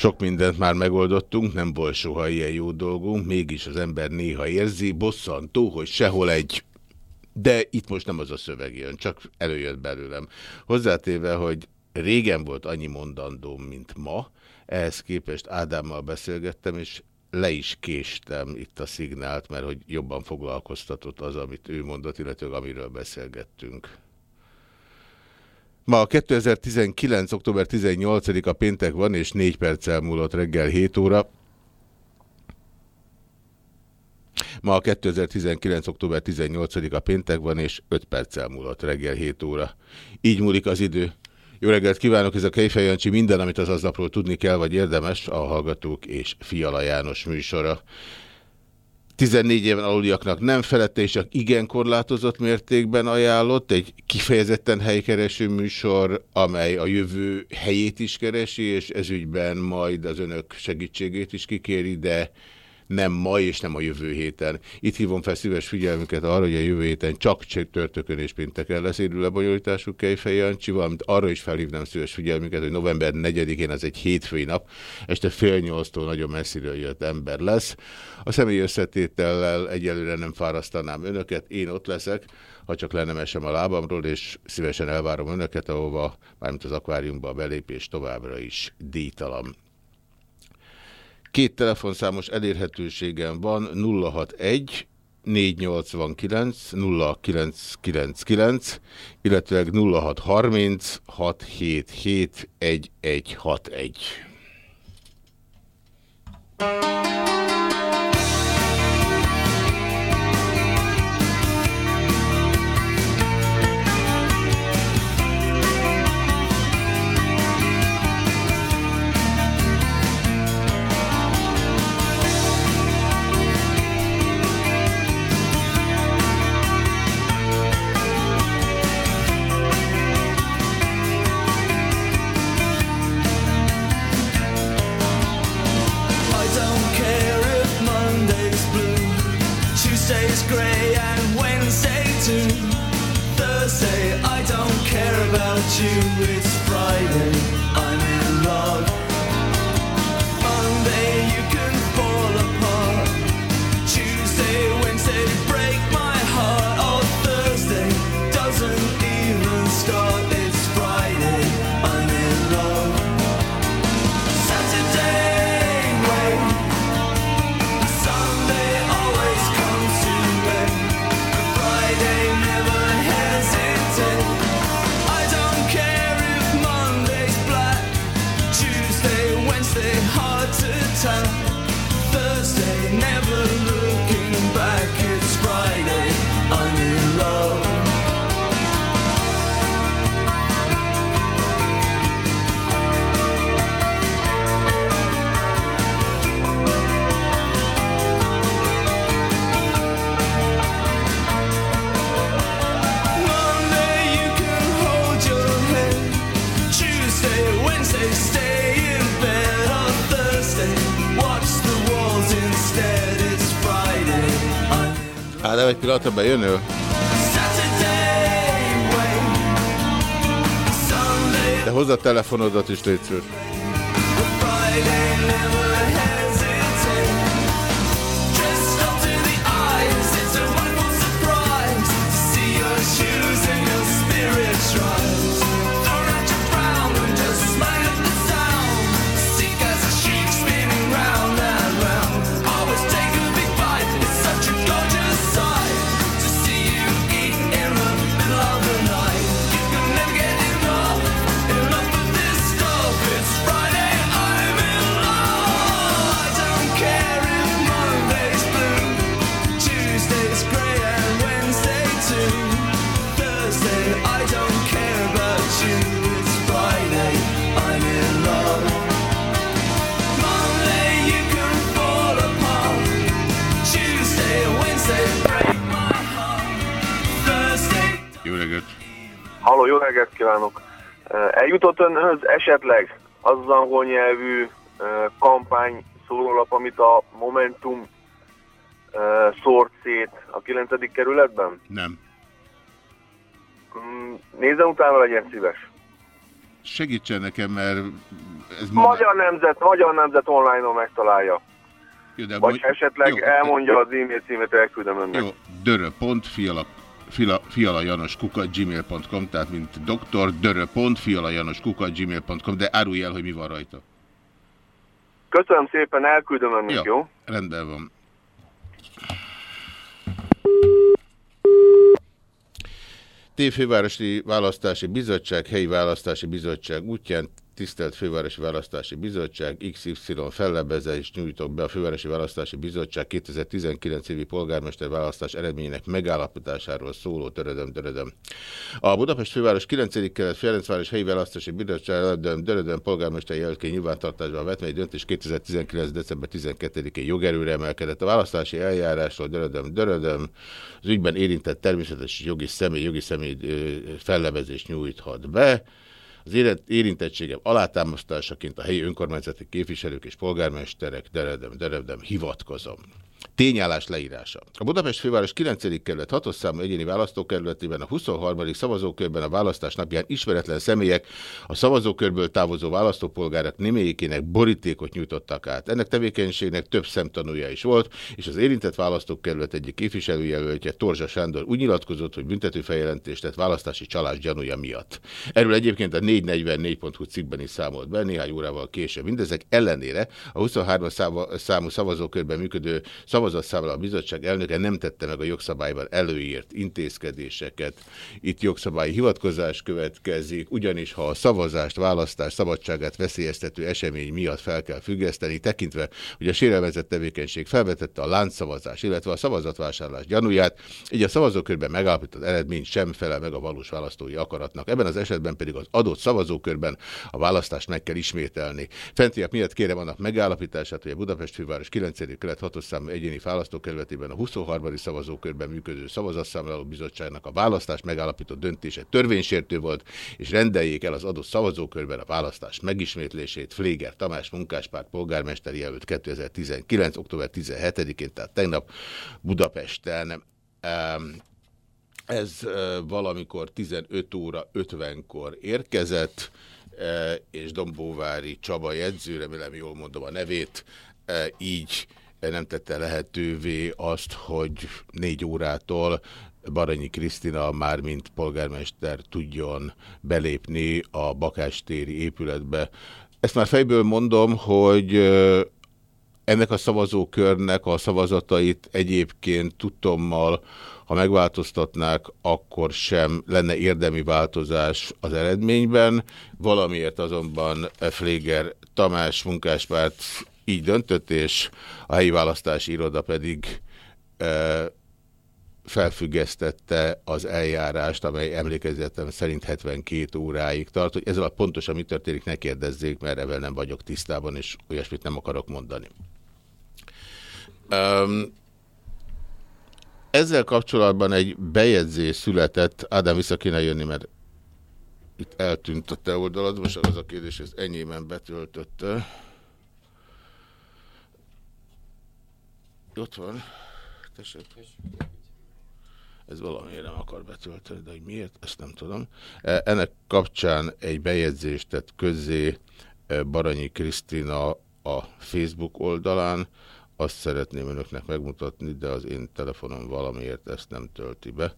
Sok mindent már megoldottunk, nem volt soha ilyen jó dolgunk, mégis az ember néha érzi, bosszantó, hogy sehol egy... De itt most nem az a szöveg jön, csak előjött belőlem. Hozzátéve, hogy régen volt annyi mondandóm, mint ma, ehhez képest Ádámmal beszélgettem, és le is késtem itt a szignált, mert hogy jobban foglalkoztatott az, amit ő mondott, illetve amiről beszélgettünk. Ma 2019. október 18-a péntek van, és 4 perccel múlott reggel 7 óra. Ma a 2019. október 18-a péntek van, és 5 perccel múlott reggel 7 óra. Így múlik az idő. Jó reggelt kívánok, ez a Kejfej Jancsi, minden, amit az aznapról tudni kell, vagy érdemes, a Hallgatók és Fiala János műsora. 14 éven aluliaknak nem felette és csak igen korlátozott mértékben ajánlott, egy kifejezetten helykereső műsor, amely a jövő helyét is keresi, és ezügyben majd az önök segítségét is kikéri, de nem ma és nem a jövő héten. Itt hívom fel szíves figyelmüket arra, hogy a jövő héten csak csörtökön és pénteken lesz érő lebonyolítású Kejfej Jancsi, valamint arra is felhívnám szíves figyelmüket, hogy november 4-én az egy hétfői nap, este fél nyolctól nagyon messziről jött ember lesz. A személy összetétellel egyelőre nem fárasztanám önöket, én ott leszek, ha csak le nem esem a lábamról, és szívesen elvárom önöket, ahova, mármint az akváriumba a belépés továbbra is díjtalan. Két telefonszámos elérhetőségem van 061 489 0999, illetve 0630 677 1161. You. It's Friday, I'm Ádám, egy pillanatra bejön ő? De hozza a telefonodat is, légy szíves. Halló, jó reggelt kívánok! Eljutott önhöz esetleg az az angol nyelvű kampány szórólap, amit a Momentum szórt szét a 9. kerületben? Nem. Mm, Nézzen utána, legyen szíves. Segítsen nekem, mert ez ma... Magyar Nemzet, Magyar Nemzet online-on megtalálja. Jó, de Vagy hogy- esetleg jó, elmondja az e-mail címet, elküldöm önnek. Jó, fila, fialajanoskukat gmail.com, tehát mint doktor, dörö.fialajanoskukat gmail.com, de árulj el, hogy mi van rajta. Köszönöm szépen, elküldöm önnek, Jó, jó? rendben van. Tévfővárosi Választási Bizottság, Helyi Választási Bizottság útján tisztelt Fővárosi Választási Bizottság, XY fellebezést nyújtok be a Fővárosi Választási Bizottság 2019 évi polgármester választás eredményének megállapításáról szóló törödöm, törödöm. A Budapest Főváros 9. kelet Ferencváros Helyi Választási Bizottság törödöm, törödöm polgármester jelöltként nyilvántartásban vett, mely döntés 2019. december 12-én jogerőre emelkedett. A választási eljárásról dörödöm, dörödöm, az ügyben érintett természetes jogi személy, jogi személy fellebezést nyújthat be. Az élet- érintettségem alátámasztásaként a helyi önkormányzati képviselők és polgármesterek deredem, deredem, hivatkozom. Tényállás leírása. A Budapest főváros 9. kerület 6 számú egyéni választókerületében a 23. szavazókörben a választás napján ismeretlen személyek a szavazókörből távozó választópolgárok némelyékének borítékot nyújtottak át. Ennek tevékenységnek több szemtanúja is volt, és az érintett választókerület egyik képviselőjelöltje Torzsa Sándor úgy nyilatkozott, hogy büntető feljelentést tett választási csalás gyanúja miatt. Erről egyébként a 444.hu cikkben is számolt be néhány órával később. Mindezek ellenére a 23 száva- számú szavazókörben működő szavazatszámla a bizottság elnöke nem tette meg a jogszabályban előírt intézkedéseket. Itt jogszabályi hivatkozás következik, ugyanis ha a szavazást, választás szabadságát veszélyeztető esemény miatt fel kell függeszteni, tekintve, hogy a sérelmezett tevékenység felvetette a láncszavazás, illetve a szavazatvásárlás gyanúját, így a szavazókörben megállapított eredmény sem felel meg a valós választói akaratnak. Ebben az esetben pedig az adott szavazókörben a választást meg kell ismételni. Fentiek miatt kérem annak megállapítását, hogy a Budapest főváros 9. kelet 6 számú egyéni választókerületében a 23. szavazókörben működő szavazatszámláló bizottságnak a választás megállapított döntése törvénysértő volt, és rendeljék el az adott szavazókörben a választás megismétlését. Fléger Tamás munkáspárt polgármester jelölt 2019. október 17-én, tehát tegnap Budapesten. Ez valamikor 15 óra 50-kor érkezett, és Dombóvári Csaba jegyző, remélem jól mondom a nevét, így nem tette lehetővé azt, hogy négy órától Baranyi Krisztina már mint polgármester tudjon belépni a Bakástéri épületbe. Ezt már fejből mondom, hogy ennek a szavazókörnek a szavazatait egyébként tudtommal, ha megváltoztatnák, akkor sem lenne érdemi változás az eredményben. Valamiért azonban Fléger Tamás munkáspárt így döntött, és a helyi választási iroda pedig e, felfüggesztette az eljárást, amely emlékezetem szerint 72 óráig tart. Hogy ezzel pontosan mi történik, ne kérdezzék, mert ebben nem vagyok tisztában, és olyasmit nem akarok mondani. Um, ezzel kapcsolatban egy bejegyzés született, Ádám vissza kéne jönni, mert itt eltűnt a te oldalad, most az a kérdés, ez enyémen betöltötte. Ott van. Tessék. Ez valamiért nem akar betölteni, de hogy miért, ezt nem tudom. E, Ennek kapcsán egy bejegyzést tett közzé e, Baranyi Krisztina a Facebook oldalán. Azt szeretném önöknek megmutatni, de az én telefonom valamiért ezt nem tölti be.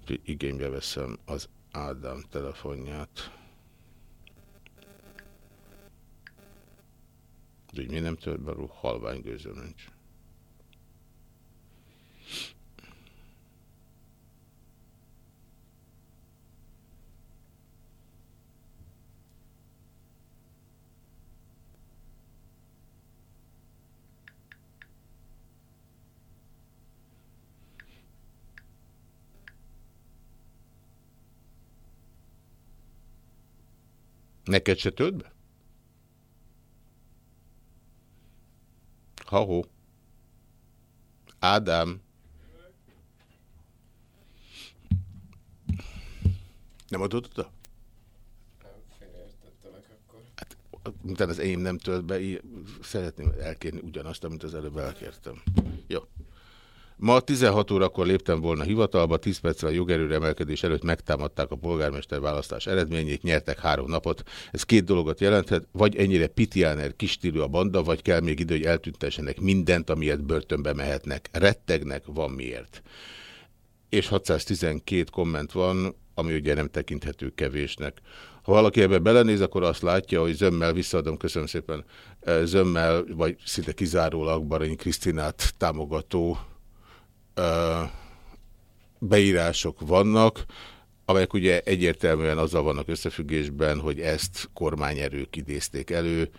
Úgyhogy igénybe veszem az Ádám telefonját. Úgyhogy mi nem tölt be, halvány gőzöm nincs. Neked se tölt be? Ha-ho. Ádám. Nem adott oda? Hát, miután az enyém nem tölt be, szeretném elkérni ugyanazt, amit az előbb elkértem. Jó. Ma 16 órakor léptem volna hivatalba, 10 perccel a jogerőre emelkedés előtt megtámadták a polgármester választás eredményét, nyertek három napot. Ez két dologot jelenthet, vagy ennyire pitiáner kistílű a banda, vagy kell még idő, hogy eltüntessenek mindent, amiért börtönbe mehetnek. Rettegnek, van miért. És 612 komment van, ami ugye nem tekinthető kevésnek. Ha valaki ebbe belenéz, akkor azt látja, hogy zömmel, visszaadom, köszönöm szépen, eh, zömmel, vagy szinte kizárólag Baranyi Krisztinát támogató beírások vannak, amelyek ugye egyértelműen azzal vannak összefüggésben, hogy ezt kormányerők idézték elő,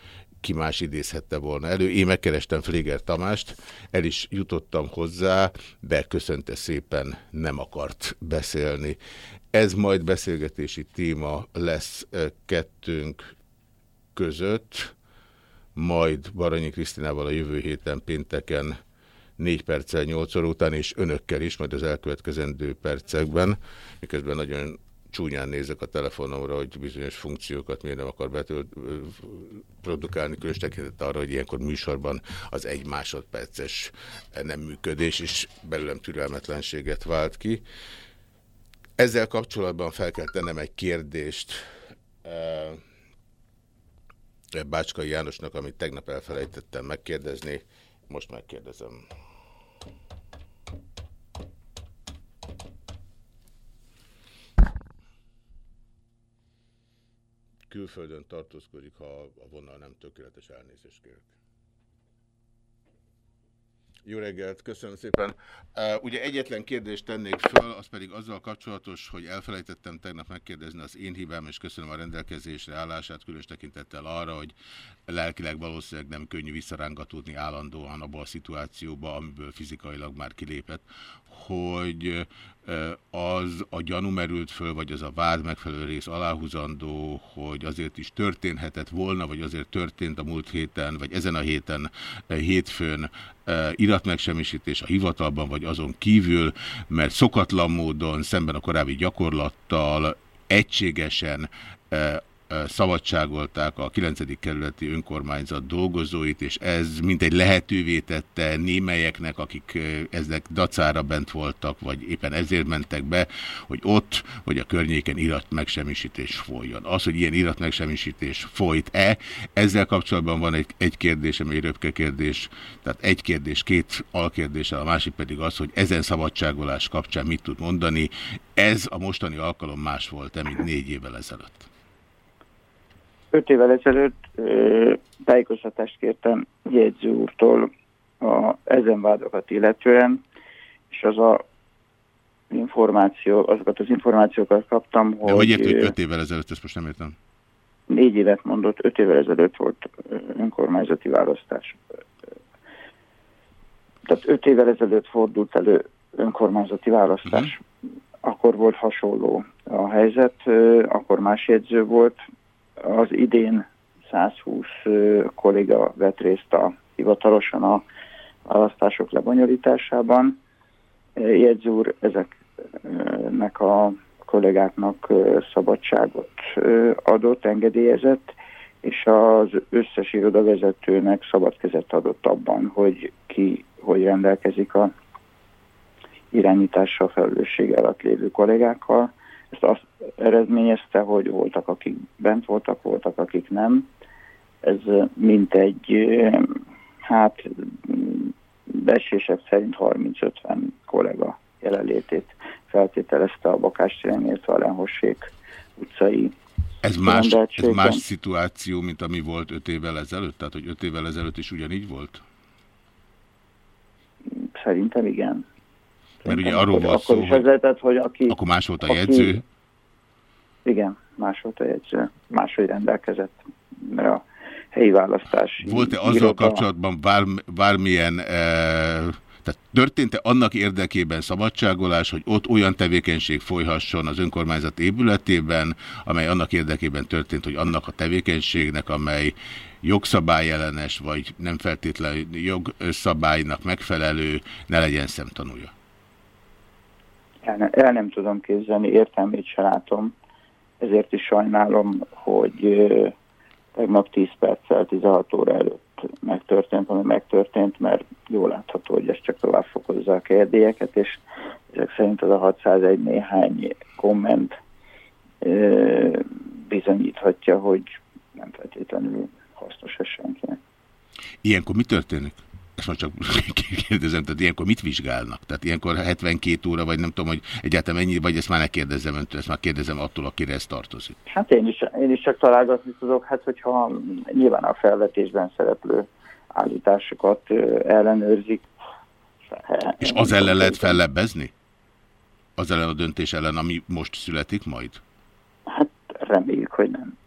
ki más idézhette volna elő. Én megkerestem Fléger Tamást, el is jutottam hozzá, de köszönte szépen, nem akart beszélni. Ez majd beszélgetési téma lesz kettőnk között, majd Baranyi Krisztinával a jövő héten pénteken 4 perccel 8 óra után, és önökkel is, majd az elkövetkezendő percekben, miközben nagyon csúnyán nézek a telefonomra, hogy bizonyos funkciókat miért nem akar betölt, produkálni, különös tekintet arra, hogy ilyenkor műsorban az egy másodperces nem működés, és belőlem türelmetlenséget vált ki. Ezzel kapcsolatban fel kell tennem egy kérdést Bácskai Jánosnak, amit tegnap elfelejtettem megkérdezni, most megkérdezem. Külföldön tartózkodik, ha a vonal nem tökéletes elnézést kérek. Jó reggelt, köszönöm szépen. Uh, ugye egyetlen kérdést tennék föl, az pedig azzal kapcsolatos, hogy elfelejtettem tegnap megkérdezni az én hibám, és köszönöm a rendelkezésre állását, különös tekintettel arra, hogy lelkileg valószínűleg nem könnyű visszarángatódni állandóan abba a szituációba, amiből fizikailag már kilépett, hogy az a gyanú merült föl, vagy az a vád megfelelő rész aláhúzandó, hogy azért is történhetett volna, vagy azért történt a múlt héten, vagy ezen a héten, hétfőn iratmegsemmisítés a hivatalban, vagy azon kívül, mert szokatlan módon szemben a korábbi gyakorlattal egységesen szabadságolták a 9. kerületi önkormányzat dolgozóit, és ez mintegy lehetővé tette némelyeknek, akik ezek dacára bent voltak, vagy éppen ezért mentek be, hogy ott, vagy a környéken iratmegsemmisítés folyjon. Az, hogy ilyen iratmegsemmisítés folyt-e, ezzel kapcsolatban van egy, egy kérdésem, egy röpke kérdés, tehát egy kérdés, két alkérdéssel, a másik pedig az, hogy ezen szabadságolás kapcsán mit tud mondani. Ez a mostani alkalom más volt-e, mint négy évvel ezelőtt? Öt évvel ezelőtt tájékoztatást kértem jegyző úrtól a, ezen vádokat illetően, és az a információ, azokat az információkat kaptam, hogy... De hogy ért, hogy öt évvel ezelőtt, ezt most nem értem. négy évet mondott, öt évvel ezelőtt volt önkormányzati választás. Tehát öt évvel ezelőtt fordult elő önkormányzati választás. Akkor volt hasonló a helyzet, akkor más jegyző volt. Az idén 120 ö, kolléga vett részt a hivatalosan a választások lebonyolításában. Jegyző úr ezeknek a kollégáknak szabadságot adott, engedélyezett, és az összes irodavezetőnek szabad kezet adott abban, hogy ki hogy rendelkezik a irányítással felelősség alatt lévő kollégákkal. Ezt azt eredményezte, hogy voltak, akik bent voltak, voltak, akik nem. Ez mintegy, ö, hát besések szerint 30-50 kollega jelenlétét feltételezte a Bakástéren, illetve a Lenhossék utcai Ez más, ez más szituáció, mint ami volt öt évvel ezelőtt? Tehát, hogy öt évvel ezelőtt is ugyanígy volt? Szerintem igen. Mert ugye arról van szó, akkor is hogy ez lehetett, hogy aki... akkor más volt a aki- jegyző, Igen, más volt a jegyző, máshogy rendelkezett, mert a helyi választás... Volt-e azzal kapcsolatban bár, bármilyen, e, tehát történt-e annak érdekében szabadságolás, hogy ott olyan tevékenység folyhasson az önkormányzat épületében, amely annak érdekében történt, hogy annak a tevékenységnek, amely jogszabályellenes, vagy nem feltétlenül jogszabálynak megfelelő, ne legyen szemtanúja? El, ne, el nem tudom képzelni, értelmét se látom, ezért is sajnálom, hogy tegnap 10 perccel 16 óra előtt megtörtént, ami megtörtént, mert jól látható, hogy ez csak tovább fokozza a kérdélyeket, és ezek szerint az a 601 néhány komment bizonyíthatja, hogy nem feltétlenül hasznos ez senkinek. Ilyenkor mi történik? Ezt most csak kérdezem, tehát ilyenkor mit vizsgálnak? Tehát ilyenkor 72 óra, vagy nem tudom, hogy egyáltalán ennyi, vagy ezt már ne kérdezzem öntől, ezt már kérdezem attól, akire ez tartozik. Hát én is, én is csak találgatni tudok, hát hogyha nyilván a felvetésben szereplő állításokat ellenőrzik. És az ellen lehet fellebbezni? Az ellen a döntés ellen, ami most születik majd? Hát reméljük, hogy nem.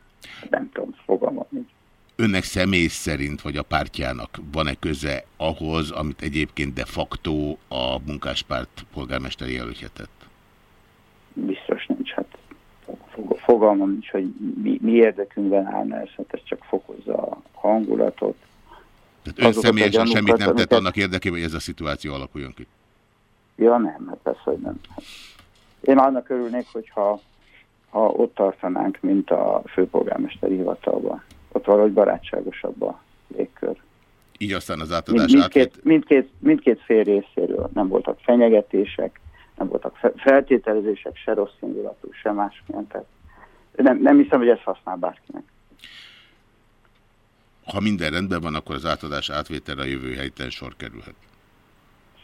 Nem tudom, fogalmam nincs. Önnek személy szerint, vagy a pártjának van-e köze ahhoz, amit egyébként de facto a munkáspárt polgármesteri jelöltje tett? Biztos nincs. Hát fog- fogalmam nincs, hogy mi, mi érdekünkben állna ez, hát ez csak fokozza a hangulatot. Tehát ön személyesen gyanúkat, semmit nem tett amiket- annak érdekében, hogy ez a szituáció alakuljon ki. Ja nem, hát persze, hogy nem. Én annak örülnék, hogyha ha ott tartanánk, mint a főpolgármesteri hivatalban. Ott valahogy barátságosabb a légkör. Így aztán az Mind, átadás átvet. mindkét, mindkét, mindkét fél részéről nem voltak fenyegetések, nem voltak fe- feltételezések, se rossz indulatú, se másmilyen. Tehát nem, nem hiszem, hogy ez használ bárkinek. Ha minden rendben van, akkor az átadás átvételre a jövő héten sor kerülhet.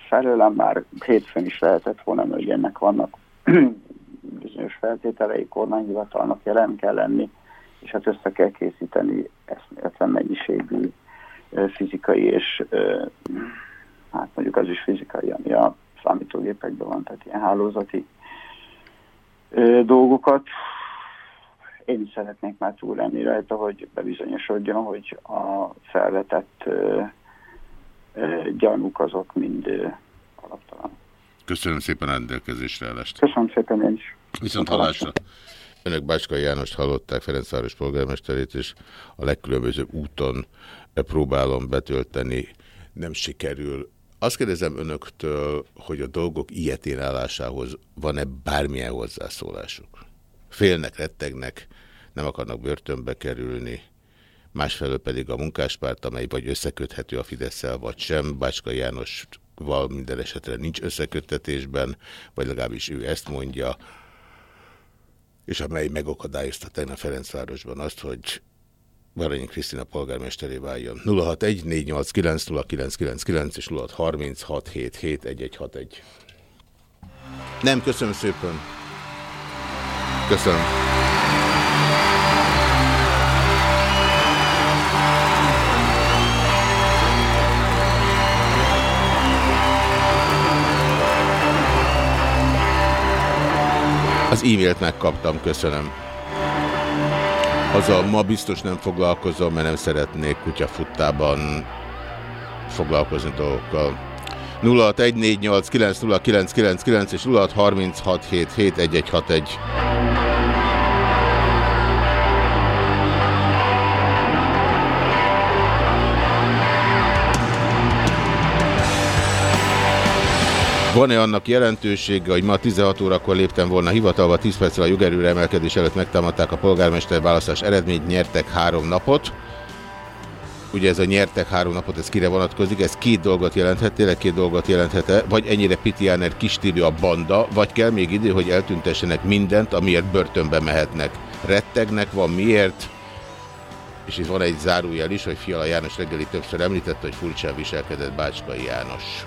Felőlem már hétfőn is lehetett volna, hogy ennek vannak bizonyos feltételei, kormányhivatalnak jelen kell lenni, és hát össze kell készíteni eszméletlen mennyiségű fizikai és hát mondjuk az is fizikai, ami a számítógépekben van, tehát ilyen hálózati dolgokat. Én is szeretnék már túl lenni rajta, hogy bebizonyosodjon, hogy a felvetett gyanúk azok mind alaptalan. Köszönöm szépen a rendelkezésre állást. Köszönöm szépen én is. Viszont hallásra. Önök Bácskai Jánost hallották, Ferencváros polgármesterét, és a legkülönbözőbb úton próbálom betölteni, nem sikerül. Azt kérdezem önöktől, hogy a dolgok ilyetén állásához van-e bármilyen hozzászólásuk? Félnek, rettegnek, nem akarnak börtönbe kerülni, másfelől pedig a munkáspárt, amely vagy összeköthető a fidesz vagy sem, Bácskai Jánosval minden esetre nincs összeköttetésben, vagy legalábbis ő ezt mondja, és amely megakadályozta tegnap Ferencvárosban azt, hogy Baranyi Krisztina polgármesteré váljon. 061-489-0999 és 0636771161. Nem, köszönöm szépen. Köszönöm. Az e-mailt megkaptam, köszönöm. Azzal ma biztos nem foglalkozom, mert nem szeretnék kutyafuttában foglalkozni dolgokkal. 0614890999 és 0636771161. Van-e annak jelentősége, hogy ma 16 órakor léptem volna hivatalba, 10 perccel a jogerőre emelkedés előtt megtámadták a polgármester választás eredményt, nyertek három napot. Ugye ez a nyertek három napot, ez kire vonatkozik? Ez két dolgot jelenthet, tényleg két dolgot jelenthet-e? Vagy ennyire Pitiáner kistílű a banda, vagy kell még idő, hogy eltüntessenek mindent, amiért börtönbe mehetnek. Rettegnek, van miért? És itt van egy zárójel is, hogy Fiala János reggeli többször említette, hogy furcsán viselkedett Bácskai János.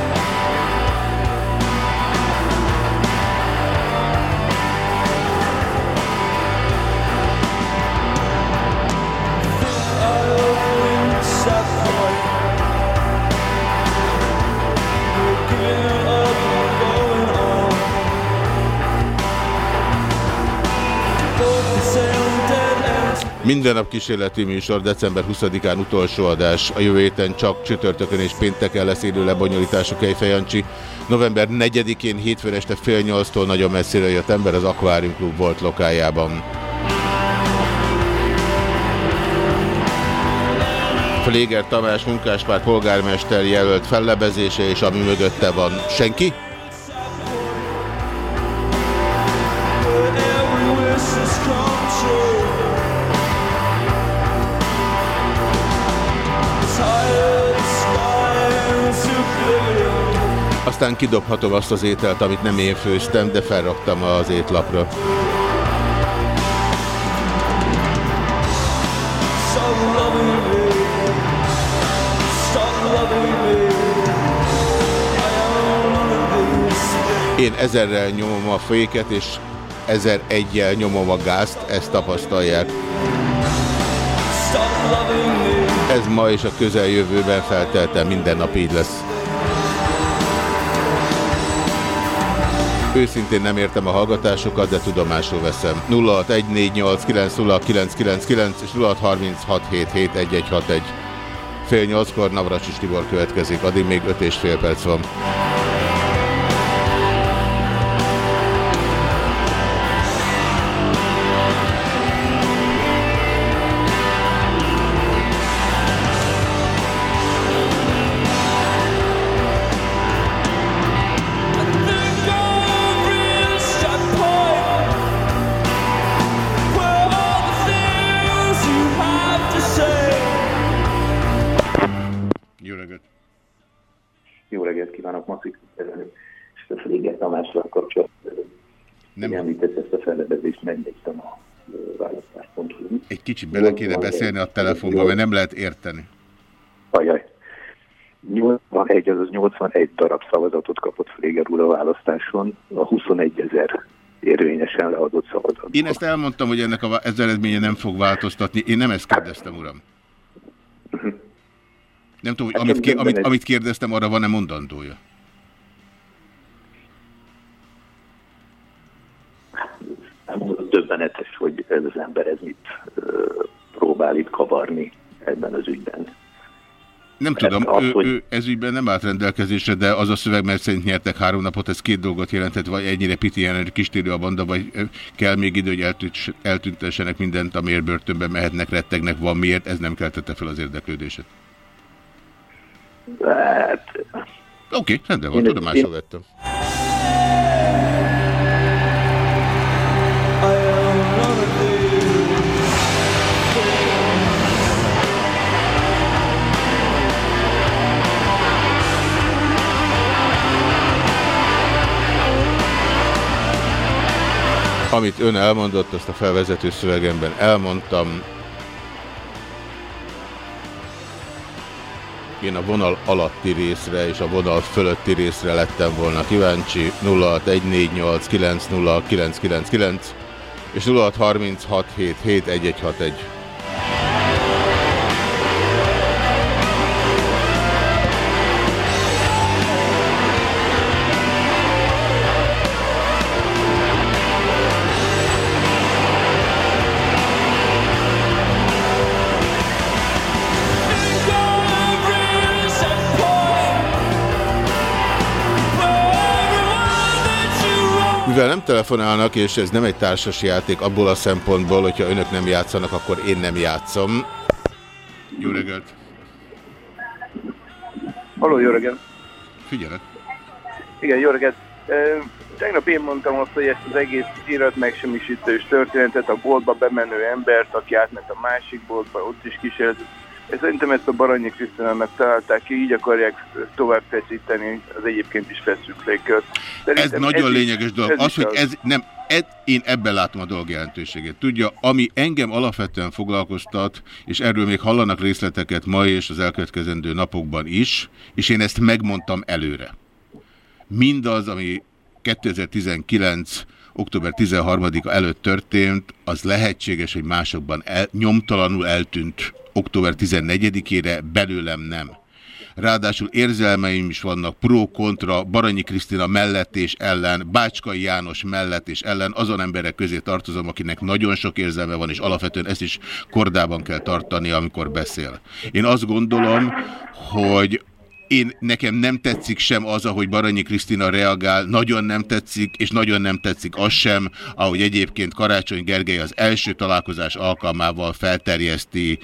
Minden nap kísérleti műsor, december 20-án utolsó adás. A jövő héten csak csütörtökön és pénteken lesz élő lebonyolítású Kejfejancsi. November 4-én hétfőn este fél nyolctól nagyon messzire jött ember az Aquarium Club volt lokájában. Fléger Tamás munkáspárt polgármester jelölt fellebezése, és ami mögötte van. Senki? Aztán kidobhatom azt az ételt, amit nem én főztem, de felraktam az étlapra. Én ezerrel nyomom a féket, és ezer egyel nyomom a gázt, ezt tapasztalják. Ez ma és a közeljövőben felteltem, minden nap így lesz. Őszintén nem értem a hallgatásokat, de tudomásul veszem. 0614890999 és 0636771161. Fél nyolckor Navracsis Tibor következik, addig még öt és fél perc van. Bele kéne beszélni a telefonba, mert nem lehet érteni. Ajaj. 81, azaz 81 darab szavazatot kapott Fléger úr a választáson, a 21 ezer érvényesen leadott szavazat. Én ezt elmondtam, hogy ennek a, ez eredménye nem fog változtatni. Én nem ezt kérdeztem, uram. Nem tudom, hogy amit, ké, amit, amit kérdeztem, arra van-e mondandója? Nem döbbenetes, hogy ez az ember ez mit próbál itt kavarni ebben az ügyben. Nem Mert tudom, az, ő, hogy- ő ezügyben nem állt rendelkezésre, de az a szöveg, mert szerint nyertek három napot, ez két dolgot jelentett, vagy ennyire piti jelen kistérő a banda, vagy kell még idő, hogy eltűnt, eltüntessenek mindent, amiért börtönbe mehetnek, rettegnek, van miért, ez nem keltette fel az érdeklődéset. Hát, Oké, okay, rendben van, tudomásul én- Amit ön elmondott, azt a felvezető szövegemben elmondtam. Én a vonal alatti részre és a vonal fölötti részre lettem volna kíváncsi. 0614890999 és 0636771161. Mivel nem telefonálnak, és ez nem egy társas játék abból a szempontból, hogyha önök nem játszanak, akkor én nem játszom. Jó reggelt! Halló, jó reggelt! Figyelek! Igen, jó reggelt! Tegnap én mondtam azt, hogy ezt az egész irat megsemmisítős történetet, a boltba bemenő embert, aki átment a másik boltba, ott is kísérletet. Én Szerintem ezt a Baranyi Krisztinának találták ki, így akarják tovább feszíteni az egyébként is feszült légkört. Ez nagyon is- lényeges dolog. ez Az, hogy ez nem, ez, én ebben látom a dolg jelentőségét. Tudja, ami engem alapvetően foglalkoztat, és erről még hallanak részleteket ma és az elkövetkezendő napokban is, és én ezt megmondtam előre. Mindaz, ami 2019 október 13-a előtt történt, az lehetséges, hogy másokban el, nyomtalanul eltűnt október 14-ére, belőlem nem. Ráadásul érzelmeim is vannak pro-kontra, Baranyi Krisztina mellett és ellen, Bácskai János mellett és ellen, azon emberek közé tartozom, akinek nagyon sok érzelme van, és alapvetően ezt is kordában kell tartani, amikor beszél. Én azt gondolom, hogy én nekem nem tetszik sem az, ahogy Baranyi Krisztina reagál, nagyon nem tetszik, és nagyon nem tetszik az sem, ahogy egyébként Karácsony Gergely az első találkozás alkalmával felterjeszti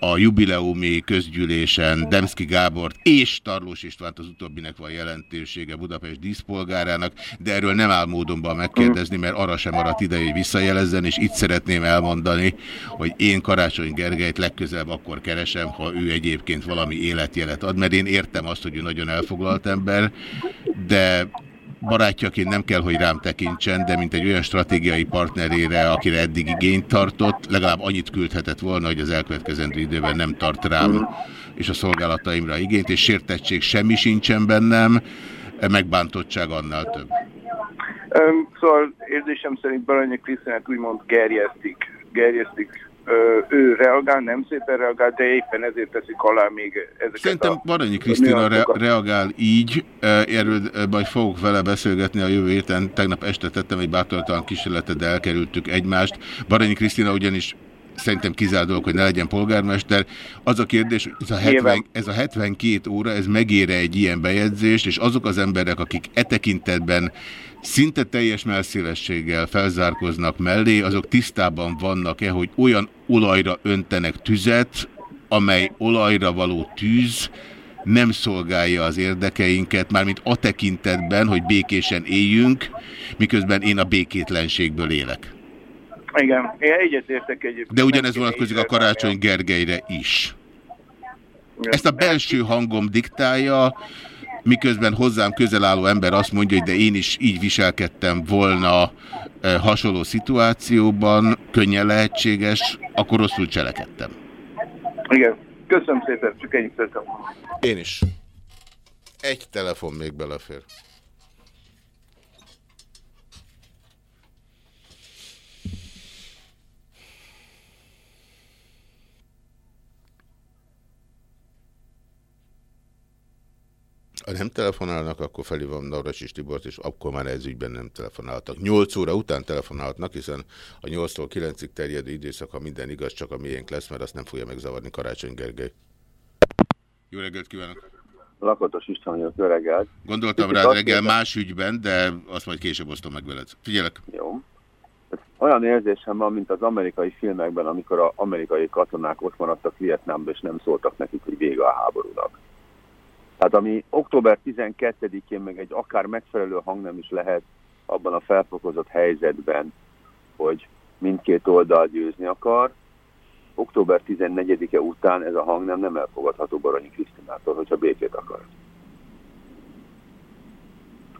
a jubileumi közgyűlésen Demszki Gábort és Tarlós Istvánt, az utóbbinek van jelentősége Budapest díszpolgárának, de erről nem áll módonban megkérdezni, mert arra sem maradt ideje, hogy visszajelezzen, és itt szeretném elmondani, hogy én Karácsony Gergelyt legközelebb akkor keresem, ha ő egyébként valami életjelet ad, mert én értem azt, hogy ő nagyon elfoglalt ember, de barátjaként nem kell, hogy rám tekintsen, de mint egy olyan stratégiai partnerére, akire eddig igényt tartott, legalább annyit küldhetett volna, hogy az elkövetkezendő időben nem tart rám és a szolgálataimra igényt, és sértettség semmi sincsen bennem, megbántottság annál több. Öm, Szóval érzésem szerint Baranyi Krisztinát úgymond gerjesztik, gerjesztik. Ő reagál, nem szépen reagál, de éppen ezért teszik alá még ezeket Szerintem a... Baranyi Krisztina re reagál így, erről majd fogok vele beszélgetni a jövő héten. Tegnap este tettem egy bátortalan kísérletet, de elkerültük egymást. Baranyi Krisztina ugyanis szerintem kizárt dolog, hogy ne legyen polgármester. Az a kérdés, ez a, 70, Nyilván. ez a 72 óra, ez megére egy ilyen bejegyzést, és azok az emberek, akik e tekintetben szinte teljes melszélességgel felzárkoznak mellé, azok tisztában vannak-e, hogy olyan olajra öntenek tüzet, amely olajra való tűz nem szolgálja az érdekeinket, mármint a tekintetben, hogy békésen éljünk, miközben én a békétlenségből élek. Igen, én egyetértek egyébként. De ugyanez vonatkozik a Karácsony Gergelyre is. Ezt a belső hangom diktálja, miközben hozzám közel álló ember azt mondja, hogy de én is így viselkedtem volna e, hasonló szituációban, könnyen lehetséges, akkor rosszul cselekedtem. Igen, köszönöm szépen, csak ennyit. Én is. Egy telefon még belefér. Ha nem telefonálnak, akkor felhívom Navracsis Tibort, és akkor már ez ügyben nem telefonáltak. 8 óra után telefonálhatnak, hiszen a 8-tól 9-ig terjedő időszak, ha minden igaz, csak a miénk lesz, mert azt nem fogja megzavarni Karácsony Gergely. Jó reggelt kívánok! Lakatos István vagyok, jó reggelt. Gondoltam Kicsit rád azt reggel más ügyben, de azt majd később osztom meg veled. Figyelek. Jó. Olyan érzésem van, mint az amerikai filmekben, amikor az amerikai katonák ott maradtak Vietnámban, és nem szóltak nekik, hogy vége a háborúnak. Tehát ami október 12-én meg egy akár megfelelő hang nem is lehet abban a felfokozott helyzetben, hogy mindkét oldal győzni akar, október 14-e után ez a hang nem, nem elfogadható Baranyi Krisztinától, hogyha békét akar.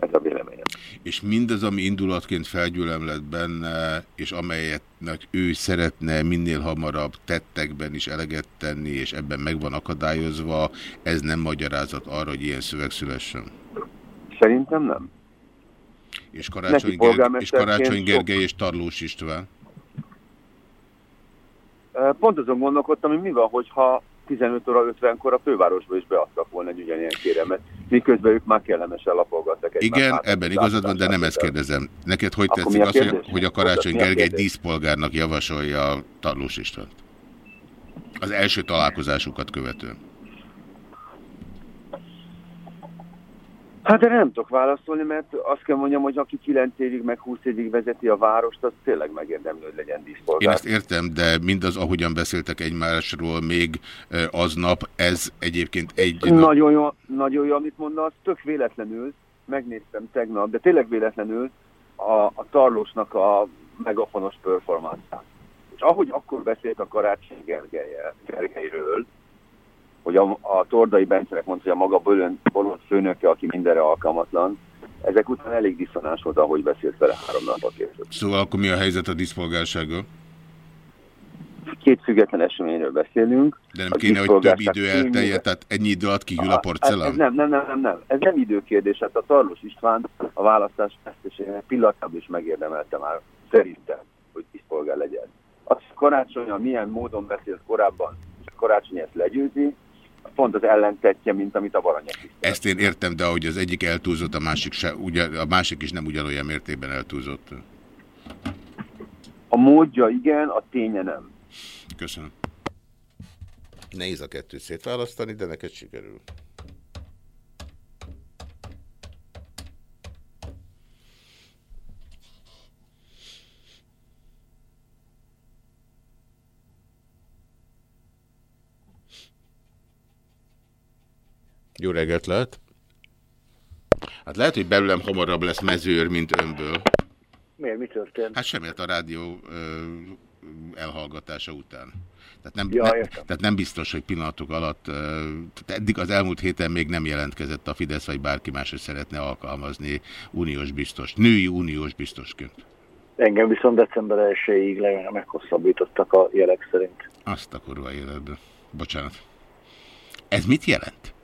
Ez a véleményem. És mindaz, ami indulatként felgyűlöm lett benne, és amelyetnek ő szeretne minél hamarabb tettekben is eleget tenni, és ebben meg van akadályozva, ez nem magyarázat arra, hogy ilyen szöveg szülessen. Szerintem nem. És Karácsony, Gergely, és, Karácsony sok- Gergely és Tarlós István. Pont azon gondolkodtam, hogy mi van, hogyha 15 óra 50-kor a fővárosba is beadtak volna egy ugyanilyen kéremet, miközben ők már kellemesen lapolgattak Igen, ebben igazad van, de nem ezt kérdezem. Neked hogy Akkor tetszik az, hogy, a Karácsony Gergely kérdés? díszpolgárnak javasolja a Tarlós Istvánt? Az első találkozásukat követően. Hát erre nem tudok válaszolni, mert azt kell mondjam, hogy aki 9 évig, meg 20 évig vezeti a várost, az tényleg megérdemli, hogy legyen Én díszpolgár. ezt értem, de mindaz, ahogyan beszéltek egymásról még eh, aznap, ez egyébként egy. Nagyon jó, nagyon jó, amit mondasz, tök véletlenül, megnéztem tegnap, de tényleg véletlenül a, a Tarlósnak a megafonos performance És ahogy akkor beszélt a Karácsony Gergelyről, hogy a, a Tordai Bencenek mondta, hogy a maga bolond, bolond főnöke, aki mindenre alkalmatlan, ezek után elég diszonáns volt, ahogy beszélt vele három napot később. Szóval akkor mi a helyzet a díszpolgársággal? Két független eseményről beszélünk. De nem A kéne, hogy több idő eltelje, tehát ennyi idő alatt kihűl a Ez, ez porcelán? nem, nem, nem, nem, nem. Ez nem időkérdés. Hát a Tarlós István a választás veszteségének pillanatában is megérdemelte már szerintem, hogy tisztpolgár legyen. Az karácsony, milyen módon beszélt korábban, és a karácsony ezt legyőzi, pont az ellentetje, mint amit a Baranyek is. Ezt én értem, de ahogy az egyik eltúlzott, a másik, se, ugyan, a másik is nem ugyanolyan mértékben eltúlzott. A módja igen, a ténye nem. Köszönöm. Nehéz a kettőt szétválasztani, de neked sikerül. Jó reggelt lehet. Hát lehet, hogy belőlem hamarabb lesz mezőr, mint önből. Miért? Mi történt? Hát semmiért a rádió ö, elhallgatása után. Tehát nem, Ja, ne, tehát nem biztos, hogy pillanatok alatt, ö, tehát eddig az elmúlt héten még nem jelentkezett a Fidesz, vagy bárki más, hogy szeretne alkalmazni uniós biztos, női uniós biztosként. Engem viszont december 1-ig le- meghosszabbítottak a jelek szerint. Azt a kurva életben. Bocsánat. Ez mit jelent?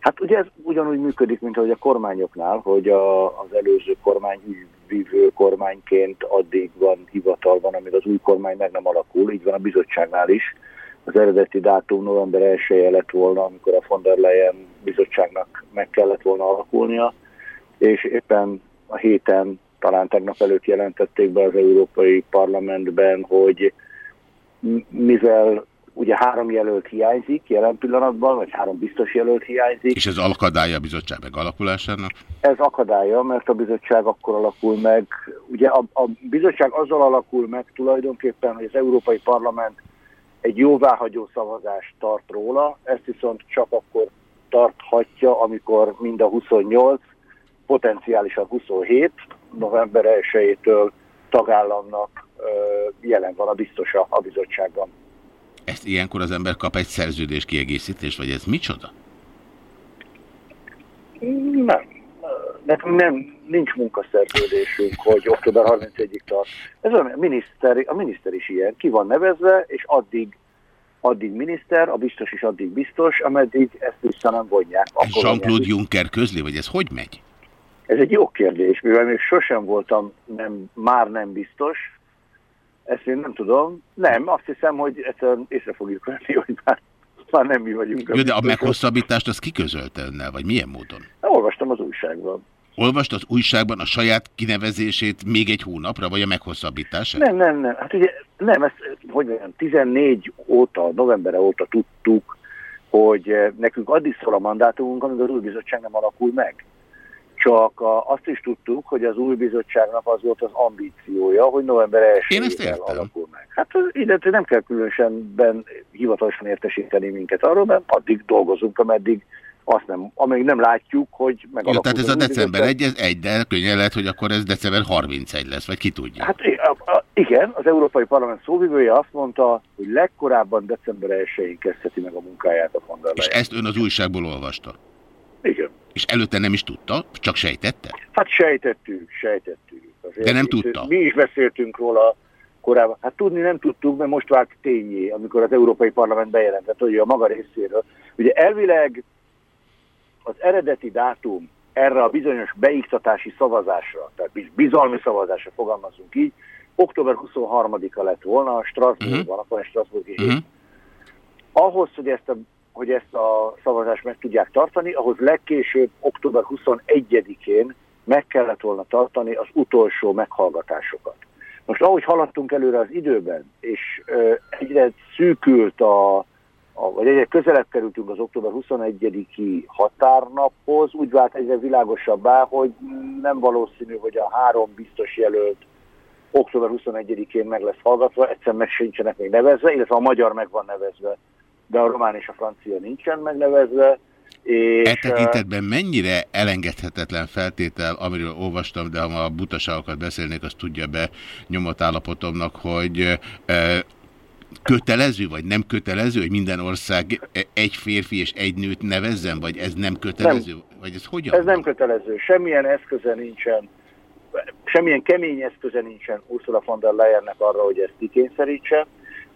Hát ugye ez ugyanúgy működik, mint ahogy a kormányoknál, hogy a, az előző kormány vívő kormányként addig van hivatalban, amíg az új kormány meg nem alakul, így van a bizottságnál is. Az eredeti dátum november 1 lett volna, amikor a von der Leyen bizottságnak meg kellett volna alakulnia, és éppen a héten, talán tegnap előtt jelentették be az Európai Parlamentben, hogy mivel ugye három jelölt hiányzik jelen pillanatban, vagy három biztos jelölt hiányzik, És ez alakadálya a bizottság megalakulásának? ez akadálya, mert a bizottság akkor alakul meg. Ugye a, a bizottság azzal alakul meg tulajdonképpen, hogy az Európai Parlament egy jóváhagyó szavazást tart róla, ezt viszont csak akkor tarthatja, amikor mind a 28, potenciálisan 27 november 1-től tagállamnak jelen van a biztosa a bizottságban. Ezt ilyenkor az ember kap egy szerződés kiegészítést, vagy ez micsoda? Nem. Nekünk nem, nincs munkaszerződésünk, hogy október 31-ig tart. Ez a miniszter, a miniszter is ilyen, ki van nevezve, és addig, addig miniszter, a biztos is addig biztos, ameddig ezt vissza nem vonják. Jean-Claude. Juncker közli, vagy ez hogy megy? Ez egy jó kérdés, mivel még sosem voltam nem, már nem biztos, ezt én nem tudom. Nem, azt hiszem, hogy egyszerűen észre fogjuk venni, hogy már, már nem mi vagyunk. Jó, de a meghosszabbítást az kiközölte önnel, vagy milyen módon? Olvastam az újságban. Olvast az újságban a saját kinevezését még egy hónapra, vagy a meghosszabbítását? Nem, nem, nem. Hát ugye nem, ezt, hogy mondjam, 14 óta, november óta tudtuk, hogy eh, nekünk addig szól a mandátumunk, amíg az új bizottság nem alakul meg. Csak azt is tudtuk, hogy az új bizottságnak az volt az ambíciója, hogy november 1 alakul meg. Hát illetve nem kell különösen hivatalosan értesíteni minket arról, mert addig dolgozunk, ameddig azt nem, amíg nem látjuk, hogy Jó, megalakul tehát ez a december bizottság. 1, ez egy, de könnyen lehet, hogy akkor ez december 31 lesz, vagy ki tudja. Hát igen, az Európai Parlament szóvivője azt mondta, hogy legkorábban december 1-én kezdheti meg a munkáját a von der És ezt ön az újságból olvasta? Igen. És előtte nem is tudta, csak sejtette? Hát sejtettük, sejtettük. Azért De nem itt tudta? Mi is beszéltünk róla korábban. Hát tudni nem tudtuk, mert most vált tényé, amikor az Európai Parlament bejelentett, hogy a maga részéről. Ugye elvileg az eredeti dátum erre a bizonyos beiktatási szavazásra, tehát biz- bizalmi szavazásra fogalmazunk így, október 23-a lett volna, Strasbourgban, akkor egy Strasbourgi hét. Ahhoz, hogy ezt a hogy ezt a szavazást meg tudják tartani, ahhoz legkésőbb október 21-én meg kellett volna tartani az utolsó meghallgatásokat. Most ahogy haladtunk előre az időben, és ö, egyre szűkült a, a, vagy egyre közelebb kerültünk az október 21-i határnaphoz, úgy vált egyre világosabbá, hogy nem valószínű, hogy a három biztos jelölt október 21-én meg lesz hallgatva, egyszer meg sincsenek még nevezve, illetve a magyar meg van nevezve, de a román és a francia nincsen megnevezve. És, E tekintetben mennyire elengedhetetlen feltétel, amiről olvastam, de ha ma a butaságokat beszélnék, azt tudja be nyomott állapotomnak, hogy e, kötelező, vagy nem kötelező, hogy minden ország egy férfi és egy nőt nevezzen, vagy ez nem kötelező? Nem. Vagy ez hogyan? Ez nem kötelező, semmilyen eszköze nincsen, semmilyen kemény eszköze nincsen Ursula von der Leyennek arra, hogy ezt kikényszerítse.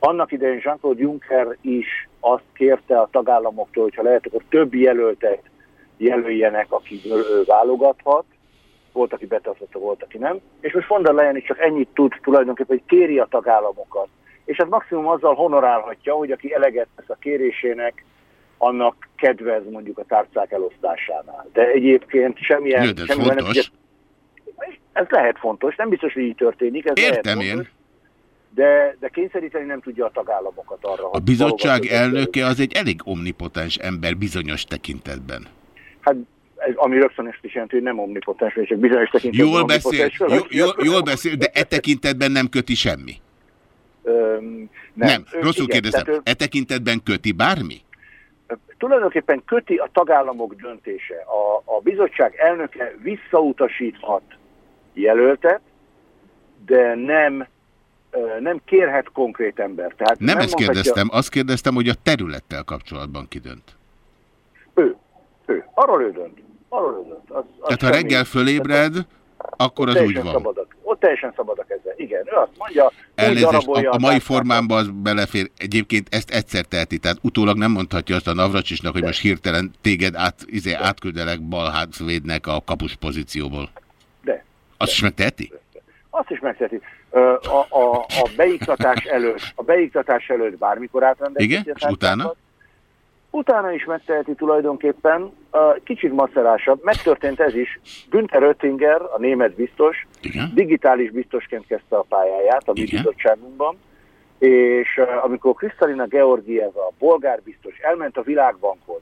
Annak idején Jean-Claude Juncker is azt kérte a tagállamoktól, hogyha lehet, akkor több jelöltet jelöljenek, akiből ő válogathat. Volt, aki betartotta, volt, aki nem. És most von der Leyen is csak ennyit tud tulajdonképpen, hogy kéri a tagállamokat. És hát maximum azzal honorálhatja, hogy aki eleget tesz a kérésének, annak kedvez mondjuk a tárcák elosztásánál. De egyébként semmilyen... Jó, de nem fontos. tudja- Ez lehet fontos, nem biztos, hogy így történik. Ez Értem lehet én. De, de kényszeríteni nem tudja a tagállamokat arra, A bizottság elnöke az egy elég omnipotens ember bizonyos tekintetben. Hát ez, ami rögtön ezt is jelenti, hogy nem omnipotens, csak bizonyos tekintetben Jól beszél, jól, jól, jól beszél, de e tekintetben nem köti semmi. Öm, Nem, Ő- rosszul igen, kérdezem. tehát E tekintetben köti bármi? tulajdonképpen köti a tagállamok döntése. A, a bizottság elnöke visszautasíthat jelöltet, de nem, nem kérhet konkrét embert. Tehát Nem ezt mondhatja- kérdeztem, azt kérdeztem, hogy a területtel kapcsolatban kidönt. Ő, ő. Arról ő dönt. Arról ő dönt. Az, az Tehát ha reggel fölébred, akkor az úgy van. Szabad a, ott teljesen szabad a keze. Igen, ő azt mondja, Elnézést, a, a mai formámban az belefér. Egyébként ezt egyszer teheti, tehát utólag nem mondhatja azt a Navracsisnak, hogy most hirtelen téged át, izé, átküldelek balhátvédnek a kapus pozícióból. De. Azt is megteheti? Azt is megteheti. A, a, a beiktatás előtt, a beiktatás előtt bármikor átrendezheti Igen? És utána? Utána is megteheti tulajdonképpen, kicsit macerásabb. Megtörtént ez is. Günther Oettinger, a német biztos, Igen? digitális biztosként kezdte a pályáját a mi bizottságunkban, és amikor Kristalina Georgieva, a bolgár biztos, elment a Világbankhoz,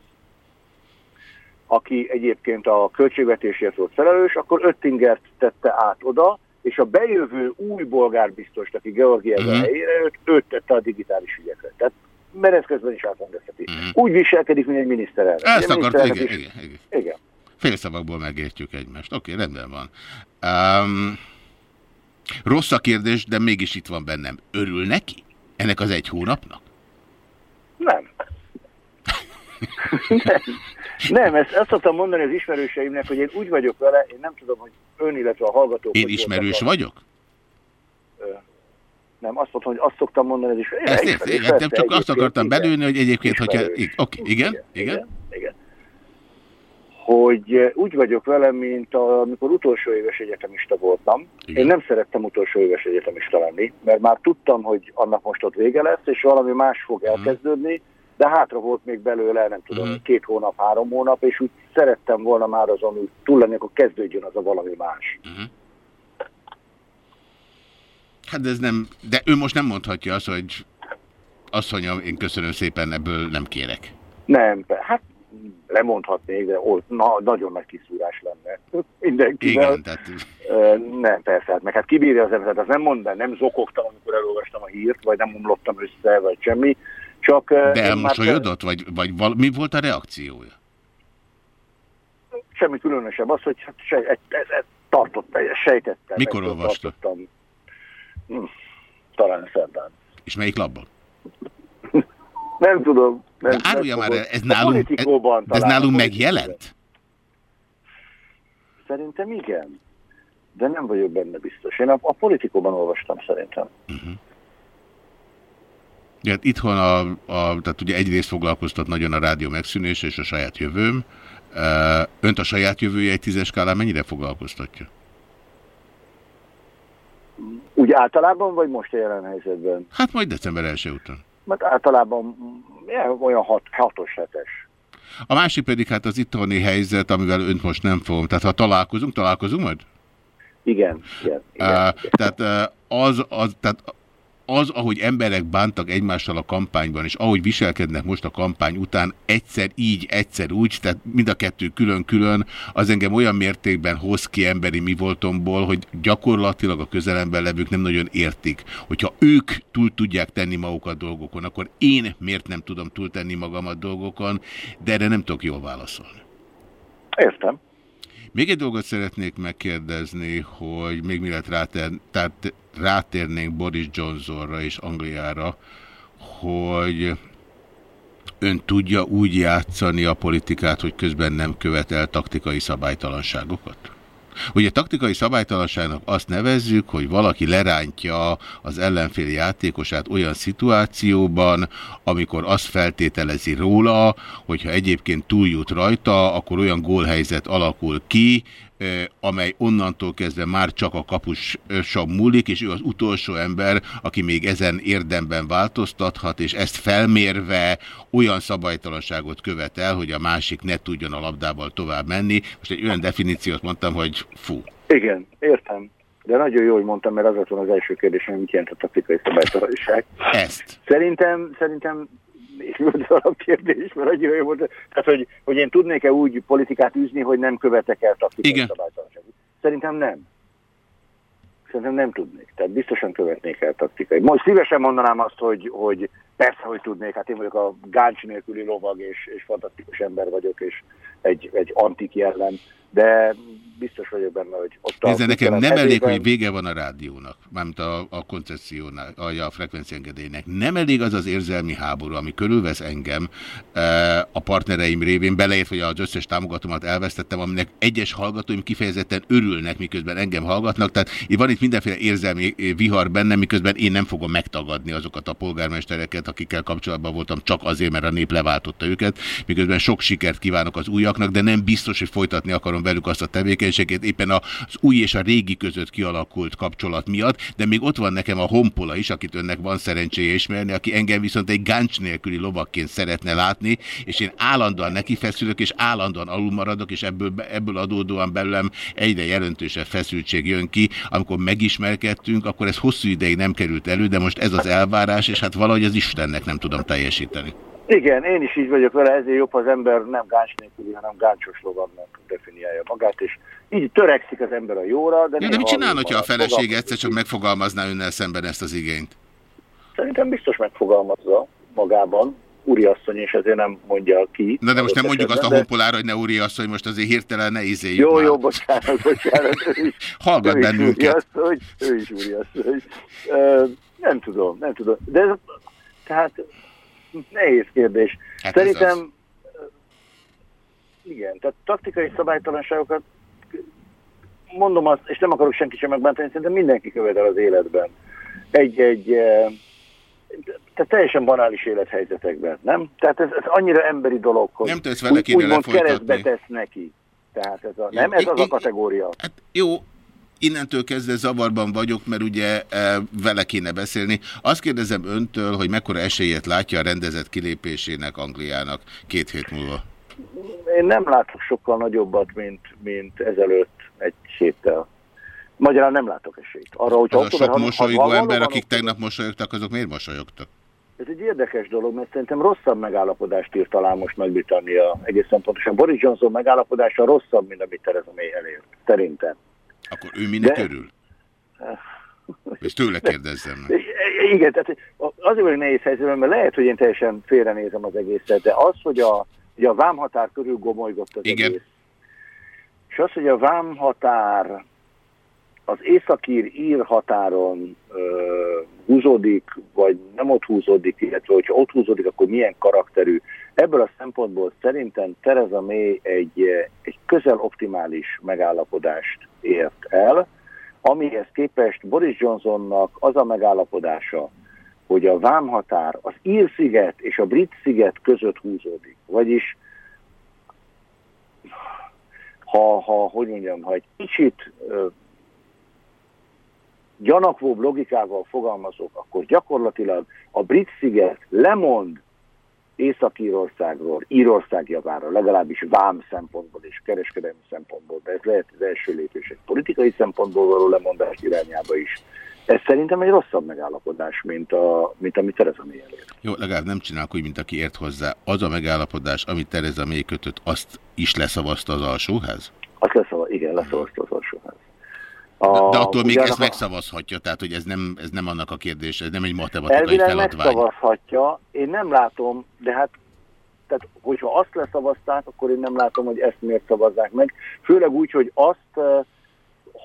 aki egyébként a költségvetésért volt felelős, akkor Öttingert tette át oda, és a bejövő új bolgár biztos, aki Georgieva Mhm. helyére, őt, őt tette a digitális ügyekre. Tehát menet közben is átrendezheti. Úgy viselkedik, mint egy miniszterelnök. Ezt akart, igen, is- igen, igen. igen. Félszavakból megértjük egymást. Oké, rendben van. Um, rossz a kérdés, de mégis itt van bennem. Örül neki? Ennek az egy hónapnak? Nem. nem. Nem, ezt, ezt szoktam mondani az ismerőseimnek, hogy én úgy vagyok vele, én nem tudom, hogy ön, illetve a hallgatók... Én hogy ismerős vagyok? a- Ö, Nem, azt mondtam, hogy azt szoktam mondani az ismerős. Ezt értem, értem, csak azt akartam igen. belőni, hogy egyébként, hogyha... Ismerős. ig- Oké, igen, igen. igen. Hogy eh, úgy vagyok vele, mint a, amikor utolsó éves egyetemista voltam. Igen. Én nem szerettem utolsó éves egyetemista lenni, mert már tudtam, hogy annak most ott vége lesz, és valami más fog Mhm. elkezdődni, de hátra volt még belőle, nem tudom, Mhm. két hónap, három hónap, és úgy szerettem volna már azon úgy túl lenni, akkor kezdődjön az a valami más. Hát de ez nem... De ő most nem mondhatja azt, hogy asszonyom, én köszönöm szépen, ebből nem kérek. Nem, hát lemondhatnék, de ó, na, nagyon nagy kiszúrás lenne mindenkivel. Igen, tehát Ö, Nem, persze, hát meg hát kibírja az ember, tehát az nem mond, nem zokogtam, amikor elolvastam a hírt, vagy nem omlottam össze, vagy semmi, csak... de én már elmosolyodott, vagy, vagy val, mi volt a reakciója? Semmi különösebb, az, hogy hát se, ez, ez, ez tartott, sejtettem. Mikor olvasta? tartottam. Hm, talán szerdán. És melyik labban? Nem tudom. Nem, De árulja nem már, fogom. ez nálunk, ez, ez nálunk megjelent? Szerintem igen. De nem vagyok benne biztos. Én a, a politikóban olvastam szerintem. Ja, hát itthon a, a, tehát ugye egyrészt foglalkoztat nagyon a rádió megszűnése és a saját jövőm. Önt a saját jövője egy tízes skálán mennyire foglalkoztatja? Úgy általában, vagy most a jelen helyzetben? Hát majd december első után. Mert általában mm, olyan hat, hatos, hetes. A másik pedig hát az itthoni helyzet, amivel önt most nem fogom. Tehát ha találkozunk, találkozunk majd? Igen, igen. Uh, tehát, uh, az, az, tehát az, ahogy emberek bántak egymással a kampányban, és ahogy viselkednek most a kampány után, egyszer így, egyszer úgy, tehát mind a kettő külön-külön, az engem olyan mértékben hoz ki emberi mi voltomból, hogy gyakorlatilag a közelemben levők nem nagyon értik. Hogyha ők túl tudják tenni magukat dolgokon, akkor én miért nem tudom túltenni magamat dolgokon, de erre nem tudok jól válaszolni. Értem. Még egy dolgot szeretnék megkérdezni, hogy még mielőtt rátér, tehát rátérnénk Boris Johnsonra és Angliára, hogy ön tudja úgy játszani a politikát, hogy közben nem követel taktikai szabálytalanságokat? Ugye taktikai szabálytalanságnak azt nevezzük, hogy valaki lerántja az ellenfél játékosát olyan szituációban, amikor azt feltételezi róla, hogyha egyébként túljut rajta, akkor olyan gólhelyzet alakul ki, amely onnantól kezdve már csak a kapussal múlik, és ő az utolsó ember, aki még ezen érdemben változtathat, és ezt felmérve olyan szabálytalanságot követel, hogy a másik ne tudjon a labdával tovább menni. Most egy olyan definíciót mondtam, hogy fú. Igen, értem. De nagyon jó, hogy mondtam, mert az volna az első kérdésem, mit jelent a taktikai szabálytalanság. Ezt. Szerintem, szerintem volt az alapkérdés, mert annyira jó volt. Tehát, hogy, hogy én tudnék-e úgy politikát űzni, hogy nem követek el taktikai szabálytalanságot? Szerintem nem. Szerintem nem tudnék. Tehát biztosan követnék el taktikai. Most szívesen mondanám azt, hogy, hogy Persze, hogy tudnék, hát én vagyok a gáncs nélküli lovag, és, és fantasztikus ember vagyok, és egy, egy antik jellem, de biztos vagyok benne, hogy ott. Nézze, nekem nem elég, hevében- hogy vége van a rádiónak, mármint a, a koncessziónál, a, a frekvenciengedélynek. Nem elég az az érzelmi háború, ami körülvesz engem e, a partnereim révén, beleértve, hogy az összes támogatómat elvesztettem, aminek egyes hallgatóim kifejezetten örülnek, miközben engem hallgatnak. Tehát van itt mindenféle érzelmi eh, vihar bennem, miközben én nem fogom megtagadni azokat a polgármestereket, akikkel kapcsolatban voltam csak azért, mert a nép leváltotta őket, miközben sok sikert kívánok az újaknak, de nem biztos, hogy folytatni akarom velük azt a tevékenységet, éppen az új és a régi között kialakult kapcsolat miatt, de még ott van nekem a honpola is, akit önnek van szerencséje ismerni, aki engem viszont egy gáncs nélküli lovakként szeretne látni, és én állandóan neki feszülök, és állandóan alulmaradok, és ebből, ebből adódóan belőlem egyre jelentősebb feszültség jön ki. Amikor megismerkedtünk, akkor ez hosszú ideig nem került elő, de most ez az elvárás, és hát valahogy az Istennek nem tudom teljesíteni. Igen, én is így vagyok vele, ezért jobb, az ember nem gáncs nélküli, hanem gáncsos lovagnak definiálja magát, és így törekszik az ember a jóra, de Ja, de mit csinál, hogyha a feleség egyszer csak megfogalmazná önnel szemben ezt az igényt? Szerintem biztos megfogalmazza magában, úriasszony, és ezért nem mondja ki. Na de most nem mondjuk azt a honpolára, hogy ne úri azt, hogy most azért hirtelen ne izéljük Jó, már. jó, bocsánat, bocsánat. Is, Hallgat ő is bennünket. úriasszony, ő is úriasszony. Ö, Nem tudom, nem tudom. De ez, tehát nehéz kérdés. Hát Szerintem igen, tehát taktikai szabálytalanságokat mondom azt, és nem akarok senki sem megbántani, szerintem mindenki követel az életben. Egy-egy, eh, tehát teljesen banális élethelyzetekben, nem? Tehát ez, ez annyira emberi dolog, hogy Nem tudsz vele úgy- úgymond keresztbe tesz neki. Tehát ez a, nem ez az a kategória. Hát jó, innentől kezdve zavarban vagyok, mert ugye e, vele kéne beszélni. Azt kérdezem öntől, hogy mekkora esélyet látja a rendezett kilépésének Angliának két hét múlva. Én nem látok sokkal nagyobbat, mint, mint ezelőtt egy héttel. Magyarán nem látok esélyt. Arra, hogy Az a sok mosolygó ember, akik tegnap mosolyogtak, azok miért mosolyogtak? Ez egy érdekes dolog, mert szerintem rosszabb megállapodást írt talán most Nagy-Britannia egészen pontosan. Boris Johnson megállapodása rosszabb, mint amit Theresa May elért. Szerintem. Akkor ő minek De- örül? És tőle kérdezzem meg. Igen, tehát azért vagyok nehéz helyzetben, mert lehet, hogy én teljesen félrenézem az egészet, de az, hogy a, a vámhatár körül gomolygott az Igen. egész, és az, hogy a vámhatár az északír ír határon ö, húzódik, vagy nem ott húzódik, illetve hogyha ott húzódik, akkor milyen karakterű. Ebből a szempontból szerintem Theresa May egy, egy közel optimális megállapodást ért el, amihez képest Boris Johnsonnak az a megállapodása, hogy a vámhatár az Ír-sziget és a Brit-sziget között húzódik. Vagyis ha, ha, hogy mondjam, ha egy kicsit ö, gyanakvóbb logikával fogalmazok, akkor gyakorlatilag a Brit-sziget lemond Észak-Írországról, Írország javára, legalábbis vám szempontból és kereskedelmi szempontból, de ez lehet az első lépés egy politikai szempontból való lemondás irányába is. Ez szerintem egy rosszabb megállapodás, mint, a, mint amit Tereza May elért. Jó, legalább nem csinálok úgy, mint aki ért hozzá. Az a megállapodás, amit Tereza May kötött, azt is leszavazta az alsóház? Azt leszava, igen, leszavazta az alsóház. De, A- de attól még ezt megszavazhatja, tehát hogy ez nem, ez nem annak a kérdése, ez nem egy matematikai feladvány. megszavazhatja, én nem látom, de hát tehát, hogyha azt leszavazták, akkor én nem látom, hogy ezt miért szavazzák meg. Főleg úgy, hogy azt, eh,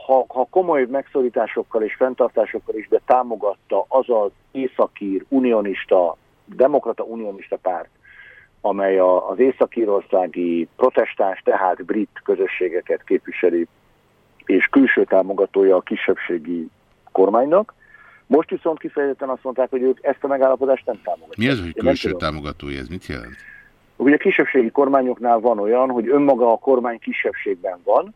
ha, ha komoly megszorításokkal és fenntartásokkal is, de támogatta az az északír unionista, demokrata unionista párt, amely a, az északírországi protestáns, tehát brit közösségeket képviseli, és külső támogatója a kisebbségi kormánynak. Most viszont kifejezetten azt mondták, hogy ők ezt a megállapodást nem támogatják. Mi az, hogy külső támogatója, ez mit jelent? Ugye a kisebbségi kormányoknál van olyan, hogy önmaga a kormány kisebbségben van,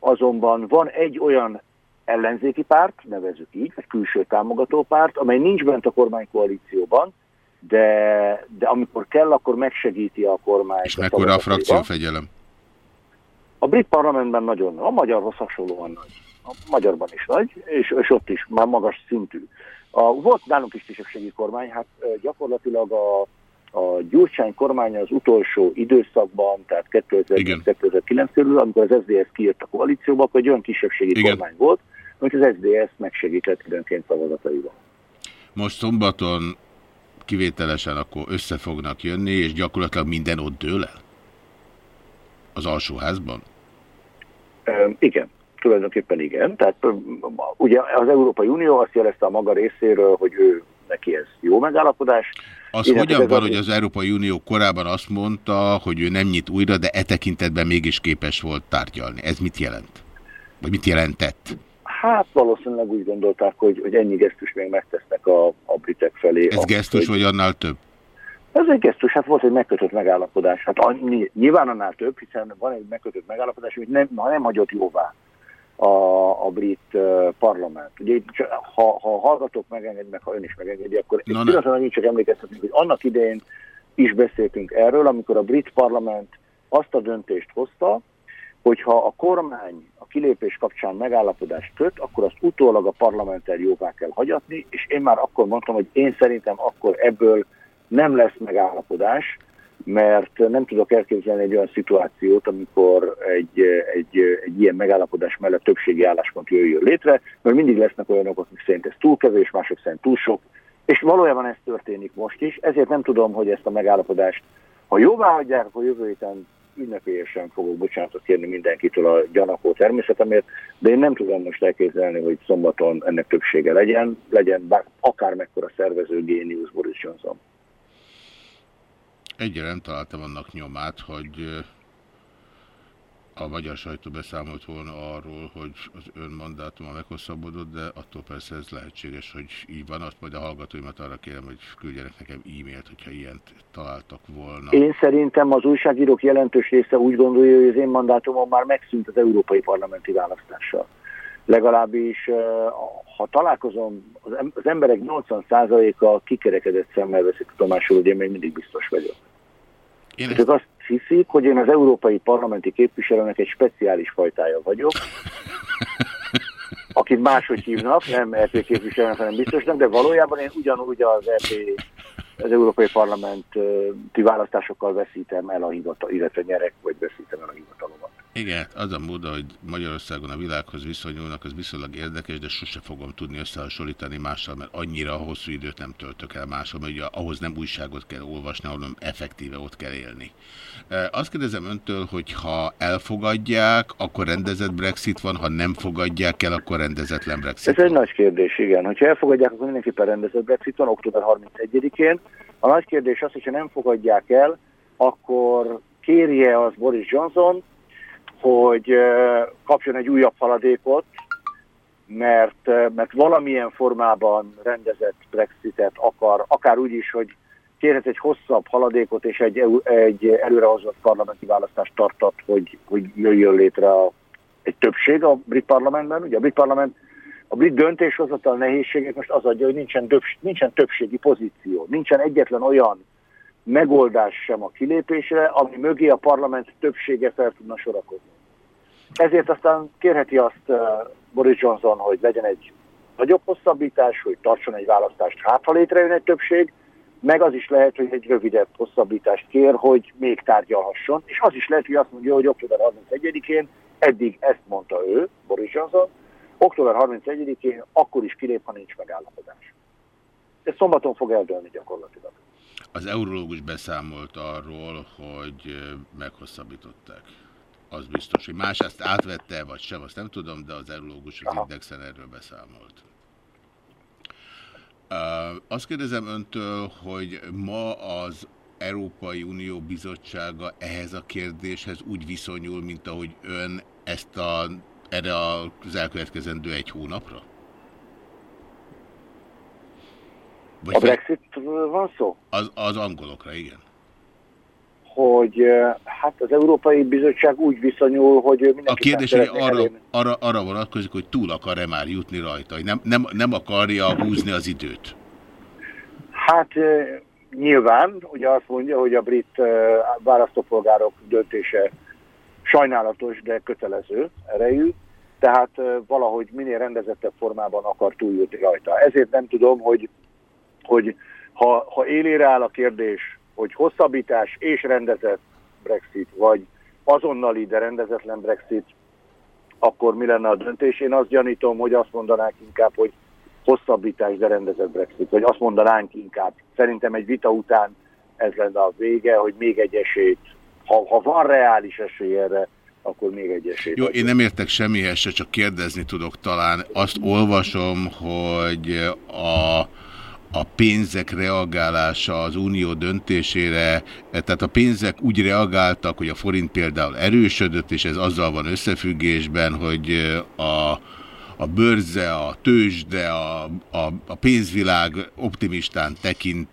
azonban van egy olyan ellenzéki párt, nevezzük így, vagy külső támogató párt, amely nincs bent a kormánykoalícióban, de, de amikor kell, akkor megsegíti a kormányt. És mekkora a frakciófegyelem? A brit parlamentben nagyon, a magyarhoz hasonlóan nagy. A magyarban is nagy, és, és ott is már magas szintű. A, volt nálunk is kisebbségi kormány, hát gyakorlatilag a, a Gyurcsány kormánya az utolsó időszakban, tehát 2009 körül, amikor az SZDSZ kiírt a koalícióba, akkor egy olyan kisebbségi Igen. kormány volt, amit az SZDSZ megsegített időnként szavazataival. Most szombaton kivételesen akkor össze fognak jönni, és gyakorlatilag minden ott dől el? Az alsóházban? Ö, igen, tulajdonképpen igen. Tehát ugye az Európai Unió azt jelezte a maga részéről, hogy ő neki ez jó megállapodás. Az Illetve hogyan van, hogy az Európai Unió korábban azt mondta, hogy ő nem nyit újra, de e tekintetben mégis képes volt tárgyalni? Ez mit jelent? Vagy mit jelentett? Hát valószínűleg úgy gondolták, hogy, hogy ennyi gesztus még megtesznek a, a britek felé. Ez gesztus, hogy- vagy annál több? Ez egy gesztus, hát volt egy megkötött megállapodás. Hát annyi, nyilván annál több, hiszen van egy megkötött megállapodás, hogy nem, ha nem hagyott jóvá a, a brit uh, parlament. Ugye, ha, ha hallgatók megengednek, ha ön is megengedi, akkor egy Na, ne. pillanatra annyit csak emlékeztetnék, hogy annak idején is beszéltünk erről, amikor a brit parlament azt a döntést hozta, hogyha a kormány a kilépés kapcsán megállapodást köt, akkor azt utólag a parlamenttel jóvá kell hagyatni, és én már akkor mondtam, hogy én szerintem akkor ebből nem lesz megállapodás, mert nem tudok elképzelni egy olyan szituációt, amikor egy, egy, egy ilyen megállapodás mellett többségi álláspont jöjjön létre, mert mindig lesznek olyanok, akik szerint ez túl kevés, mások szerint túl sok, és valójában ez történik most is, ezért nem tudom, hogy ezt a megállapodást, ha jóvá hagyják, akkor jövő héten ünnepélyesen fogok bocsánatot kérni mindenkitől a gyanakó természetemért, de én nem tudom most elképzelni, hogy szombaton ennek többsége legyen, legyen bár akár mekkora szervező géniusz Boris Johnson. Egyre nem találtam annak nyomát, hogy a magyar sajtó beszámolt volna arról, hogy az ön mandátuma meghosszabbodott, de attól persze ez lehetséges, hogy így van. Azt majd a hallgatóimat arra kérem, hogy küldjenek nekem e-mailt, hogyha ilyent találtak volna. Én szerintem az újságírók jelentős része úgy gondolja, hogy az én mandátumom már megszűnt az európai parlamenti választással. Legalábbis, ha találkozom, az emberek 80%-a kikerekedett szemmel veszik tudomásul, hogy én még mindig biztos vagyok. Én Ezek azt hiszik, hogy én az európai parlamenti képviselőnek egy speciális fajtája vagyok, akit máshogy hívnak, nem RP képviselőnek, hanem biztosnak, de valójában én ugyanúgy az RP, az Európai Parlamenti választásokkal veszítem el a hivatal, illetve nyerek, vagy veszítem el a hivatalomat. Igen, az a mód, hogy Magyarországon a világhoz viszonyulnak, az viszonylag érdekes, de sose fogom tudni összehasonlítani mással, mert annyira hosszú időt nem töltök el máshol, mert ugye ahhoz nem újságot kell olvasni, hanem effektíve ott kell élni. Azt kérdezem öntől, hogy ha elfogadják, akkor rendezett Brexit van, ha nem fogadják el, akkor rendezetlen Brexit Ez egy nagy kérdés, igen. Hogyha elfogadják, akkor mindenképpen rendezett Brexit van, október 31-én. A nagy kérdés az, hogyha nem fogadják el, akkor kérje az Boris Johnson, hogy kapjon egy újabb haladékot, mert, mert valamilyen formában rendezett Brexitet akar, akár úgy is, hogy kérhet egy hosszabb haladékot és egy, egy előrehozott parlamenti választást tartat, hogy, hogy jöjjön létre a, egy többség a brit parlamentben. Ugye a brit parlament a brit döntéshozatal nehézségét most az adja, hogy nincsen, több, nincsen többségi pozíció, nincsen egyetlen olyan megoldás sem a kilépésre, ami mögé a parlament többsége fel tudna sorakozni. Ezért aztán kérheti azt uh, Boris Johnson, hogy legyen egy nagyobb hosszabbítás, hogy tartson egy választást, hát ha létrejön egy többség, meg az is lehet, hogy egy rövidebb hosszabbítást kér, hogy még tárgyalhasson, és az is lehet, hogy azt mondja, hogy október 31-én, eddig ezt mondta ő, Boris Johnson, október 31-én akkor is kilép, ha nincs megállapodás. Ez szombaton fog eldőlni gyakorlatilag. Az eurológus beszámolt arról, hogy meghosszabbították. Az biztos, hogy más ezt átvette, vagy sem, azt nem tudom, de az eurológus az Indexen erről beszámolt. Azt kérdezem öntől, hogy ma az Európai Unió Bizottsága ehhez a kérdéshez úgy viszonyul, mint ahogy ön ezt a, erre az elkövetkezendő egy hónapra? Vagy A Brexit van szó? Az, az angolokra, igen. hogy eh, hát az Európai Bizottság úgy viszonyul, hogy ő A kérdés hogy arra, elérni. arra, arra vonatkozik, hogy túl akar-e már jutni rajta, hogy nem, nem, nem akarja húzni az időt. Hát eh, nyilván, ugye azt mondja, hogy a brit eh, választópolgárok döntése sajnálatos, de kötelező erejű, tehát eh, valahogy minél rendezettebb formában akar túljutni rajta. Ezért nem tudom, hogy, hogy ha, ha élére áll a kérdés, hogy hosszabbítás és rendezett Brexit, vagy azonnali, de rendezetlen Brexit, akkor mi lenne a döntés? Én azt gyanítom, hogy azt mondanák inkább, hogy hosszabbítás, de rendezett Brexit, vagy azt mondanánk inkább. Szerintem egy vita után ez lenne a vége, hogy még egy esélyt, ha, ha van reális esély erre, akkor még egy esélyt. Jó, én nem értek semmihez se, csak kérdezni tudok talán. Azt olvasom, hogy a, a pénzek reagálása az unió döntésére, tehát a pénzek úgy reagáltak, hogy a forint például erősödött, és ez azzal van összefüggésben, hogy a, a bőrze, a tőzsde, a, a, a pénzvilág optimistán tekint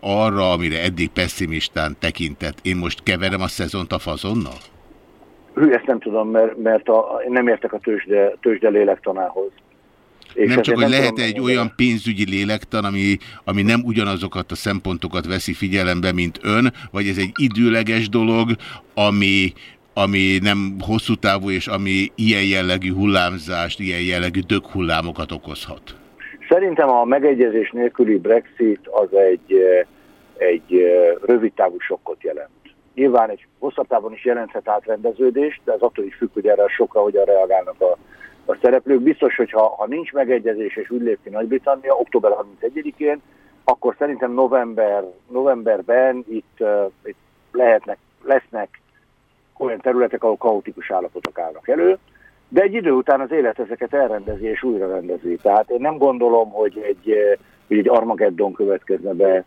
arra, amire eddig pessimistán tekintett. Én most keverem a szezont a fazonnal? Hű, ezt nem tudom, mert, mert a, nem értek a tőzsde, tőzsde lélektanához. És nem csak, hogy lehet tudom egy olyan pénzügyi lélektan, ami, ami nem ugyanazokat a szempontokat veszi figyelembe, mint ön, vagy ez egy időleges dolog, ami, ami nem hosszú távú, és ami ilyen jellegű hullámzást, ilyen jellegű döghullámokat okozhat. Szerintem a megegyezés nélküli Brexit az egy, eh, egy eh, rövid távú sokkot jelent. Nyilván egy hosszabb távon is jelenthet átrendeződést, de ez attól is függ, hogy erre sokra hogyan reagálnak a, a szereplők. Biztos, hogy ha, ha nincs megegyezés és úgy lép ki Nagy-Britannia október 31-én, akkor szerintem november, novemberben itt, uh, itt lehetnek, lesznek olyan területek, ahol kaotikus állapotok állnak elő, de egy idő után az élet ezeket elrendezi és újra rendezi. Tehát én nem gondolom, hogy egy, eh, hogy egy Armageddon következne be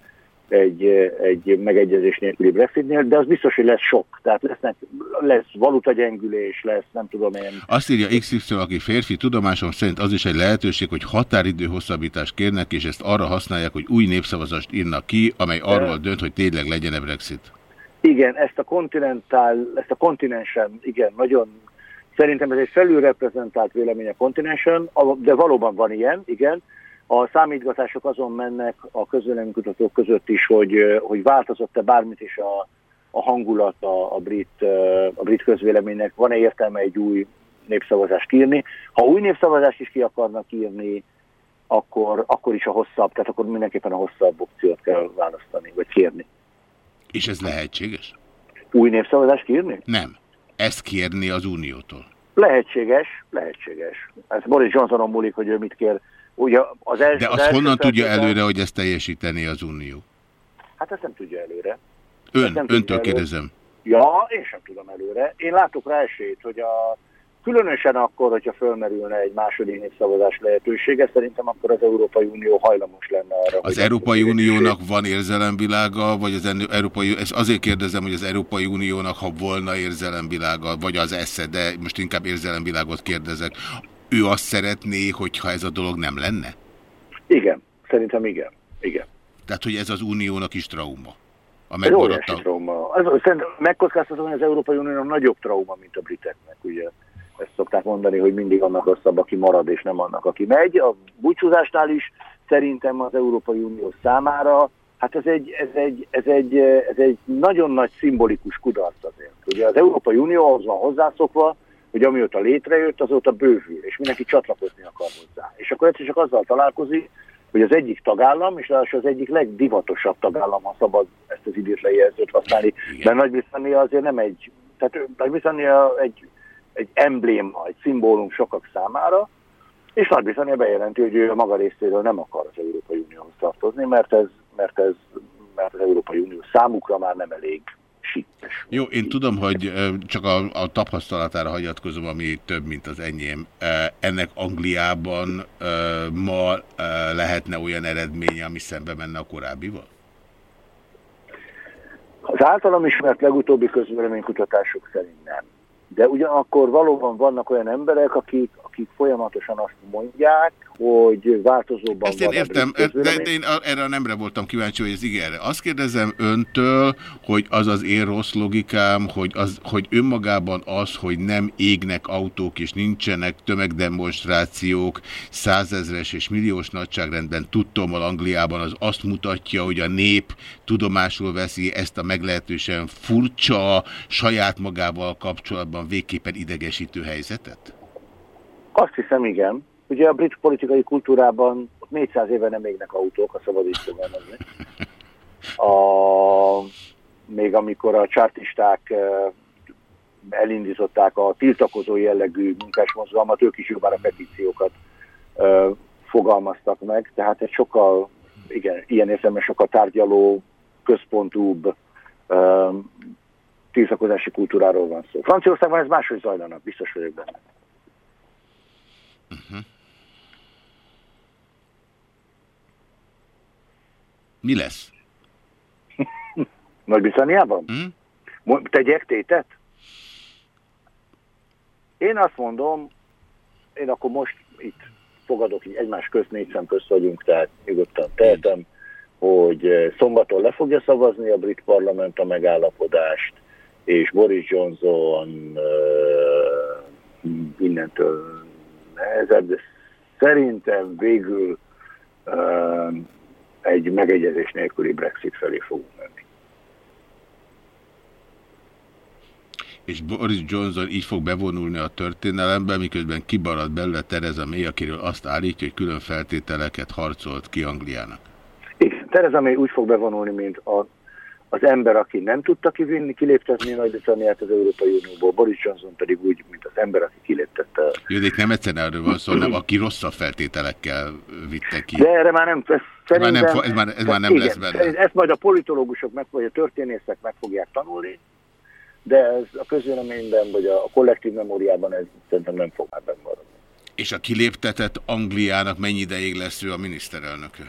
egy, eh, egy megegyezés nélküli Brexitnél, de az biztos, hogy lesz sok. Tehát lesznek, lesz valutagyengülés, lesz, nem tudom én. Azt írja XY, aki férfi, tudomásom szerint az is egy lehetőség, hogy határidő hosszabbítást kérnek, és ezt arra használják, hogy új népszavazást írnak ki, amely arról dönt, hogy tényleg legyen-e Brexit. Igen, ezt a kontinentál, ezt a kontinensen, igen, nagyon, szerintem ez egy felülreprezentált vélemény a kontinensen, de valóban van ilyen, igen. A számítgatások azon mennek a közvéleménykutatók között is, hogy, hogy változott-e bármit is a, a hangulat a, a, brit, a brit közvéleménynek, van-e értelme egy új népszavazást írni. Ha új népszavazást is ki akarnak írni, akkor, akkor is a hosszabb, tehát akkor mindenképpen a hosszabb opciót kell választani, vagy kérni. És ez lehetséges? Új népszavazást írni? Nem. Ezt kérni az Uniótól. Lehetséges, lehetséges. Ez Boris Johnsonon múlik, hogy ő mit kér. Ugye az els, De az azt első honnan tudja előre, hogy ezt teljesíteni az Unió? Hát ezt nem tudja előre. Ön, öntől előre. kérdezem. Ja, én sem tudom előre. Én látok rá esélyt, hogy a különösen akkor, hogyha fölmerülne egy második népszavazás lehetősége, szerintem akkor az Európai Unió hajlamos lenne arra, Az Európai Uniónak van érzelemvilága, vagy az Európai, ezt azért kérdezem, hogy az Európai Uniónak, ha volna érzelemvilága, vagy az esze, de most inkább érzelemvilágot kérdezek, ő azt szeretné, hogyha ez a dolog nem lenne? Igen, szerintem igen. Igen. Tehát, hogy ez az Uniónak is trauma. A Ez megmaradt óriási a... trauma. Az, megkockáztatom, hogy az Európai Uniónak nagyobb trauma, mint a briteknek, ugye. Ezt szokták mondani, hogy mindig annak rosszabb, aki marad, és nem annak, aki megy. A búcsúzásnál is szerintem az Európai Unió számára, hát ez egy, ez egy, ez egy, ez egy nagyon nagy szimbolikus kudarc azért. Ugye az Európai Unió ahhoz van hozzászokva, hogy amióta létrejött, azóta bővül, és mindenki csatlakozni akar hozzá. És akkor egyszer csak azzal találkozik, hogy az egyik tagállam, és ráadásul az egyik legdivatosabb tagállam, ha szabad ezt az idétlen jelzőt használni, mert Nagy-Britannia azért nem egy, tehát Nagy-Britannia egy, egy embléma, egy szimbólum sokak számára, és Nagy-Britannia bejelenti, hogy ő a maga részéről nem akar az Európai Unióhoz tartozni, mert ez, mert ez mert az Európai Unió számukra már nem elég síkes. Jó, én tudom, hogy csak a, a tapasztalatára hagyatkozom, ami több, mint az enyém. Ennek Angliában ma lehetne olyan eredménye, ami szembe menne a korábbival? Az általam ismert legutóbbi közvéleménykutatások szerint nem. De ugyanakkor valóban vannak olyan emberek, akik, akik folyamatosan azt mondják, hogy változóban Ezt én értem, de, de én erre nemre voltam kíváncsi, hogy ez igenre. Azt kérdezem öntől, hogy az az én rossz logikám, hogy, az, hogy önmagában az, hogy nem égnek autók és nincsenek tömegdemonstrációk százezres és milliós nagyságrendben tudtommal Angliában, az azt mutatja, hogy a nép tudomásul veszi ezt a meglehetősen furcsa, saját magával kapcsolatban végképpen idegesítő helyzetet? Azt hiszem, igen. Ugye a brit politikai kultúrában ott 400 éve nem égnek autók, ha szabad így. A, még amikor a csártisták elindították a tiltakozó jellegű munkásmozgalmat, ők is jobbára petíciókat eh, fogalmaztak meg, tehát egy sokkal, igen, ilyen értelemben sokkal tárgyaló, központúbb um, tiltakozási kultúráról van szó. Franciaországban ez máshogy zajlanak, biztos vagyok benne. Mi lesz? Nagy-Britanniában? Hm? Mo- Tegyek tétet? Én azt mondom, én akkor most itt fogadok, így egymás közt négy szem közt vagyunk, tehát nyugodtan tehetem, hogy eh, szombaton le fogja szavazni a brit parlament a megállapodást, és Boris Johnson uh, innentől nehezebb, de szerintem végül uh, egy megegyezés nélküli Brexit felé fogunk menni. És Boris Johnson így fog bevonulni a történelembe, miközben kibarad belőle Tereza May, akiről azt állítja, hogy külön feltételeket harcolt ki Angliának. Igen, Tereza May úgy fog bevonulni, mint a, az ember, aki nem tudta kivinni, kiléptetni Nagy-Britanniát az Európai Unióból, Boris Johnson pedig úgy, mint az ember, aki kiléptette. Jó, de itt nem egyszerűen erről van szó, hanem aki rosszabb feltételekkel vitte ki. De erre már nem, ez, már nem ez már- ez már nem igen, lesz benne. Ezt majd a politológusok, meg, vagy a történészek meg fogják tanulni, de ez a közvéleményben, vagy a, a kollektív memóriában ez szerintem nem fog már benn maradni. És a kiléptetett Angliának mennyi ideig lesz ő a miniszterelnöke?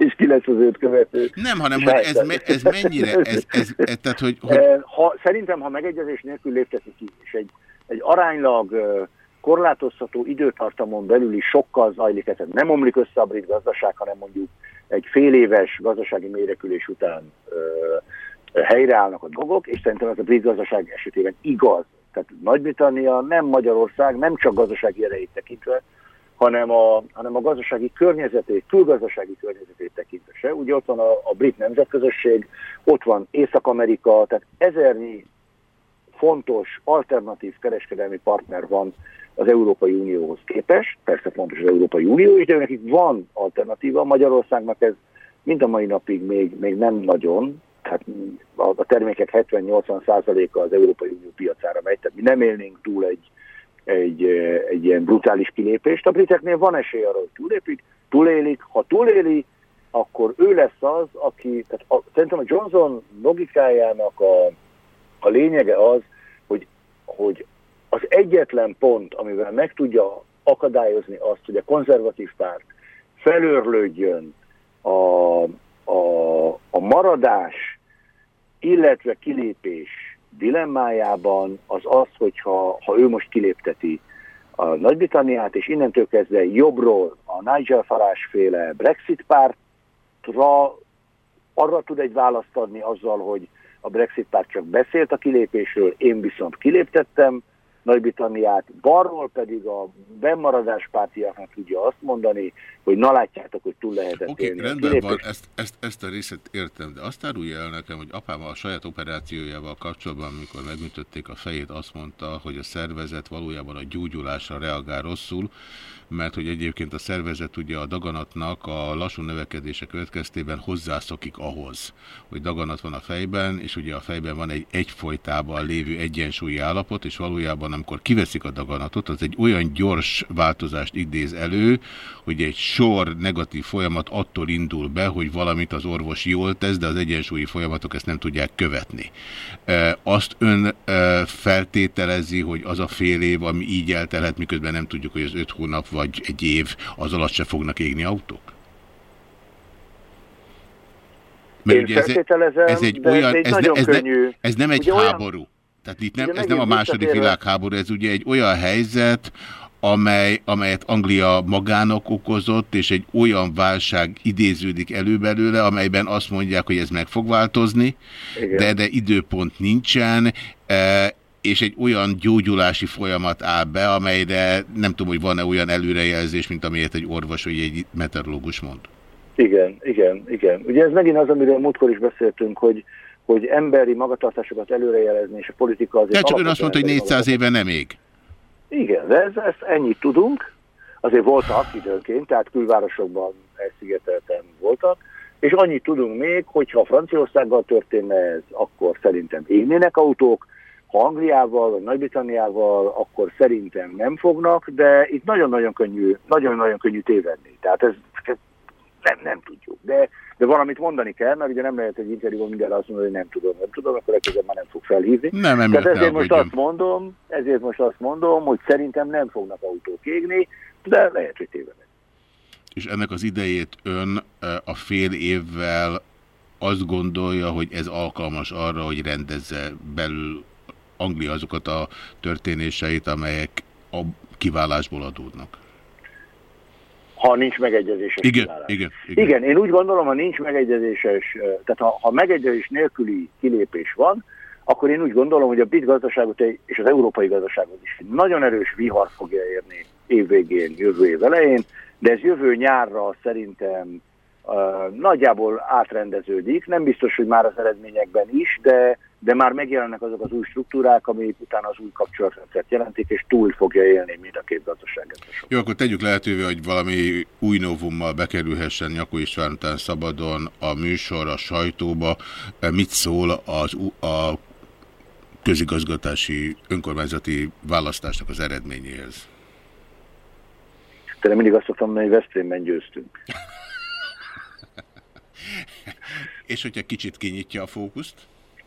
És ki lesz az őt követő? Nem, hanem hogy ez, me- ez mennyire, ez, ez, ez, tehát hogy, hogy Eh, Ha, szerintem, ha megegyezés nélkül lépteti ki, és egy, egy aránylag eh, korlátozható időtartamon belüli sokkal zajlik ez, nem omlik össze a brit gazdaság, hanem mondjuk egy fél éves gazdasági mérekülés után ö, helyreállnak a dolgok, és szerintem ez a brit gazdaság esetében igaz. Tehát Nagy-Britannia nem Magyarország, nem csak gazdasági erejét tekintve, hanem a, hanem a gazdasági környezetét, külgazdasági környezetét tekintve se. Ugye ott van a, a brit nemzetközösség, ott van Észak-Amerika, tehát ezernyi fontos, alternatív kereskedelmi partner van az Európai Unióhoz képest. Persze fontos az Európai Unió is, de nekik van alternatíva. Magyarországnak ez mind a mai napig még, még nem nagyon, tehát a, termékek 70-80 százaléka az Európai Unió piacára megy, tehát mi nem élnénk túl egy, egy, egy ilyen brutális kilépést. A briteknél van esély arra, hogy túlépik, túlélik. Ha túléli, akkor ő lesz az, aki, tehát a, szerintem a Johnson logikájának a, a lényege az, hogy, hogy az egyetlen pont, amivel meg tudja akadályozni azt, hogy a konzervatív párt felörlődjön a, a, a maradás, illetve kilépés dilemmájában, az az, hogyha ha ő most kilépteti a Nagy-Britanniát, és innentől kezdve jobbról a Nigel Farage féle Brexit pártra arra tud egy választ adni azzal, hogy a Brexit párt csak beszélt a kilépésről, én viszont kiléptettem Nagy-Britanniát, balról pedig a bennmaradás pártiaknak tudja azt mondani, hogy na látjátok, hogy túl lehetett Oké, élni. a rendben van, ezt, ezt, ezt a részét értem, de azt árulja el nekem, hogy apám a saját operációjával kapcsolatban, amikor megműtötték a fejét, azt mondta, hogy a szervezet valójában a gyógyulásra reagál rosszul, mert hogy egyébként a szervezet ugye a daganatnak a lassú növekedése következtében hozzászokik ahhoz, hogy daganat van a fejben, és ugye a fejben van egy egyfolytában lévő egyensúlyi állapot, és valójában amikor kiveszik a daganatot, az egy olyan gyors változást idéz elő, hogy egy sor negatív folyamat attól indul be, hogy valamit az orvos jól tesz, de az egyensúlyi folyamatok ezt nem tudják követni. E, Azt ön e, feltételezi, hogy az a fél év, ami így eltelhet, miközben nem tudjuk, hogy az öt hónap vagy egy év, az alatt se fognak égni autók? Én ugye ez, ez egy olyan, ez, ne, ez, ne, ez nem egy Ugye olyan- háború. Tehát itt nem, ez nem a megint második világháború, ez ugye egy olyan helyzet, amely, amelyet Anglia magának okozott, és egy olyan válság idéződik elő belőle, amelyben azt mondják, hogy ez meg fog változni, Igen. de, de időpont nincsen, e, és egy olyan gyógyulási folyamat áll be, amelyre nem tudom, hogy van-e olyan előrejelzés, mint amilyet egy orvos vagy egy meteorológus mond. Igen, igen, igen. Ugye ez megint az, amiről múltkor is beszéltünk, hogy, hogy emberi magatartásokat előrejelezni, és a politika azért... De csak ön azt mondta, hogy emberi 400 éve nem ég. Igen, de ez, ezt ennyit tudunk. Azért voltak időnként, tehát külvárosokban elszigetelten voltak, és annyit tudunk még, hogyha Franciaországgal történne ez, akkor szerintem égnének autók, Ha Angliával vagy Nagy-Britanniával, akkor szerintem nem fognak, de itt nagyon-nagyon könnyű, nagyon-nagyon könnyű tévedni. Tehát ez nem, nem tudjuk. De, de valamit mondani kell, mert ugye nem lehet egy interjúban mindenre azt mondani, hogy nem tudom, nem tudom, akkor legközelebb már nem fog felhívni. Nem, emiatt Tehát ezért most azt mondom, ezért most azt mondom, hogy szerintem nem fognak autók égni, de lehet, hogy tévedek. És ennek az idejét ön eh, a fél évvel azt gondolja, hogy ez alkalmas arra, hogy rendezze belül Anglia azokat a történéseit, amelyek a kiválásból adódnak. Ha nincs megegyezéses Igen, kiválás. igen, igen. Igen, én úgy gondolom, ha nincs megegyezéses, tehát ha, ha megegyezés nélküli kilépés van, akkor én úgy gondolom, hogy a brit gazdaságot és az európai gazdaságot is nagyon erős vihar fogja érni évvégén, jövő év elején, de ez jövő nyárra szerintem nagyjából átrendeződik. Nem biztos, hogy már az eredményekben is, de, de már megjelennek azok az új struktúrák, amik utána az új kapcsolatrendszert jelentik, és túl fogja élni mind a két gazdaság. Jó, akkor tegyük lehetővé, hogy valami új novummal bekerülhessen Nyakó István után szabadon a műsor, a sajtóba. Mit szól az, a közigazgatási önkormányzati választásnak az eredményéhez? Nem mindig azt szoktam hogy Veszprémben győztünk. És hogyha kicsit kinyitja a fókuszt?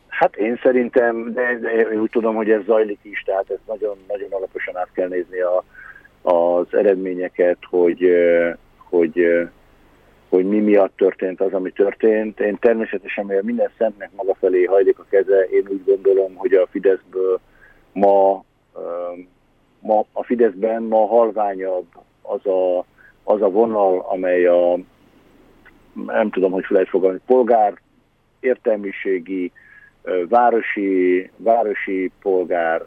Hát én szerintem, de, de én úgy tudom, hogy ez zajlik is, tehát ez nagyon, nagyon alaposan át kell nézni a, az eredményeket, hogy, hogy, hogy mi miatt történt az, ami történt. Én természetesen, mivel minden szemnek maga felé hajlik a keze, én úgy gondolom, hogy a Fideszből ma, ma a Fideszben ma halványabb az a, az a vonal, amely a nem tudom, hogy fel lehet fogalni, polgár értelmiségi, városi, városi polgár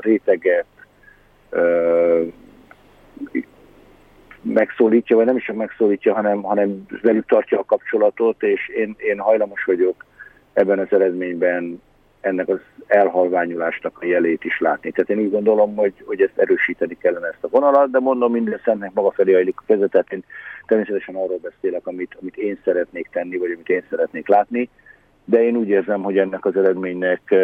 réteget megszólítja, vagy nem is csak megszólítja, hanem, hanem velük tartja a kapcsolatot, és én, én hajlamos vagyok ebben az eredményben ennek az elhalványulásnak a jelét is látni. Tehát én úgy gondolom, hogy, hogy ezt erősíteni kellene ezt a vonalat, de mondom, minden szemnek maga felé hajlik a kezet, tehát én természetesen arról beszélek, amit, amit én szeretnék tenni, vagy amit én szeretnék látni, de én úgy érzem, hogy ennek az eredménynek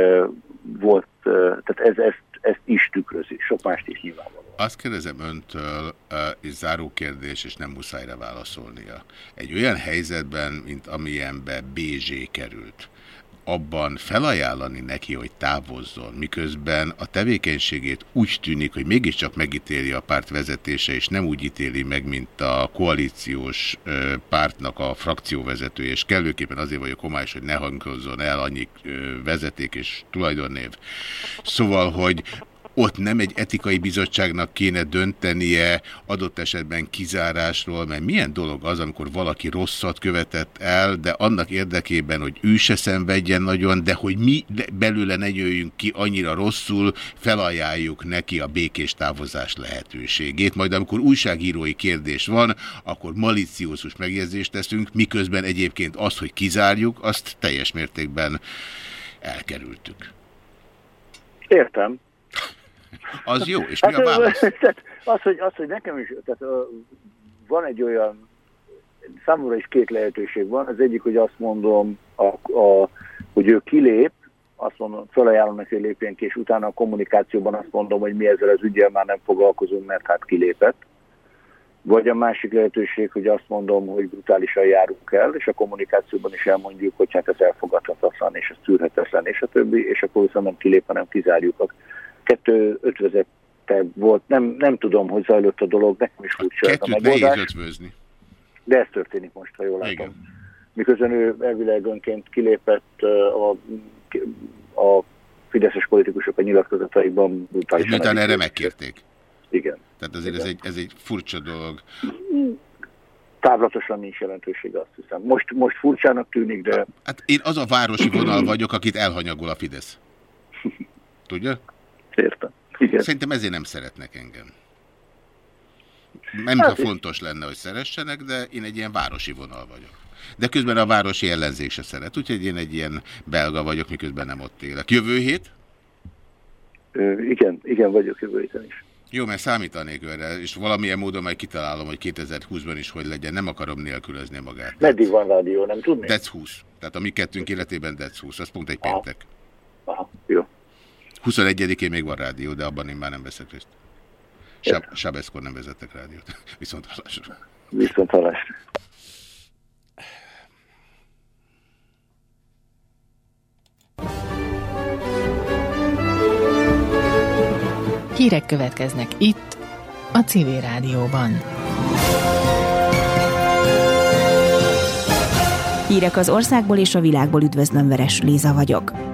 volt, eh, tehát ez, ezt, ezt is tükrözi, sok mást is nyilvánvaló. Azt kérdezem öntől, és záró kérdés, és nem muszáj rá válaszolnia. Egy olyan helyzetben, mint amilyenbe BZ került, abban felajánlani neki, hogy távozzon, miközben a tevékenységét úgy tűnik, hogy mégiscsak megítéli a párt vezetése, és nem úgy ítéli meg, mint a koalíciós pártnak a frakcióvezető, és kellőképpen azért vagyok homályos, hogy ne hanghozzon el annyi vezeték és tulajdonnév. Szóval, hogy ott nem egy etikai bizottságnak kéne döntenie adott esetben kizárásról, mert milyen dolog az, amikor valaki rosszat követett el, de annak érdekében, hogy ő se szenvedjen nagyon, de hogy mi belőle ne jöjjünk ki annyira rosszul, felajánljuk neki a békés távozás lehetőségét. Majd amikor újságírói kérdés van, akkor maliciózus megjegyzést teszünk, miközben egyébként azt, hogy kizárjuk, azt teljes mértékben elkerültük. Értem. Az jó, és mi a ö, válasz? tehát az, hogy, az, hogy nekem is, tehát van egy olyan, számomra is két lehetőség van. Az egyik, hogy azt mondom, a, a, hogy ő kilép, azt mondom, felajánlom neki, hogy lépjen ki, és utána a kommunikációban azt mondom, hogy mi ezzel az ügyel már nem foglalkozunk, mert hát kilépett. Vagy a másik lehetőség, hogy azt mondom, hogy brutálisan járunk el, és a kommunikációban is elmondjuk, hogy hát ez elfogadhatatlan, és ez tűrhetetlen, és a többi, és akkor viszont nem kilép, hanem kizárjuk. A kettő ötvezette volt, nem, nem tudom, hogy zajlott a dolog, nekem is furcsa ez a megoldás. ötvözni. De ez történik most, ha jól látom. Igen. Miközben ő elvileg önként kilépett a, a fideszes politikusok a nyilatkozataikban. Miután erre megkérték. Igen. Tehát azért ez egy, ez egy furcsa dolog. Távlatosan nincs jelentősége, azt hiszem. Most, most furcsának tűnik, de Hát én az a városi vonal vagyok, akit elhanyagol a Fidesz. Tudja? Értem. Igen. Szerintem ezért nem szeretnek engem. Nem hát Hát- fontos lenne, hogy szeressenek, de én egy ilyen városi vonal vagyok. De közben a városi ellenzék se szeret, úgyhogy én egy ilyen belga vagyok, miközben nem ott élek. Jövő hét? Ö, igen, igen, vagyok jövő héten is. Jó, mert számítanék erre, és valamilyen módon majd kitalálom, hogy 2020-ban is hogy legyen. Nem akarom nélkülözni magát. Meddig van rádió, nem tudni? Dec 20. Tehát a mi kettőnk életében Dec 20. Az pont egy péntek. Aha, jó. 21-én még van rádió, de abban én már nem veszek részt. Sab Sabeszkor nem vezettek rádiót. Viszont hallásra. Viszont hallásra. Hírek következnek itt, a Civil Rádióban. Hírek az országból és a világból üdvözlöm, Veres Léza vagyok.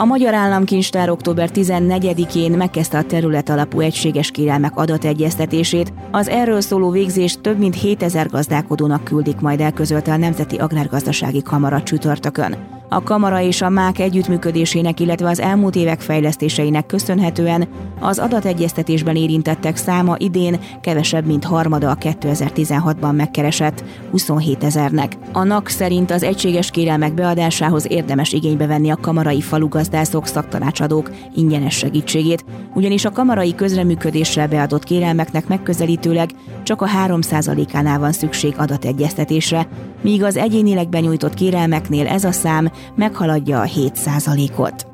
A Magyar Államkincstár október 14-én megkezdte a terület alapú egységes kérelmek adategyeztetését. Az erről szóló végzést több mint 7000 gazdálkodónak küldik majd el, a Nemzeti Agrárgazdasági Kamara csütörtökön. A kamara és a MÁK együttműködésének, illetve az elmúlt évek fejlesztéseinek köszönhetően az adategyeztetésben érintettek száma idén kevesebb, mint harmada a 2016-ban megkeresett 27 ezernek. A NAK szerint az egységes kérelmek beadásához érdemes igénybe venni a kamarai falugazdászok, szaktanácsadók ingyenes segítségét, ugyanis a kamarai közreműködéssel beadott kérelmeknek megközelítőleg csak a 3%-ánál van szükség adategyeztetésre, míg az egyénileg benyújtott kérelmeknél ez a szám meghaladja a 7%-ot.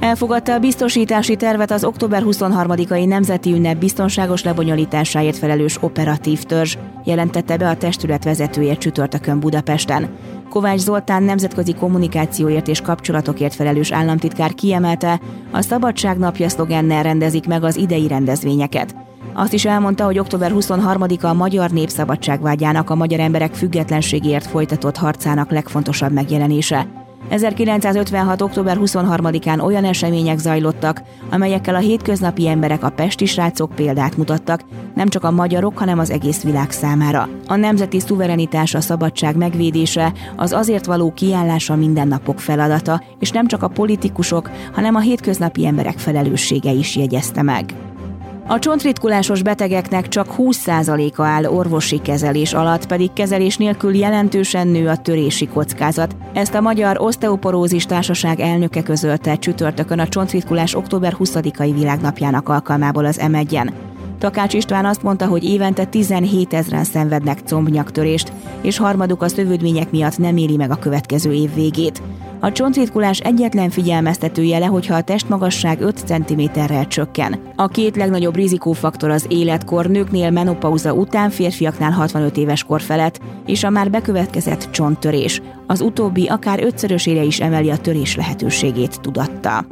Elfogadta a biztosítási tervet az október 23-ai Nemzeti Ünnep biztonságos lebonyolításáért felelős operatív törzs, jelentette be a testület vezetője csütörtökön Budapesten. Kovács Zoltán nemzetközi kommunikációért és kapcsolatokért felelős államtitkár kiemelte, a Szabadság napja szlogennel rendezik meg az idei rendezvényeket. Azt is elmondta, hogy október 23-a a magyar népszabadságvágyának a magyar emberek függetlenségért folytatott harcának legfontosabb megjelenése. 1956. október 23-án olyan események zajlottak, amelyekkel a hétköznapi emberek a pesti srácok példát mutattak, nem csak a magyarok, hanem az egész világ számára. A nemzeti szuverenitás, a szabadság megvédése, az azért való kiállása mindennapok feladata, és nem csak a politikusok, hanem a hétköznapi emberek felelőssége is jegyezte meg. A csontritkulásos betegeknek csak 20%-a áll orvosi kezelés alatt, pedig kezelés nélkül jelentősen nő a törési kockázat. Ezt a Magyar Osteoporózis Társaság elnöke közölte csütörtökön a csontritkulás október 20-ai világnapjának alkalmából az m Takács István azt mondta, hogy évente 17 ezeren szenvednek combnyaktörést, és harmaduk a szövődmények miatt nem éri meg a következő év végét. A csontritkulás egyetlen figyelmeztető jele, hogyha a testmagasság 5 cm-rel csökken. A két legnagyobb rizikófaktor az életkor, nőknél menopauza után, férfiaknál 65 éves kor felett, és a már bekövetkezett csonttörés. Az utóbbi akár ötszörösére is emeli a törés lehetőségét, tudatta.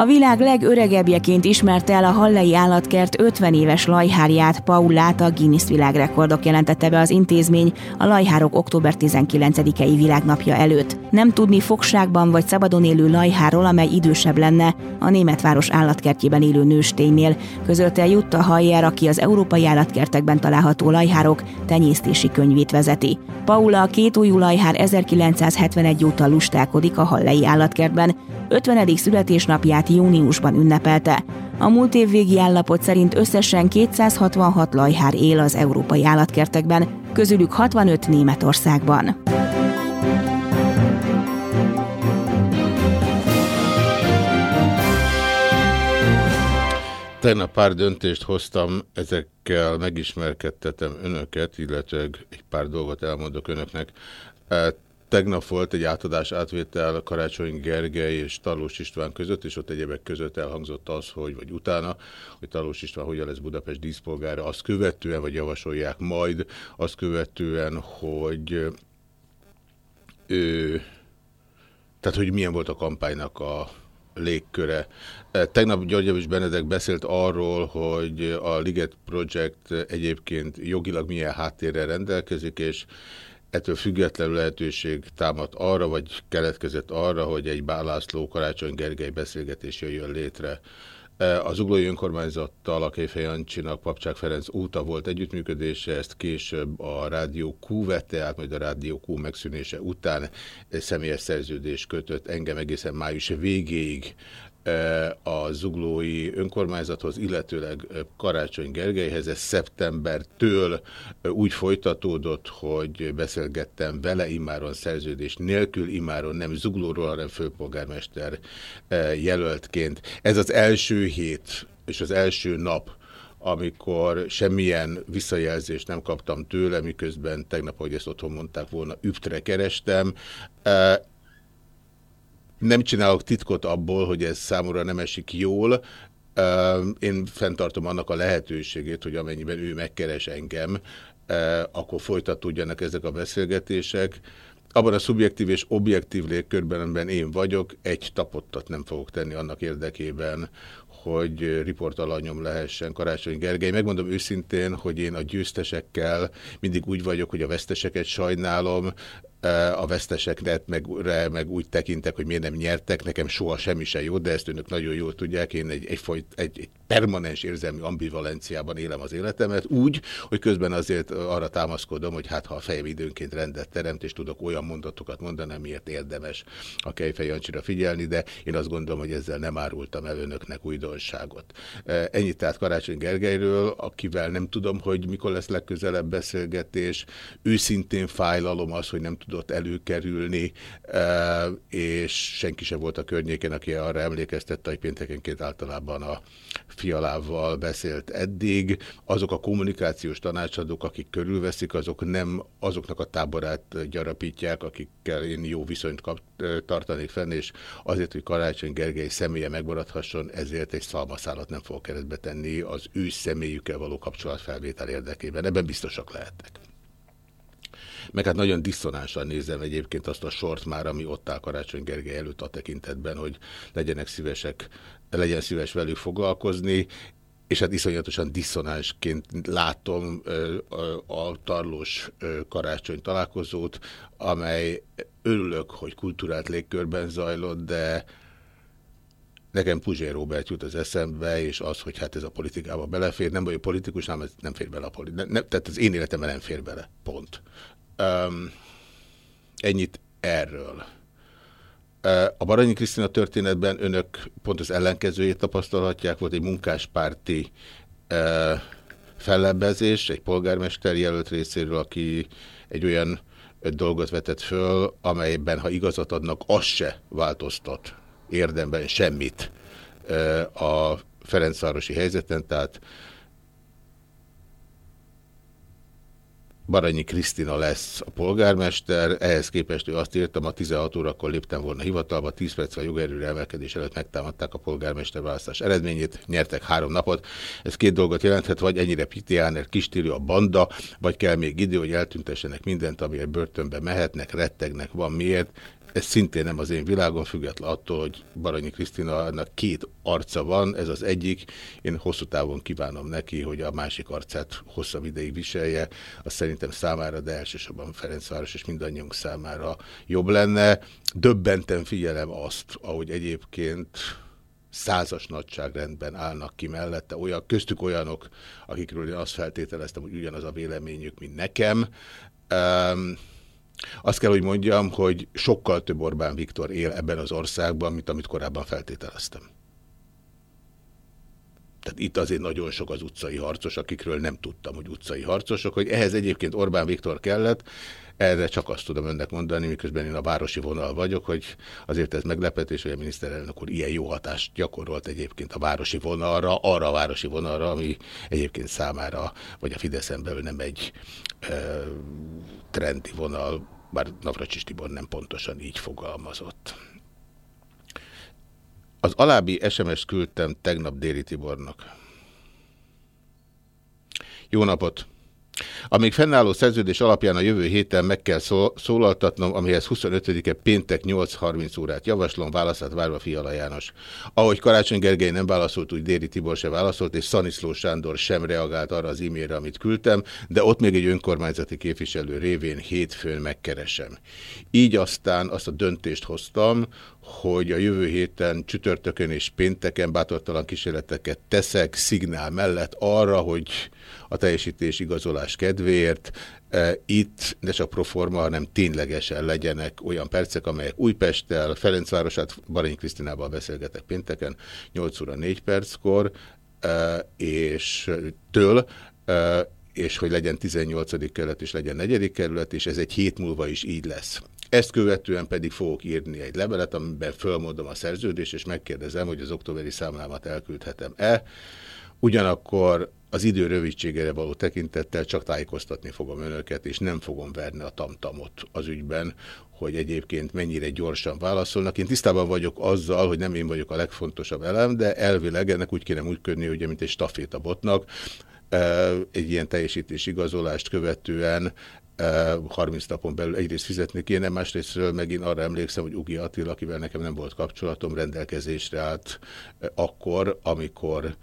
A világ legöregebbjeként ismerte el a Hallei Állatkert 50 éves lajhárját Paulát a Guinness világrekordok jelentette be az intézmény a lajhárok október 19-i világnapja előtt. Nem tudni fogságban vagy szabadon élő lajháról, amely idősebb lenne a németváros állatkertjében élő nősténynél, közölte Jutta Hajer, aki az európai állatkertekben található lajhárok tenyésztési könyvét vezeti. Paula a két újú lajhár 1971 óta lustálkodik a Hallei állatkertben, 50. születésnapját júniusban ünnepelte. A múlt év végi állapot szerint összesen 266 lajhár él az európai állatkertekben, közülük 65 Németországban. Tegnap pár döntést hoztam, ezekkel megismerkedtetem önöket, illetve egy pár dolgot elmondok önöknek. Tegnap volt egy átadás átvétel Karácsony Gergely és Talós István között, és ott egyebek között elhangzott az, hogy, vagy utána, hogy Talós István hogyan lesz Budapest díszpolgára, azt követően, vagy javasolják majd, azt követően, hogy ő, tehát hogy milyen volt a kampánynak a légköre. Tegnap Györgyevics Benedek beszélt arról, hogy a Liget Project egyébként jogilag milyen háttérrel rendelkezik, és ettől függetlenül lehetőség támadt arra, vagy keletkezett arra, hogy egy Bálászló Karácsony Gergely beszélgetés jöjjön létre. Az uglói önkormányzattal, a Kéfej Jancsinak Papcsák Ferenc óta volt együttműködése, ezt később a Rádió Q vette át, majd a Rádió Q megszűnése után személyes szerződés kötött engem egészen május végéig a zuglói önkormányzathoz, illetőleg Karácsony Gergelyhez. Ez szeptembertől úgy folytatódott, hogy beszélgettem vele imáron szerződés nélkül, imáron nem zuglóról, hanem főpolgármester jelöltként. Ez az első hét és az első nap, amikor semmilyen visszajelzést nem kaptam tőle, miközben tegnap, ahogy ezt otthon mondták volna, üptre kerestem nem csinálok titkot abból, hogy ez számomra nem esik jól. Én fenntartom annak a lehetőségét, hogy amennyiben ő megkeres engem, akkor folytatódjanak ezek a beszélgetések. Abban a szubjektív és objektív légkörben, amiben én vagyok, egy tapottat nem fogok tenni annak érdekében, hogy riportalanyom lehessen Karácsony Gergely. Megmondom őszintén, hogy én a győztesekkel mindig úgy vagyok, hogy a veszteseket sajnálom, a vesztesekre meg, meg úgy tekintek, hogy miért nem nyertek, nekem soha semmi se jó, de ezt önök nagyon jól tudják, én egy, egy, folyt, egy, egy permanens érzelmi ambivalenciában élem az életemet, úgy, hogy közben azért arra támaszkodom, hogy hát ha a fejem időnként rendet teremt, és tudok olyan mondatokat mondani, amiért érdemes a Kejfej Jancsira figyelni, de én azt gondolom, hogy ezzel nem árultam el önöknek újdonságot. Ennyit tehát Karácsony Gergelyről, akivel nem tudom, hogy mikor lesz legközelebb beszélgetés. Őszintén fájlalom az, hogy nem tudott előkerülni, és senki sem volt a környéken, aki arra emlékeztette, hogy péntekenként általában a fialával beszélt eddig. Azok a kommunikációs tanácsadók, akik körülveszik, azok nem azoknak a táborát gyarapítják, akikkel én jó viszonyt kap, tartanék fenn, és azért, hogy Karácsony Gergely személye megmaradhasson, ezért egy szalmaszálat nem fog keretbe tenni az ő személyükkel való kapcsolatfelvétel érdekében. Ebben biztosak lehetnek meg hát nagyon diszonánsan nézem egyébként azt a sort már, ami ott áll Karácsony Gergely előtt a tekintetben, hogy legyenek szívesek, legyen szíves velük foglalkozni, és hát iszonyatosan diszonánsként látom a tarlós karácsony találkozót, amely örülök, hogy kultúrát légkörben zajlott, de Nekem Puzsé Robert jut az eszembe, és az, hogy hát ez a politikába belefér, nem vagyok politikus, nem, nem fér bele a politikába. Tehát az én életemben nem fér bele. Pont. Um, ennyit erről. A Baranyi Krisztina történetben önök pont az ellenkezőjét tapasztalhatják, volt egy munkáspárti fellebbezés, egy polgármester jelölt részéről, aki egy olyan dolgot vetett föl, amelyben, ha igazat adnak, az se változtat érdemben semmit a Ferencvárosi helyzeten, tehát Baranyi Krisztina lesz a polgármester, ehhez képest ő azt írtam, a 16 órakor léptem volna hivatalba, 10 perc a jogerőre emelkedés előtt megtámadták a polgármester választás eredményét, nyertek három napot. Ez két dolgot jelenthet, vagy ennyire pitiáner kistílő a banda, vagy kell még idő, hogy eltüntessenek mindent, ami egy börtönbe mehetnek, rettegnek, van miért ez szintén nem az én világom, független attól, hogy Baranyi Krisztinának két arca van, ez az egyik, én hosszú távon kívánom neki, hogy a másik arcát hosszabb ideig viselje, az szerintem számára, de elsősorban Ferencváros és mindannyiunk számára jobb lenne. Döbbenten figyelem azt, ahogy egyébként százas nagyságrendben állnak ki mellette, olyan, köztük olyanok, akikről én azt feltételeztem, hogy ugyanaz a véleményük, mint nekem. Um, azt kell, hogy mondjam, hogy sokkal több Orbán Viktor él ebben az országban, mint amit korábban feltételeztem. Tehát itt azért nagyon sok az utcai harcos, akikről nem tudtam, hogy utcai harcosok, hogy ehhez egyébként Orbán Viktor kellett, erre csak azt tudom önnek mondani, miközben én a városi vonal vagyok, hogy azért ez meglepetés, hogy a miniszterelnök úr ilyen jó hatást gyakorolt egyébként a városi vonalra, arra a városi vonalra, ami egyébként számára, vagy a Fideszen belül nem egy e, trendi vonal, bár Navracsis Tibor nem pontosan így fogalmazott. Az alábbi SMS-t küldtem tegnap Déri Tibornak. Jó napot! Amíg fennálló szerződés alapján a jövő héten meg kell szólaltatnom, amihez 25-e péntek 8.30 órát javaslom, válaszát várva Fiala János. Ahogy Karácsony Gergely nem válaszolt, úgy Déri Tibor se válaszolt, és Szaniszló Sándor sem reagált arra az e-mailre, amit küldtem, de ott még egy önkormányzati képviselő révén hétfőn megkeresem. Így aztán azt a döntést hoztam, hogy a jövő héten csütörtökön és pénteken bátortalan kísérleteket teszek szignál mellett arra, hogy a teljesítés igazolás kedvéért e, itt ne csak proforma, hanem ténylegesen legyenek olyan percek, amelyek Újpesttel, Ferencvárosát, Baranyi Krisztinával beszélgetek pénteken, 8 óra 4 perckor, e, és től, e, és hogy legyen 18. kerület és legyen 4. kerület, és ez egy hét múlva is így lesz. Ezt követően pedig fogok írni egy levelet, amiben fölmondom a szerződést, és megkérdezem, hogy az októberi számlámat elküldhetem-e. Ugyanakkor az idő rövidségére való tekintettel csak tájékoztatni fogom önöket, és nem fogom verni a tamtamot az ügyben, hogy egyébként mennyire gyorsan válaszolnak. Én tisztában vagyok azzal, hogy nem én vagyok a legfontosabb elem, de elvileg ennek úgy kéne működni, ugye, mint egy stafétabotnak, egy ilyen teljesítés igazolást követően 30 napon belül egyrészt fizetni kéne, másrésztről megint arra emlékszem, hogy Ugi Attila, akivel nekem nem volt kapcsolatom, rendelkezésre állt akkor, amikor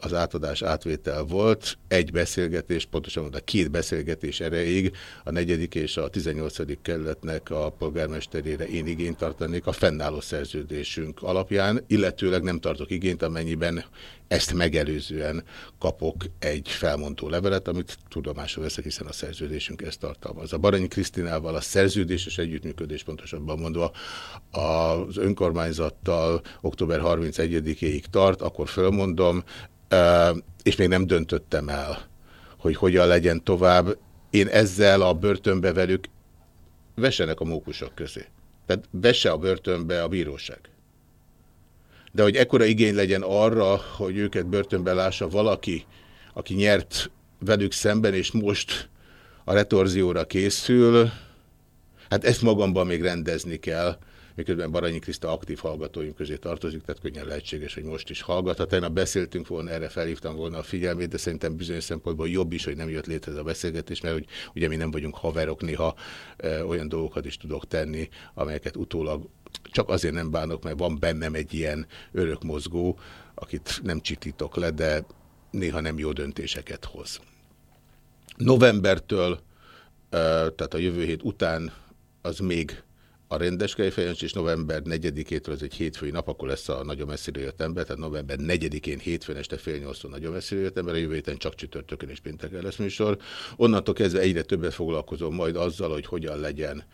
az átadás átvétel volt, egy beszélgetés, pontosan mondta két beszélgetés erejéig, a negyedik és a 18. kerületnek a polgármesterére én igényt tartanék a fennálló szerződésünk alapján, illetőleg nem tartok igényt, amennyiben ezt megelőzően kapok egy felmondó levelet, amit tudomásra veszek, hiszen a szerződésünk ezt tartalmaz. A Baranyi Krisztinával a szerződéses együttműködés pontosabban mondva az önkormányzattal október 31-ig tart, akkor fölmondom, és még nem döntöttem el, hogy hogyan legyen tovább. Én ezzel a börtönbe velük vesenek a mókusok közé. Tehát vesse a börtönbe a bíróság de hogy ekkora igény legyen arra, hogy őket börtönbe lássa valaki, aki nyert velük szemben, és most a retorzióra készül, hát ezt magamban még rendezni kell, miközben Baranyi Kriszta aktív hallgatóim közé tartozik, tehát könnyen lehetséges, hogy most is hallgat. Ha tegnap beszéltünk volna, erre felhívtam volna a figyelmét, de szerintem bizonyos szempontból jobb is, hogy nem jött létre ez a beszélgetés, mert hogy ugye mi nem vagyunk haverok, néha e, olyan dolgokat is tudok tenni, amelyeket utólag csak azért nem bánok, mert van bennem egy ilyen örökmozgó, akit nem csitítok le, de néha nem jó döntéseket hoz. Novembertől, tehát a jövő hét után az még a rendes kejfejancs, és november 4-től, ez egy hétfői nap, akkor lesz a nagyon messzire jött ember, tehát november 4-én hétfőn este fél nyolctól nagyon messzire jött ember, a jövő héten csak csütörtökön és pénteken lesz műsor. Onnantól kezdve egyre többet foglalkozom majd azzal, hogy hogyan legyen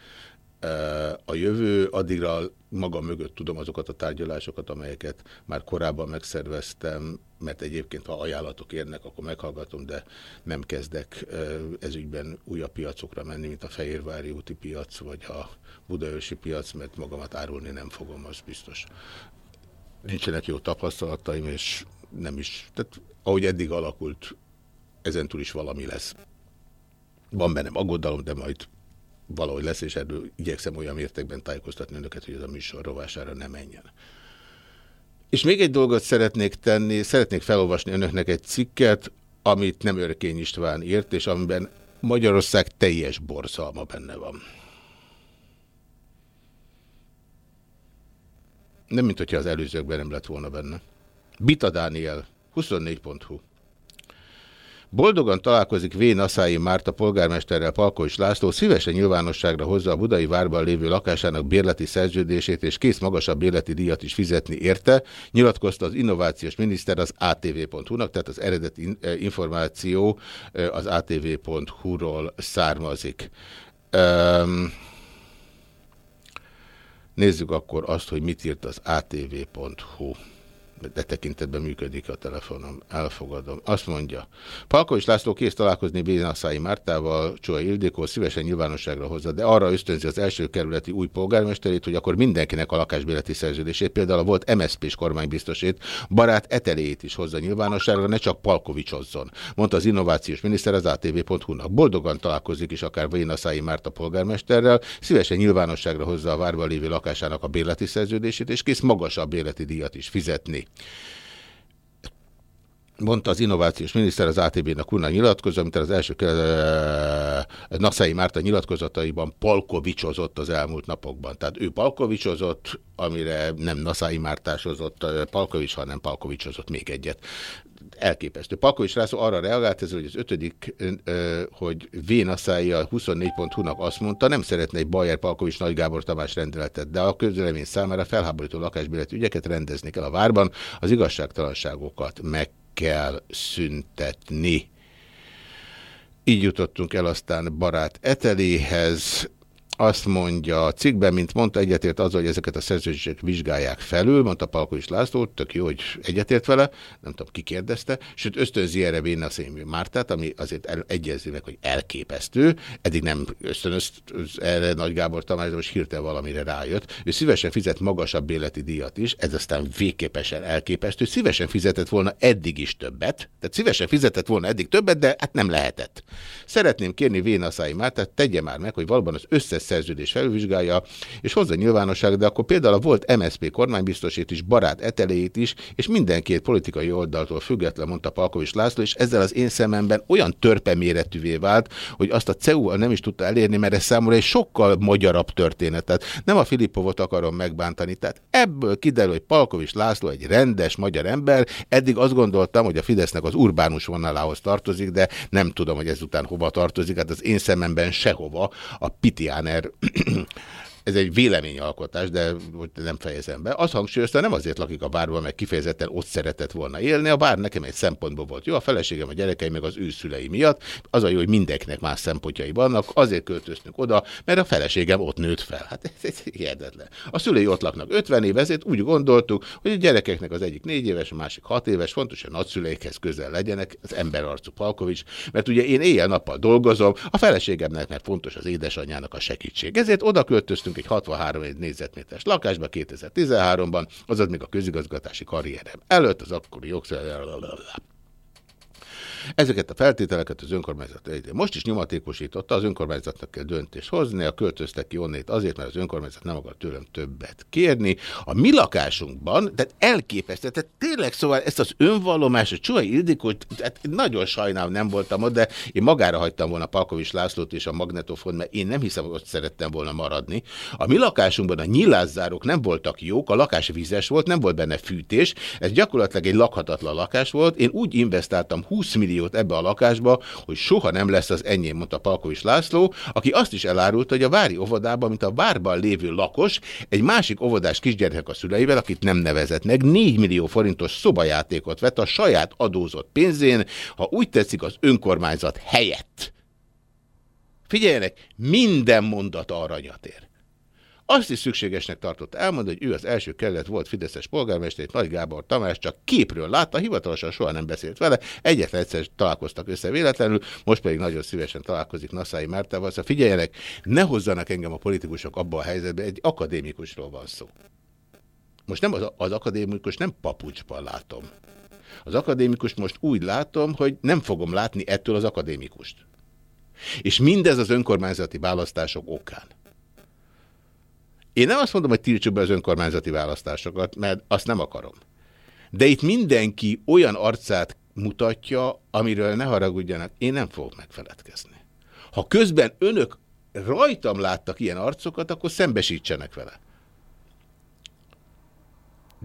a jövő, addigra maga mögött tudom azokat a tárgyalásokat, amelyeket már korábban megszerveztem, mert egyébként, ha ajánlatok érnek, akkor meghallgatom, de nem kezdek ezügyben újabb piacokra menni, mint a Fehérvári úti piac, vagy a Budaörsi piac, mert magamat árulni nem fogom, az biztos. Nincsenek jó tapasztalataim, és nem is. Tehát ahogy eddig alakult, ezentúl is valami lesz. Van bennem aggodalom, de majd valahogy lesz, és erről igyekszem olyan mértékben tájékoztatni önöket, hogy ez a műsor rovására ne menjen. És még egy dolgot szeretnék tenni, szeretnék felolvasni önöknek egy cikket, amit nem Örkény István írt, és amiben Magyarország teljes borzalma benne van. Nem, mint hogyha az előzőkben nem lett volna benne. Bita Dániel, 24.hu. Boldogan találkozik V. Naszái Márta polgármesterrel Palkovics László, szívesen nyilvánosságra hozza a budai várban lévő lakásának bérleti szerződését, és kész magasabb bérleti díjat is fizetni érte, nyilatkozta az innovációs miniszter az atv.hu-nak, tehát az eredeti információ az atv.hu-ról származik. Um, nézzük akkor azt, hogy mit írt az atv.hu de tekintetben működik a telefonom. Elfogadom. Azt mondja, Palkovics László kész találkozni Bénaszái Mártával, Csóa Ildikó szívesen nyilvánosságra hozza, de arra ösztönzi az első kerületi új polgármesterét, hogy akkor mindenkinek a lakásbéleti szerződését, például a volt MSZP-s kormánybiztosét, barát eteléjét is hozza nyilvánosságra, ne csak Palkovics mondta az innovációs miniszter az ATV.hu-nak. Boldogan találkozik is akár Bénaszái Márta polgármesterrel, szívesen nyilvánosságra hozza a várban lévő lakásának a bérleti szerződését, és kész magasabb bérleti díjat is fizetni mondta az innovációs miniszter az ATB-nak unna nyilatkozó, amit az első Naszai Márta nyilatkozataiban palkovicsozott az elmúlt napokban. Tehát ő palkovicsozott, amire nem Naszai Mártásozott Palkovics, hanem palkovicsozott még egyet. Elképesztő. Palkovics László arra reagált, ez, hogy az ötödik, hogy V. Naszai a 24.hu-nak azt mondta, nem szeretne egy Bayer Palkovics Nagy Gábor Tamás rendeletet, de a közlemény számára felháborító lakásbéleti ügyeket rendezni kell a várban, az igazságtalanságokat meg kell szüntetni. Így jutottunk el aztán barát Eteléhez, azt mondja a cikkben, mint mondta, egyetért azzal, hogy ezeket a szerződéseket vizsgálják felül, mondta Palkovics László, tök jó, hogy egyetért vele, nem tudom, ki kérdezte, sőt ösztönzi erre Véna Szémű Mártát, ami azért el, egyezzi meg, hogy elképesztő, eddig nem ösztönözt erre Nagy Gábor Tamás, de most hirtelen valamire rájött. Ő szívesen fizet magasabb életi díjat is, ez aztán végképesen elképesztő, szívesen fizetett volna eddig is többet, tehát szívesen fizetett volna eddig többet, de hát nem lehetett. Szeretném kérni Véna Szái Mártát, tegye már meg, hogy valóban az összes szerződés felvizsgálja, és hozza nyilvánosságra, de akkor például a volt MSZP kormánybiztosét is, barát eteléjét is, és mindenkét politikai oldaltól független, mondta Palkovics László, és ezzel az én szememben olyan törpe méretűvé vált, hogy azt a CEU nem is tudta elérni, mert ez számomra egy sokkal magyarabb történet. Tehát nem a Filipovot akarom megbántani. Tehát ebből kiderül, hogy Palkovics László egy rendes magyar ember. Eddig azt gondoltam, hogy a Fidesznek az urbánus vonalához tartozik, de nem tudom, hogy ezután hova tartozik. Hát az én szememben sehova. A Pitiáner ez egy véleményalkotás, de nem fejezem be. Az hangsúlyozta, nem azért lakik a bárban, mert kifejezetten ott szeretett volna élni. A bár nekem egy szempontból volt jó, a feleségem, a gyerekei, meg az ő szülei miatt. Az a jó, hogy mindenkinek más szempontjai vannak, azért költöztünk oda, mert a feleségem ott nőtt fel. Hát ez, ez hihetetlen. A szülei ott laknak 50 év, ezért úgy gondoltuk, hogy a gyerekeknek az egyik négy éves, a másik hat éves, fontos, hogy a nagyszüleikhez közel legyenek, az emberarcú Palkovics, mert ugye én éjjel-nappal dolgozom, a feleségemnek, mert fontos az édesanyjának a segítség. Ezért oda költöztünk egy 63 négyzetméteres lakásba 2013-ban, azaz még a közigazgatási karrierem előtt, az akkori jogszerűen Ezeket a feltételeket az önkormányzat most is nyomatékosította, az önkormányzatnak kell döntést hozni, a költöztek ki onnét azért, mert az önkormányzat nem akar tőlem többet kérni. A mi lakásunkban, tehát elképesztő, tehát tényleg szóval ezt az önvallomás, a Csuhai Ildikót, tehát nagyon sajnálom nem voltam ott, de én magára hagytam volna Palkovics Lászlót és a magnetofon, mert én nem hiszem, hogy ott szerettem volna maradni. A mi lakásunkban a nyilázzárok nem voltak jók, a lakás vizes volt, nem volt benne fűtés, ez gyakorlatilag egy lakhatatlan lakás volt. Én úgy investáltam 20 millió milliót ebbe a lakásba, hogy soha nem lesz az enyém, mondta Palkovics László, aki azt is elárult, hogy a Vári óvodában, mint a várban lévő lakos, egy másik óvodás kisgyerek a szüleivel, akit nem nevezett meg, 4 millió forintos szobajátékot vett a saját adózott pénzén, ha úgy tetszik az önkormányzat helyett. Figyeljenek, minden mondat aranyat ér. Azt is szükségesnek tartott elmondani, hogy ő az első kerület volt Fideszes polgármester, Nagy Gábor Tamás csak képről látta, hivatalosan soha nem beszélt vele, egyetlen egyszer találkoztak össze véletlenül, most pedig nagyon szívesen találkozik Naszai Mártával. Szóval figyeljenek, ne hozzanak engem a politikusok abba a helyzetbe, egy akadémikusról van szó. Most nem az, az akadémikus nem papucsban látom. Az akadémikus most úgy látom, hogy nem fogom látni ettől az akadémikust. És mindez az önkormányzati választások okán. Én nem azt mondom, hogy tiltsuk be az önkormányzati választásokat, mert azt nem akarom. De itt mindenki olyan arcát mutatja, amiről ne haragudjanak, én nem fogok megfeledkezni. Ha közben önök rajtam láttak ilyen arcokat, akkor szembesítsenek vele.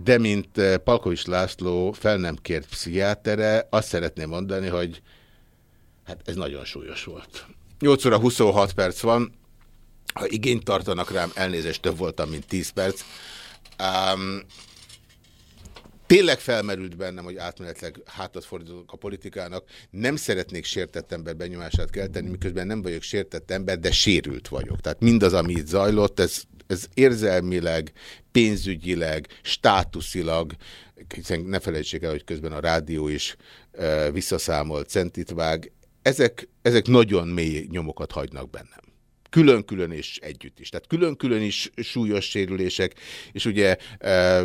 De mint eh, Palkovics László fel nem kért pszichiátere, azt szeretném mondani, hogy hát ez nagyon súlyos volt. 8 óra 26 perc van, ha igényt tartanak rám, elnézést több voltam, mint 10 perc. Um, tényleg felmerült bennem, hogy átmenetleg hátat fordítok a politikának. Nem szeretnék sértett ember benyomását kelteni, miközben nem vagyok sértett ember, de sérült vagyok. Tehát mindaz, ami itt zajlott, ez, ez érzelmileg, pénzügyileg, státuszilag, hiszen ne felejtsék el, hogy közben a rádió is e, visszaszámolt centitvág, ezek, ezek nagyon mély nyomokat hagynak bennem külön-külön és együtt is. Tehát külön-külön is súlyos sérülések, és ugye e,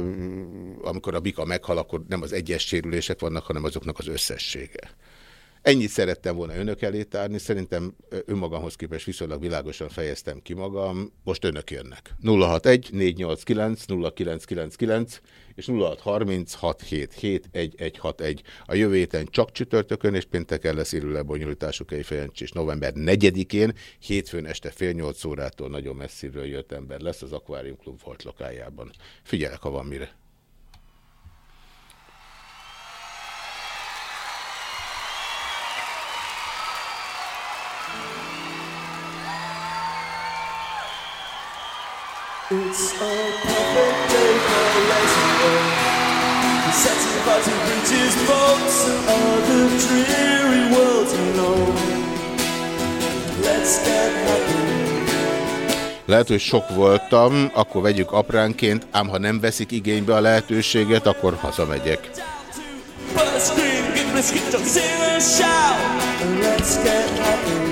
amikor a bika meghal, akkor nem az egyes sérülések vannak, hanem azoknak az összessége. Ennyit szerettem volna önök elé tárni, szerintem önmagamhoz képest viszonylag világosan fejeztem ki magam, most önök jönnek. 061 489 0999 és 0636771161. A jövő héten csak csütörtökön és pénteken lesz élő lebonyolítású és november 4-én, hétfőn este fél nyolc órától nagyon messziről jött ember lesz az Aquarium Club volt lokájában. Figyelek, ha van mire. It's a perfect day for about to reach his boats of the dreary world to know. Let's get happy. Lehet, hogy sok voltam, akkor vegyük apránként, ám ha nem veszik igénybe a lehetőséget, akkor hazamegyek. And. And let's get happy.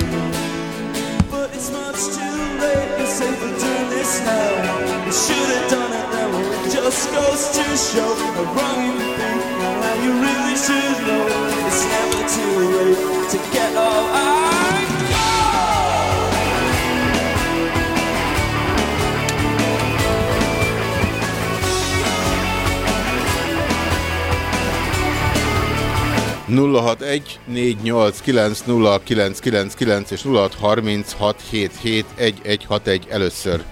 You should have done it then. Well, it just goes to show how wrong you think. And how you really should know. It's never too late to get all I nulla hat egy négy nyolc kilenc nulla kilenc kilenc kilenc és nulla hat harminc hat hét hét egy egy hat egy először.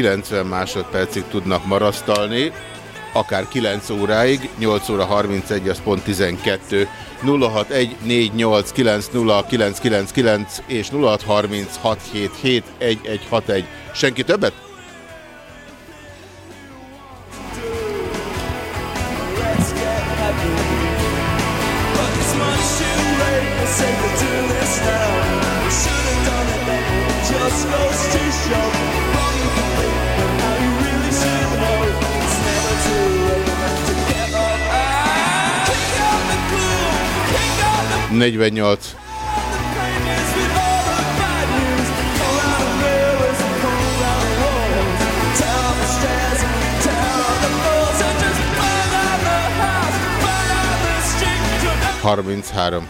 90 másodpercig tudnak marasztalni, akár 9 óráig, 8 óra 31, az pont 12. 0614890999 és 0636771161. Senki többet? 48. Harminchárom.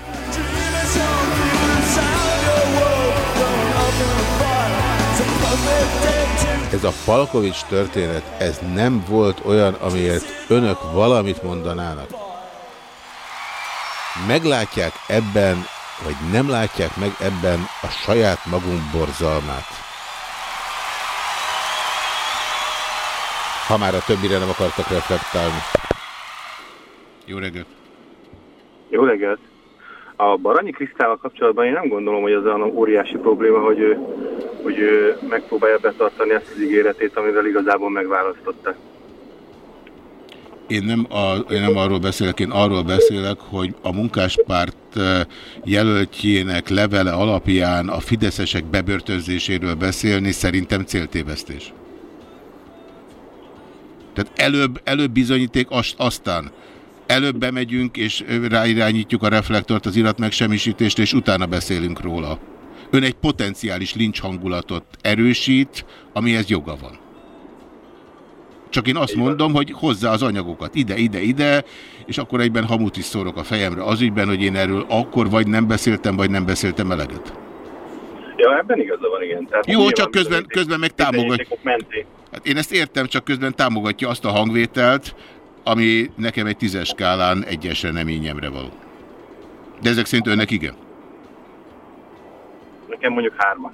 Ez a Palkovics történet, ez nem volt olyan, amiért önök valamit mondanának. Meglátják ebben, vagy nem látják meg ebben a saját magunk borzalmát. Ha már a többire nem akartak reflektálni. Jó reggelt! Jó reggelt! A Baranyi Krisztával kapcsolatban én nem gondolom, hogy az olyan óriási probléma, hogy ő, hogy ő megpróbálja betartani ezt az ígéretét, amivel igazából megválasztották. Én nem, a, én nem arról beszélek, én arról beszélek, hogy a munkáspárt eh, jelöltjének levele alapján a fideszesek bebörtönzéséről beszélni szerintem céltévesztés. Tehát előbb, előbb bizonyíték, azt, aztán előbb bemegyünk és ráirányítjuk a reflektort az irat megsemmisítést, és utána beszélünk róla. Ön egy potenciális lincs hangulatot erősít, amihez joga van. Csak én azt mondom, hogy hozzá az anyagokat ide, ide, ide, és akkor egyben hamut is szórok a fejemre az ügyben, hogy én erről akkor vagy nem beszéltem, vagy nem beszéltem eleget. Ja, ebben igaza van, igen. Tehát Jó, csak közben, közben meg támogat. bizonyítékok mentén. Hát én ezt értem, csak közben támogatja azt a hangvételt, ami nekem egy tízes skálán egyesre nem ínyemre való. De ezek szerint önnek igen. Nekem mondjuk hármas.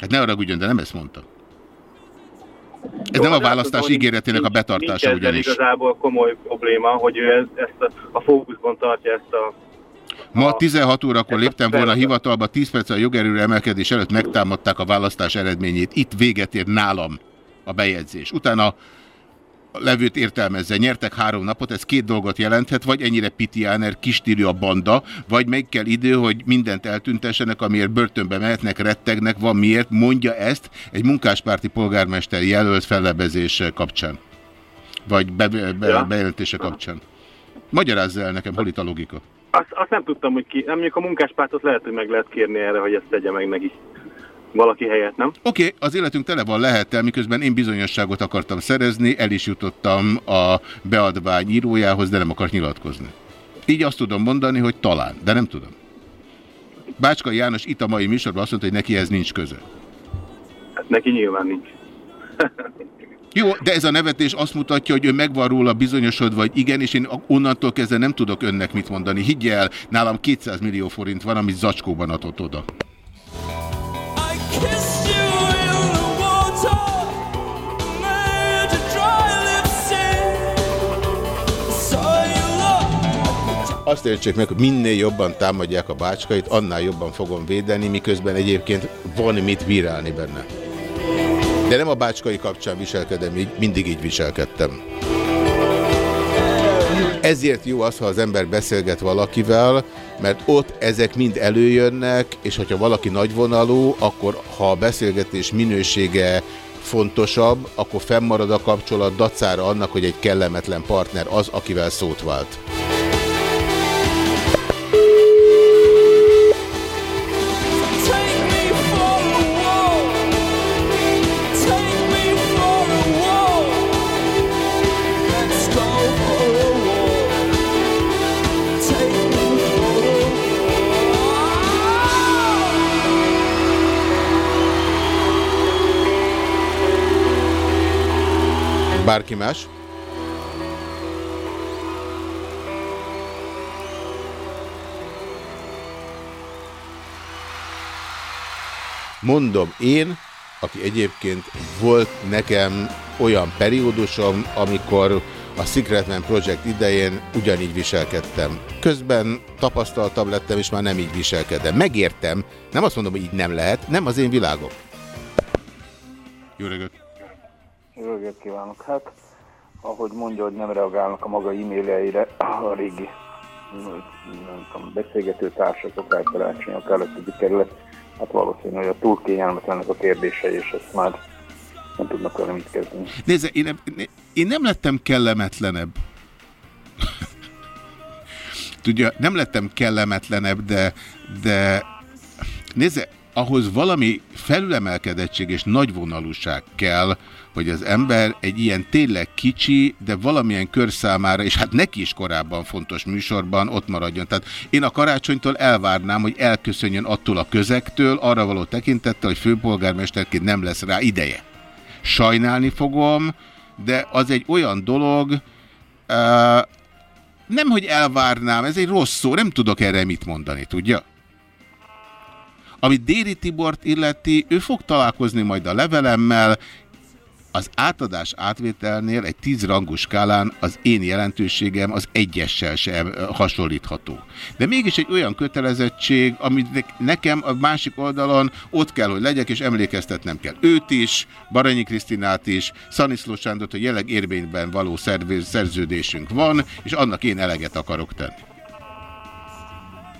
Hát ne arra ugyan, de nem ezt mondta. Ez nem a hát választás ígéretének a betartása nincs ugyanis. igazából komoly probléma, hogy ő ez, ezt a, a fókuszban tartja ezt a... Ma 16 órakor léptem volna a hivatalba, 10 perc a jogerőre emelkedés előtt megtámadták a választás eredményét. Itt véget ér nálam a bejegyzés. Utána levőt értelmezze. Nyertek három napot, ez két dolgot jelenthet, vagy ennyire pitiáner, kistírő a banda, vagy meg kell idő, hogy mindent eltüntessenek, amiért börtönbe mehetnek, rettegnek, van miért, mondja ezt egy munkáspárti polgármester jelölt fellebezése kapcsán. Vagy be, be, Ja. bejelentése kapcsán. Magyarázza el nekem, hol itt a logika. Azt, azt nem tudtam, hogy ki... Nem, mondjuk a munkáspártot lehet, hogy meg lehet kérni erre, hogy ezt tegye meg neki valaki helyett, nem? Oké, okay, az életünk tele van lehettel, miközben én bizonyosságot akartam szerezni, el is jutottam a beadvány írójához, de nem akart nyilatkozni. Így azt tudom mondani, hogy talán, de nem tudom. Bácska János itt a mai műsorban azt mondta, hogy neki ez nincs köze. Hát neki nyilván nincs. Jó, de ez a nevetés azt mutatja, hogy ő megvan róla bizonyosodva, vagy igen, és én onnantól kezdve nem tudok önnek mit mondani. Higgyel, nálam 200 millió forint van, amit zacskóban adott oda. Azt értsék meg, hogy minél jobban támadják a bácskait, annál jobban fogom védeni, miközben egyébként van mit virálni benne. De nem a bácskai kapcsán viselkedem így, mindig így viselkedtem. Ezért jó az, ha az ember beszélget valakivel, mert ott ezek mind előjönnek, és hogyha valaki nagyvonalú, akkor ha a beszélgetés minősége fontosabb, akkor fennmarad a kapcsolat dacára annak, hogy egy kellemetlen partner az, akivel szót vált. Bárki más? Mondom én, aki egyébként volt nekem olyan periódusom, amikor a Secretman Project idején ugyanígy viselkedtem. Közben tapasztaltabb lettem, és már nem így viselkedem. Megértem, nem azt mondom, hogy így nem lehet, nem az én világom. Jó reggelt! Jó reggelt kívánok! Hát, ahogy mondja, hogy nem reagálnak a maga e-mailjeire a régi nem tudom, beszélgető társak, akár karácsony, akár a kerület, hát valószínű, hogy a túl kényelmetlenek a kérdései, és ezt már nem tudnak vele mit kezdeni. Nézze, én nem, én nem lettem kellemetlenebb. Tudja, nem lettem kellemetlenebb, de, de nézze, ahhoz valami felülemelkedettség és nagyvonalúság kell, hogy az ember egy ilyen tényleg kicsi, de valamilyen kör számára, és hát neki is korábban fontos műsorban ott maradjon. Tehát én a karácsonytól elvárnám, hogy elköszönjön attól a közektől, arra való tekintettel, hogy főpolgármesterként nem lesz rá ideje. Sajnálni fogom, de az egy olyan dolog, uh, nem, hogy elvárnám, ez egy rossz szó, nem tudok erre mit mondani, tudja? Ami Déri Tibort illeti, ő fog találkozni majd a levelemmel, az átadás átvételnél egy tíz rangú skálán az én jelentőségem az egyessel sem hasonlítható. De mégis egy olyan kötelezettség, amit ne- nekem a másik oldalon ott kell, hogy legyek, és emlékeztetnem kell őt is, Baranyi Krisztinát is, Szaniszló Sándort, hogy jelenleg érvényben való szerződésünk van, és annak én eleget akarok tenni.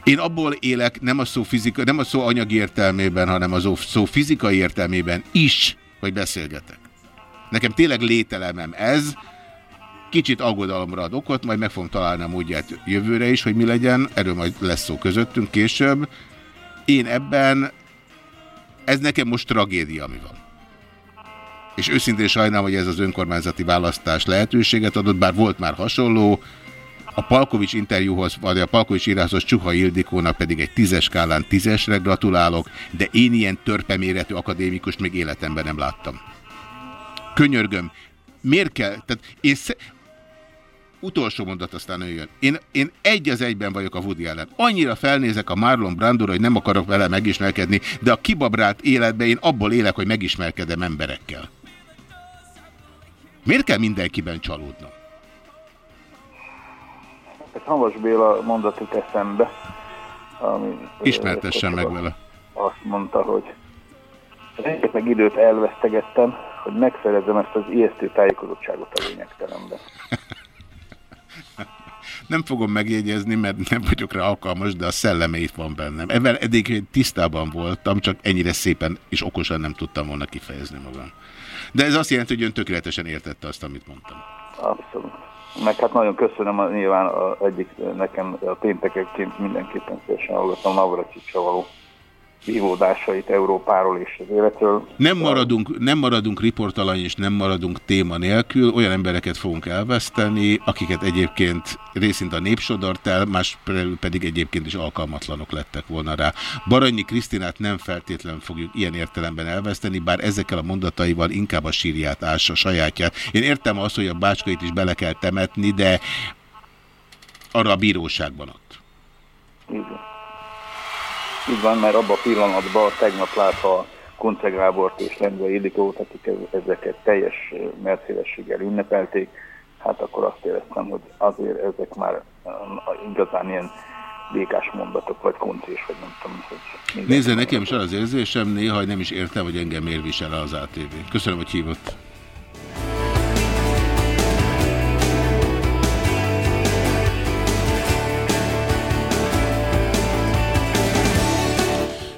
Én abból élek, nem a szó, fizika, nem a szó anyagi értelmében, hanem a szó fizikai értelmében is, hogy beszélgetek. Nekem tényleg lételemem ez, kicsit aggodalomra ad okot, majd meg fogom találni a módját jövőre is, hogy mi legyen, erről majd lesz szó közöttünk később. Én ebben, ez nekem most tragédia, ami van. És őszintén sajnálom, hogy ez az önkormányzati választás lehetőséget adott, bár volt már hasonló, a Palkovics interjúhoz, vagy a Palkovics íráshoz Csuha Ildikónak pedig egy tízes skálán tízesre gratulálok, de én ilyen törpeméretű akadémikus még életemben nem láttam. Könyörgöm, miért kell? Tehát én sze... Utolsó mondat, aztán ő jön. Én, én egy az egyben vagyok a Woody ellen. Annyira felnézek a Marlon Brandóra, hogy nem akarok vele megismerkedni, de a kibabrált életben én abból élek, hogy megismerkedem emberekkel. Miért kell mindenkiben csalódnom? Ez Havas Béla mondatot eszembe, ami... Ismertessen meg vele. Azt mondta, hogy rengeteg időt elvesztegettem, hogy megszerezzem ezt az ijesztő tájékozottságot a lényegtelenben. Nem fogom megjegyezni, mert nem vagyok rá alkalmas, de a szelleme itt van bennem. Ebben eddig tisztában voltam, csak ennyire szépen és okosan nem tudtam volna kifejezni magam. De ez azt jelenti, hogy ön tökéletesen értette azt, amit mondtam. Abszolút. Meg hát nagyon köszönöm, a, nyilván a, egyik nekem a péntekeként mindenképpen szívesen hallgatom Navracsicsal való vívódásait Európáról és az életről. Nem maradunk, nem maradunk riportalany és nem maradunk téma nélkül, olyan embereket fogunk elveszteni, akiket egyébként részint a népsodart el, más pedig egyébként is alkalmatlanok lettek volna rá. Baranyi Krisztinát nem feltétlen fogjuk ilyen értelemben elveszteni, bár ezekkel a mondataival inkább a sírját ássa sajátját. Én értem azt, hogy a bácskait is bele kell temetni, de arra a bíróságban ott. Van. Így van, mert abban a pillanatban tegnap látva Kunce Gábort és Lendvai Ildikót, akik ez- ezeket teljes merszélességgel ünnepelték, hát akkor azt éreztem, hogy azért ezek már igazán ilyen békás mondatok, vagy koncés, vagy nem tudom, hogy Nézze, nekem is az érzésem néha, nem is értem, hogy engem miért visel az ATV. Köszönöm, hogy hívott.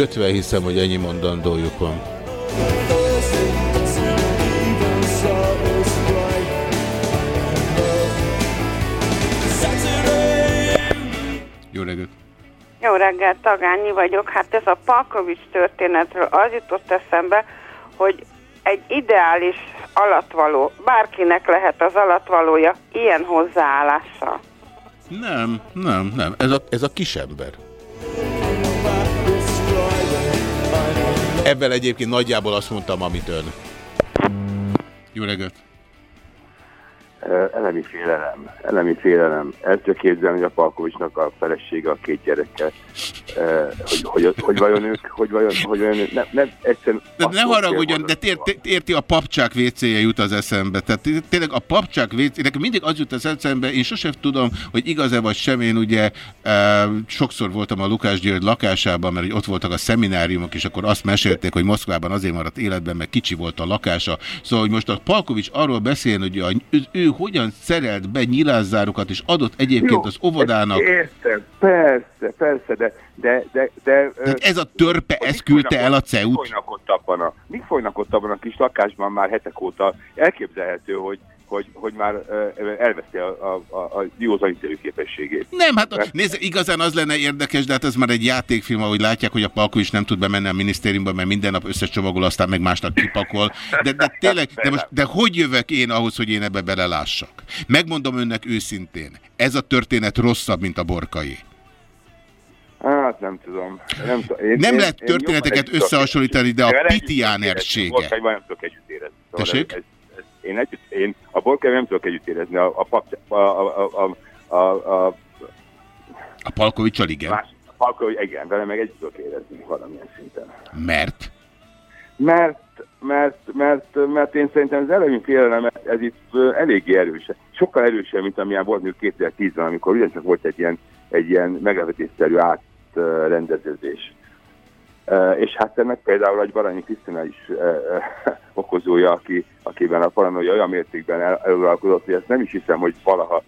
Kötve hiszem, hogy ennyi mondandójuk van. Jó reggelt! Jó reggelt, Tagányi vagyok. Hát ez a Palkovics történetről az jutott eszembe, hogy egy ideális alatvaló, bárkinek lehet az alatvalója ilyen hozzáállással. Nem, nem, nem. Ez a, ez a kisember. Ebben egyébként nagyjából azt mondtam, amit ön. Jó reggelt! Elemi félelem, elemi félelem. El tudja képzelni, hogy a Palkovicsnak a felesége a két gyereke, ö, hogy, hogy, hogy vajon ők, hogy vajon, hogy vajon ők, nem, nem, egyszerűen... De ne haragudjon, de érti, a papcsák WC-je jut az eszembe. Tehát té- tényleg a papcsák WC, nekem mindig az jut az eszembe, én sosem tudom, hogy igaz-e vagy sem. Én ugye e, sokszor voltam a Lukás György lakásában, mert hogy ott voltak a szemináriumok, és akkor azt mesélték, hogy Moszkvában azért maradt életben, mert kicsi volt a lakása. Szóval, hogy most a Palkovics arról beszél, hogy a, ő hogyan szerelt be nyilászárokat, és adott egyébként Jó, az óvodának. Értem, persze, persze, de... de, de, de Tehát ez a törpe, ez küldte el a CEUT. folynak ott abban a, mi folynak ott abban a kis lakásban már hetek óta? Elképzelhető, hogy, hogy, hogy már elveszti a, a, a, a józanítő képességét. Nem, hát Mert- nézd, igazán az lenne érdekes, de hát ez már egy játékfilm, ahogy látják, hogy a Palko is nem tud bemenni a minisztériumba, mert minden nap összecsomagol, aztán meg másnap kipakol. De, de tényleg, de, most, de hogy jövök én ahhoz, hogy én ebbe belelássak? Megmondom önnek őszintén, ez a történet rosszabb, mint a borkai. Hát nem tudom. Nem, tudom. Én, Nem én- lehet én történeteket együtt összehasonlítani, de a pitiánersége. Borkaival nem tudok együtt érezni. Szóval Tessék? ez- Én, együtt, én a borkaival nem tudok együtt érezni. A, a, pap, a, a, a, a, a, a A Palkovicsal igen. Más, akkor igen, vele meg együtt tudok érezni valamilyen szinten. Mert? Mert, mert, mert, mert én szerintem az elemi félelem, ez itt eléggé erős. Sokkal erősebb, mint amilyen volt mondjuk 2010-ben, amikor ugyancsak volt egy ilyen, egy ilyen meglepetésszerű átrendeződés. És hát ennek például egy Baranyi Krisztina is okozója, aki, akiben a paranoia olyan mértékben el, eluralkodott, hogy ezt nem is hiszem, hogy valaha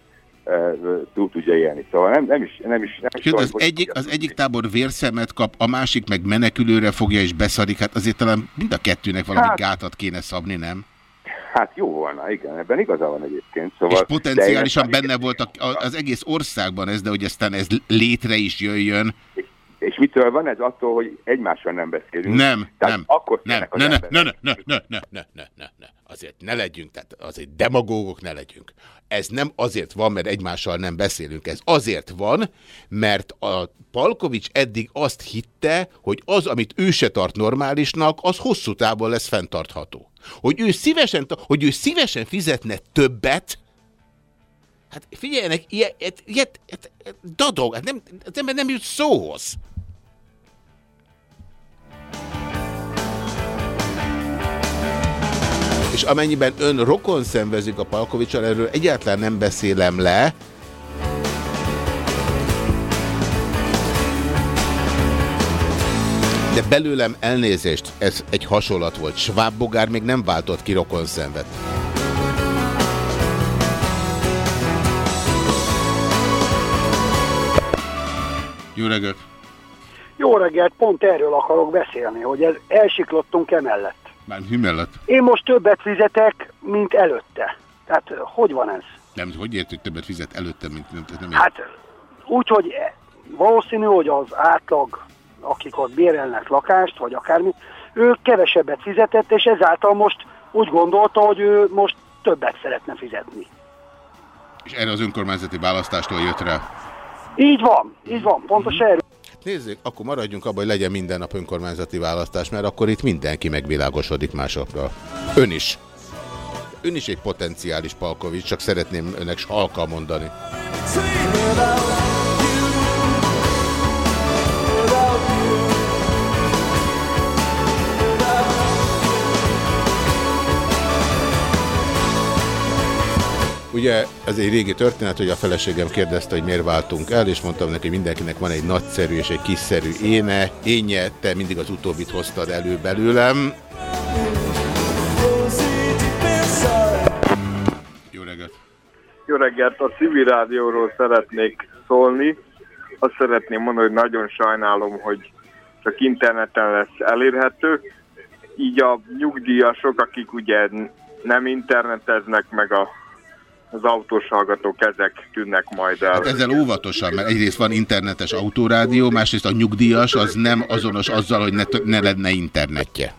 túl tudja élni. Szóval nem, nem is, nem is, nem is Sőt, az egyik, az egyik tábor vérszemet kap, a másik meg menekülőre fogja és beszarik. Hát azért talán mind a kettőnek valami Hát- gátat kéne szabni, nem? Hát jó volna, igen, ebben igaza van egyébként. Szóval, És potenciálisan benne volt a, az egész országban ez, de hogy aztán ez létre is jöjjön. És mitől van ez? Attól, hogy egymással nem beszélünk. Nem, Tehát nem, akkor nem, félnek az ne, ne, emberek. ne, ne, ne, ne, ne, ne, ne, ne, ne. Azért ne legyünk, tehát azért demagógok ne legyünk. Ez nem azért van, mert egymással nem beszélünk. Ez azért van, mert a Palkovics eddig azt hitte, hogy az, amit ő se tart normálisnak, az hosszú távon lesz fenntartható. Hogy ő szívesen, hogy ő szívesen fizetne többet, Hát figyeljenek, ilyet, ilyet, ilyet dadog, hát nem, az ember nem jut szóhoz. És amennyiben ön rokon szenvezik a Palkovicsal, erről egyáltalán nem beszélem le, de belőlem elnézést, ez egy hasonlat volt. Schwab Bogár még nem váltott ki rokon szenvet. Jó reggelt! Jó reggelt, pont erről akarok beszélni, hogy ez elsiklottunk emellett. Már mi mellett? Én most többet fizetek, mint előtte. Tehát hogy van ez? Nem, hogy ért, hogy többet fizet előtte, mint nem, nem Hát úgy, hogy valószínű, hogy az átlag, akik ott bérelnek lakást, vagy akármi, ő kevesebbet fizetett, és ezáltal most úgy gondolta, hogy ő most többet szeretne fizetni. És erre az önkormányzati választástól jött rá. Így van, így van, pontos erről. Nézzék, akkor maradjunk abban, hogy legyen minden nap önkormányzati választás, mert akkor itt mindenki megvilágosodik másokra. Ön is. Ön is egy potenciális Palkovics, csak szeretném önnek halka mondani. Ugye ez egy régi történet, hogy a feleségem kérdezte, hogy miért váltunk el, és mondtam neki, hogy mindenkinek van egy nagyszerű és egy kiszerű éne, énje, te mindig az utóbbit hoztad elő belőlem. Jó reggelt! Jó reggelt! A civil rádióról szeretnék szólni. Azt szeretném mondani, hogy nagyon sajnálom, hogy csak interneten lesz elérhető. Így a nyugdíjasok, akik ugye nem interneteznek, meg a, az autós hallgatók, ezek tűnnek majd el. Hát ezzel óvatosan, mert egyrészt van internetes autórádió, másrészt a nyugdíjas az nem azonos azzal, hogy ne, ne lenne internetje.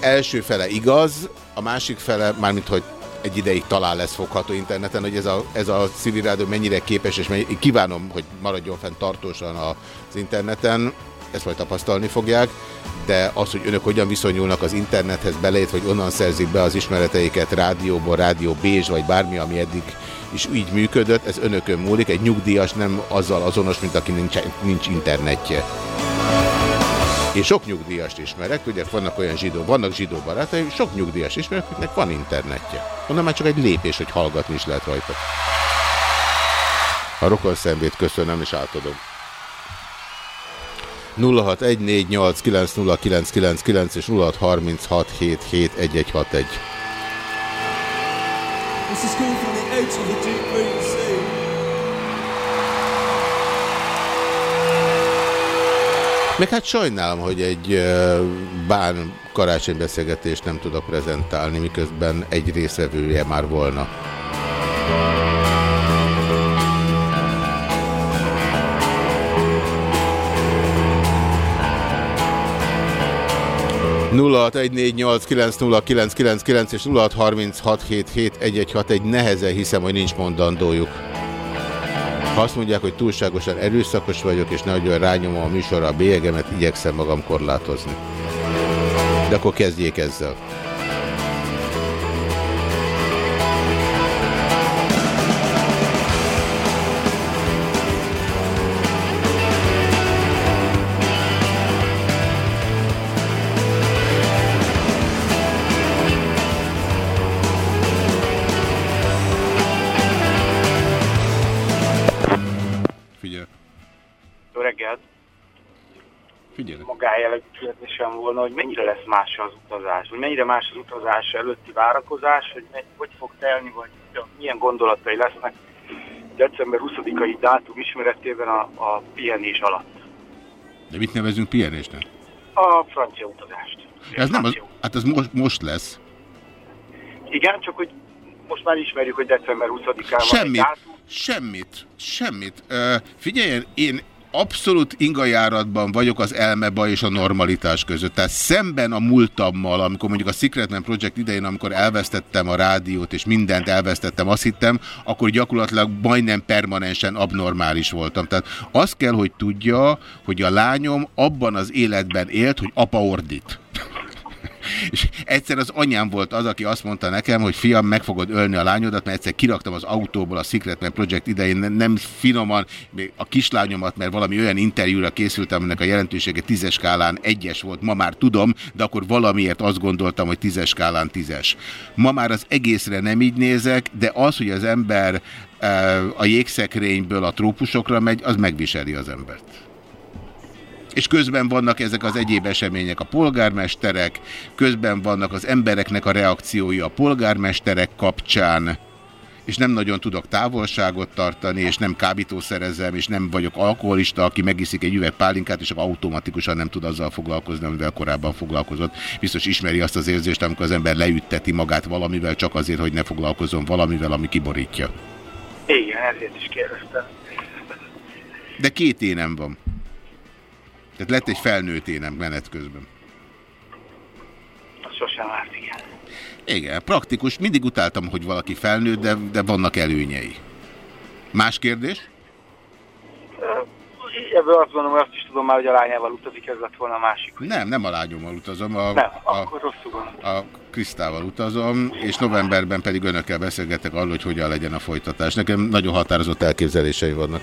Első fele igaz, a másik fele, mármint hogy egy ideig talán lesz fogható interneten, hogy ez a, ez a civil rádió mennyire képes, és mennyire, kívánom, hogy maradjon fenn tartósan az interneten, ezt majd tapasztalni fogják, de az, hogy önök hogyan viszonyulnak az internethez belét, vagy onnan szerzik be az ismereteiket rádióból, rádió Bézs, vagy bármi, ami eddig is így működött, ez önökön múlik, egy nyugdíjas nem azzal azonos, mint aki nincs, nincs internetje. Én sok nyugdíjast ismerek, ugye vannak olyan zsidó, vannak zsidó barátaim, sok nyugdíjas ismerek, akiknek van internetje. Onnan már csak egy lépés, hogy hallgatni is lehet rajta. A rokon szemét köszönöm és átadom. 0614890999 és 0636771161. This is called from the edge of the deep green sea. Meg hát sajnálom, hogy egy bán karácsonybeszélgetést nem tudok prezentálni, miközben egy részvevője már volna. ...0614890999 és 0636771161 nehezen hiszem, hogy nincs mondandójuk. Ha azt mondják, hogy túlságosan erőszakos vagyok, és nagyon rányomom a műsorra a bélyegemet, igyekszem magam korlátozni. De akkor kezdjék ezzel. Magájellegű kérdésem volna, hogy mennyire lesz más az utazás, vagy mennyire más az utazás előtti várakozás, hogy megy, hogy fog telni, vagy milyen gondolatai lesznek december 20-ai dátum ismeretében a, a pihenés alatt. De mit nevezünk pihenésnek? A francia utazást. Ez nem az, hát ez most, most lesz. Igen, csak hogy most már ismerjük, hogy december 20-án van Semmit, semmit, semmit. Uh, figyeljen, én abszolút ingajáratban vagyok az elmeba és a normalitás között. Tehát szemben a múltammal, amikor mondjuk a Secretman Project idején, amikor elvesztettem a rádiót és mindent elvesztettem, azt hittem, akkor gyakorlatilag majdnem permanensen abnormális voltam. Tehát azt kell, hogy tudja, hogy a lányom abban az életben élt, hogy apa ordít. És egyszer az anyám volt az, aki azt mondta nekem, hogy fiam, meg fogod ölni a lányodat, mert egyszer kiraktam az autóból a Secret Man Project idején, nem, finoman, még a kislányomat, mert valami olyan interjúra készültem, aminek a jelentősége tízes skálán egyes volt, ma már tudom, de akkor valamiért azt gondoltam, hogy tízes skálán tízes. Ma már az egészre nem így nézek, de az, hogy az ember eh, a jégszekrényből a trópusokra megy, az megviseli az embert. És közben vannak ezek az egyéb események, a polgármesterek, közben vannak az embereknek a reakciói a polgármesterek kapcsán, és nem nagyon tudok távolságot tartani, és nem kábítószerezem, és nem vagyok alkoholista, aki megiszik egy üveg pálinkát, és akkor automatikusan nem tud azzal foglalkozni, amivel korábban foglalkozott. Biztos ismeri azt az érzést, amikor az ember leütteti magát valamivel, csak azért, hogy ne foglalkozom valamivel, ami kiborítja. Igen, ezért is kérdeztem. De két énem van. Tehát lett egy felnőtt énem menet közben. Sosem árt, igen. Igen, praktikus. Mindig utáltam, hogy valaki felnőtt, de, de vannak előnyei. Más kérdés? Ebből azt gondolom, hogy azt is tudom már, hogy a lányával utazik, ez lett volna a másik. Nem, nem a lányommal utazom, a, Nem, a, akkor rosszul gondolom. a Krisztával utazom, és novemberben pedig önökkel beszélgetek arról, hogy hogyan legyen a folytatás. Nekem nagyon határozott elképzelései vannak.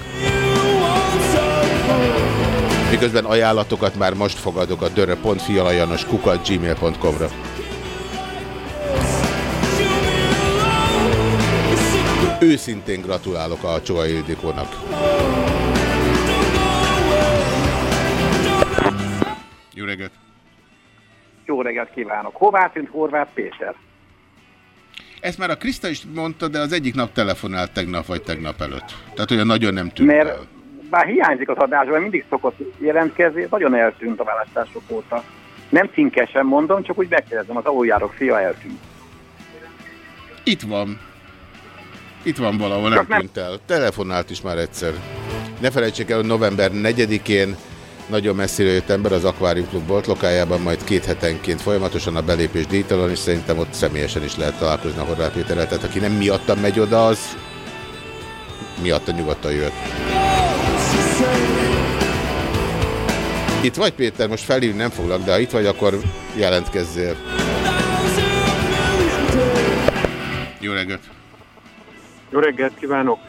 Miközben ajánlatokat már most fogadok a dörö.fialajanos kukat gmail.com-ra. Őszintén gratulálok a Csoa Ildikónak. Jó reggelt! Jó reggelt kívánok! Hová tűnt Horváth Péter? Ezt már a Kriszta is mondta, de az egyik nap telefonált tegnap vagy tegnap előtt. Tehát olyan nagyon nem tűnt Mert el. Bár hiányzik az adásban, mindig szokott jelentkezni, nagyon eltűnt a választások óta. Nem cinkesen mondom, csak úgy megkérdezem, az aluljárok fia eltűnt. Itt van. Itt van valahol, nem tűnt el. Telefonált is már egyszer. Ne felejtsék el, hogy november 4-én nagyon messzire jött ember az Aquarium Club bolt lokájában, majd két hetenként folyamatosan a belépés díjtalan, és szerintem ott személyesen is lehet találkozni a Horváth Péterrel. Tehát aki nem miattam megy oda, az miatta nyugodtan jött. Itt vagy Péter, most felhívni nem foglak, de ha itt vagy, akkor jelentkezzél. Jó reggelt! Jó reggelt kívánok!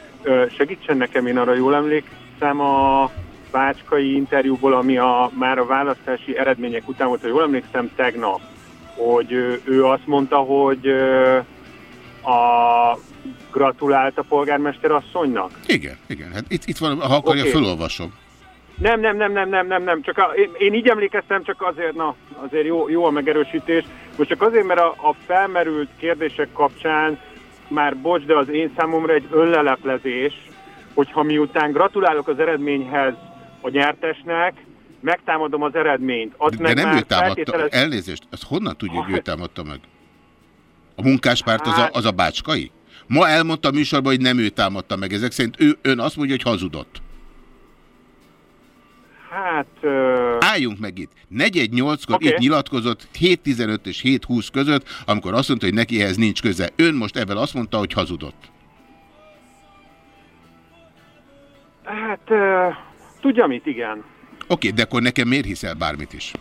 Segítsen nekem, én arra jól emlékszem a Bácskai interjúból, ami a, már a választási eredmények után volt, ha jól emlékszem tegnap, hogy ő azt mondta, hogy a gratulált a polgármester asszonynak. Igen, igen. Hát itt, itt van, ha akarja, Oké. felolvasom. Nem, nem, nem, nem, nem, nem, nem. Csak a, én, én így emlékeztem, csak azért, na, azért jó, jó a megerősítés. Most csak azért, mert a, a felmerült kérdések kapcsán már bocs, de az én számomra egy önleleplezés, hogyha miután gratulálok az eredményhez a nyertesnek, megtámadom az eredményt. Azt De meg nem már ő támadta, feltételez- elnézést, ezt honnan tudja, hogy ő támadta meg? A munkáspárt az a, Hát- az a bácskai? Ma elmondta a műsorban, hogy nem ő támadta meg. Ezek szerint ő, ön azt mondja, hogy hazudott. Hát... Ö... Álljunk meg itt. 418-kor Oké. itt nyilatkozott 7.15 és 7.20 között, amikor azt mondta, hogy neki ehhez nincs köze. Ön most ebben azt mondta, hogy hazudott. Hát, ö, tudja mit, igen. Oké, de akkor nekem miért hiszel bármit is?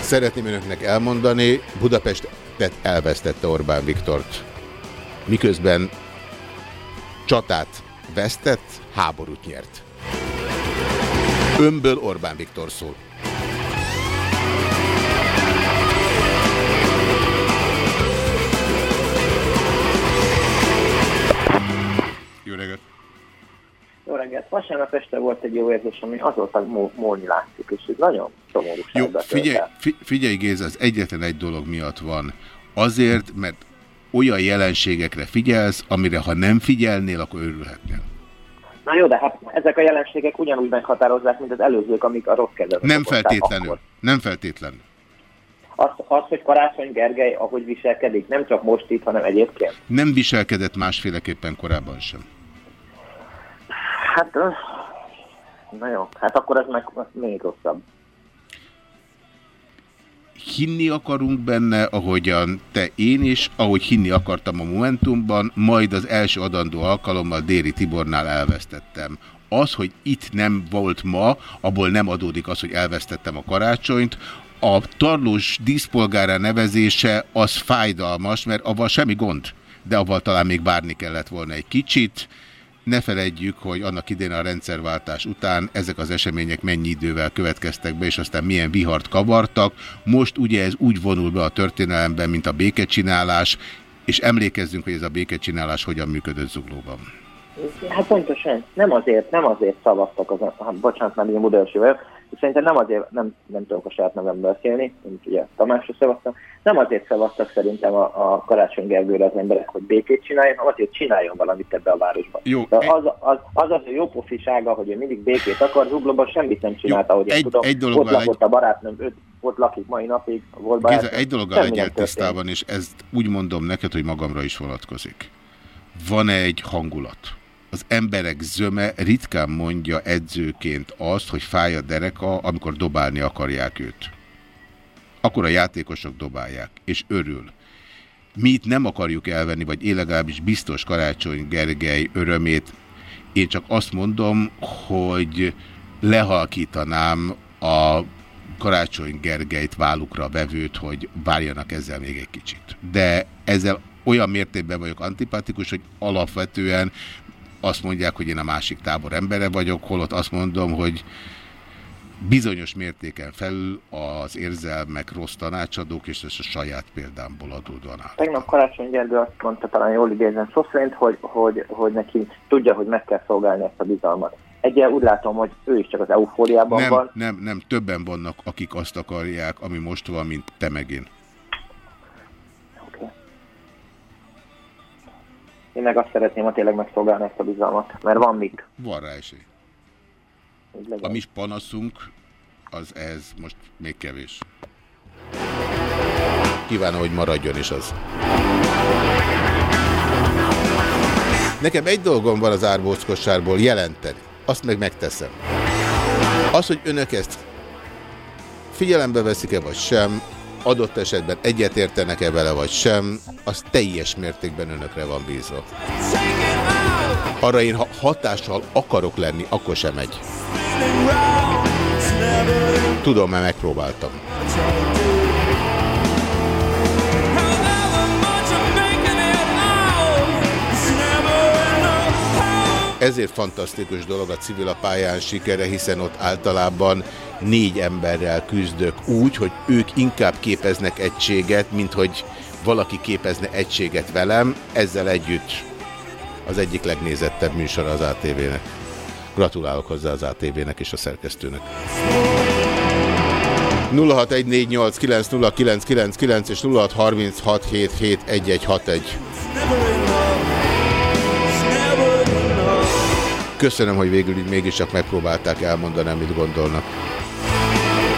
Szeretném önöknek elmondani, Budapestet elvesztette Orbán Viktort. Miközben csatát vesztett, háborút nyert. Önből Orbán Viktor szól. Jó reggelt! Jó reggelt. Vasárnap este volt egy jó érzés, ami azóta múlni látszik, és ez nagyon Jó, szomorúságba tölt figyelj, el. fi, figyelj Géza, az egyetlen egy dolog miatt van. Azért, mert olyan jelenségekre figyelsz, amire ha nem figyelnél, akkor örülhetnél. Na jó, de hát ezek a jelenségek ugyanúgy meghatározzák, mint az előzők, amik a rossz kedvet Nem feltétlenül. akkor. Nem feltétlenül. Az, az, hogy Karácsony Gergely ahogy viselkedik, nem csak most itt, hanem egyébként. Nem viselkedett másféleképpen korábban sem. Hát, na jó, hát akkor ez meg még rosszabb. Hinni akarunk benne, ahogyan te én is, ahogy hinni akartam a Momentumban, majd az első adandó alkalommal Déri Tibornál elvesztettem. Az, hogy itt nem volt ma, abból nem adódik az, hogy elvesztettem a karácsonyt, a tarlós díszpolgára nevezése az fájdalmas, mert avval semmi gond, de avval talán még várni kellett volna egy kicsit. Ne feledjük, hogy annak idén a rendszerváltás után ezek az események mennyi idővel következtek be, és aztán milyen vihart kavartak. Most ugye ez úgy vonul be a történelemben, mint a békecsinálás, és emlékezzünk, hogy ez a békecsinálás hogyan működött Zuglóban. Hát pontosan, nem azért, nem azért szavaztak, az, hát, bocsánat, már ilyen Budaörsi vagyok, szerintem nem azért, nem, nem tudok a saját nevemben beszélni, mint ugye Tamásra szavaztam, nem azért szavaztak szerintem a, a Karácsony Gergőre az emberek, hogy békét csináljon, hanem azért csináljon valamit ebbe a városban. Jó, De az, az, az az a jó pofisága, hogy ő mindig békét akar, Zuglóban semmit nem csinálta, én egy- tudom. egy dologgal ott lakott a barátnőm, őt, ott lakik mai napig, volt Géza, barátnőm. egy dologgal legyél tisztában, és ezt úgy mondom neked, hogy magamra is vonatkozik. Van egy hangulat. Az emberek zöme ritkán mondja edzőként azt, hogy fáj a dereka, amikor dobálni akarják őt. Akkor a játékosok dobálják, és örül. Mi itt nem akarjuk elvenni, vagy én legalábbis biztos Karácsony Gergely örömét. Én csak azt mondom, hogy lehalkítanám a Karácsony Gergelyt vállukra vevőt, hogy várjanak ezzel még egy kicsit. De ezzel olyan mértékben vagyok antipatikus, hogy alapvetően azt mondják, hogy én a másik tábor embere vagyok, holott azt mondom, hogy bizonyos mértéken felül az érzelmek rossz tanácsadók, és ez a saját példámból adódóan áll. Tegnap Karácsony Gergő azt mondta, talán jól idézem szó szerint, hogy, hogy, hogy neki tudja, hogy meg kell szolgálni ezt a bizalmat. Egyel úgy látom, hogy ő is csak az eufóriában Nem, van. nem, nem, többen vannak, akik azt akarják, ami most van, mint te meg én. Én meg azt szeretném, hogy tényleg megszolgálni ezt a bizalmat, mert van mit. Van rá esély. A mi panaszunk, az ez most még kevés. Kívánom, hogy maradjon is az. Nekem egy dolgom van az árbóckosárból jelenteni. Azt meg megteszem. Az, hogy önök ezt figyelembe veszik-e vagy sem, adott esetben egyetértenek-e vele vagy sem, az teljes mértékben önökre van bízva. Arra én, ha hatással akarok lenni, akkor sem megy. Tudom, mert megpróbáltam. Ezért fantasztikus dolog a civil a pályán sikere, hiszen ott általában négy emberrel küzdök úgy, hogy ők inkább képeznek egységet, mint hogy valaki képezne egységet velem, ezzel együtt az egyik legnézettebb műsor az ATV-nek. Gratulálok hozzá az ATV-nek és a szerkesztőnek. 0614890999 és 0636771161. Köszönöm, hogy végül így mégiscsak megpróbálták elmondani, amit gondolnak.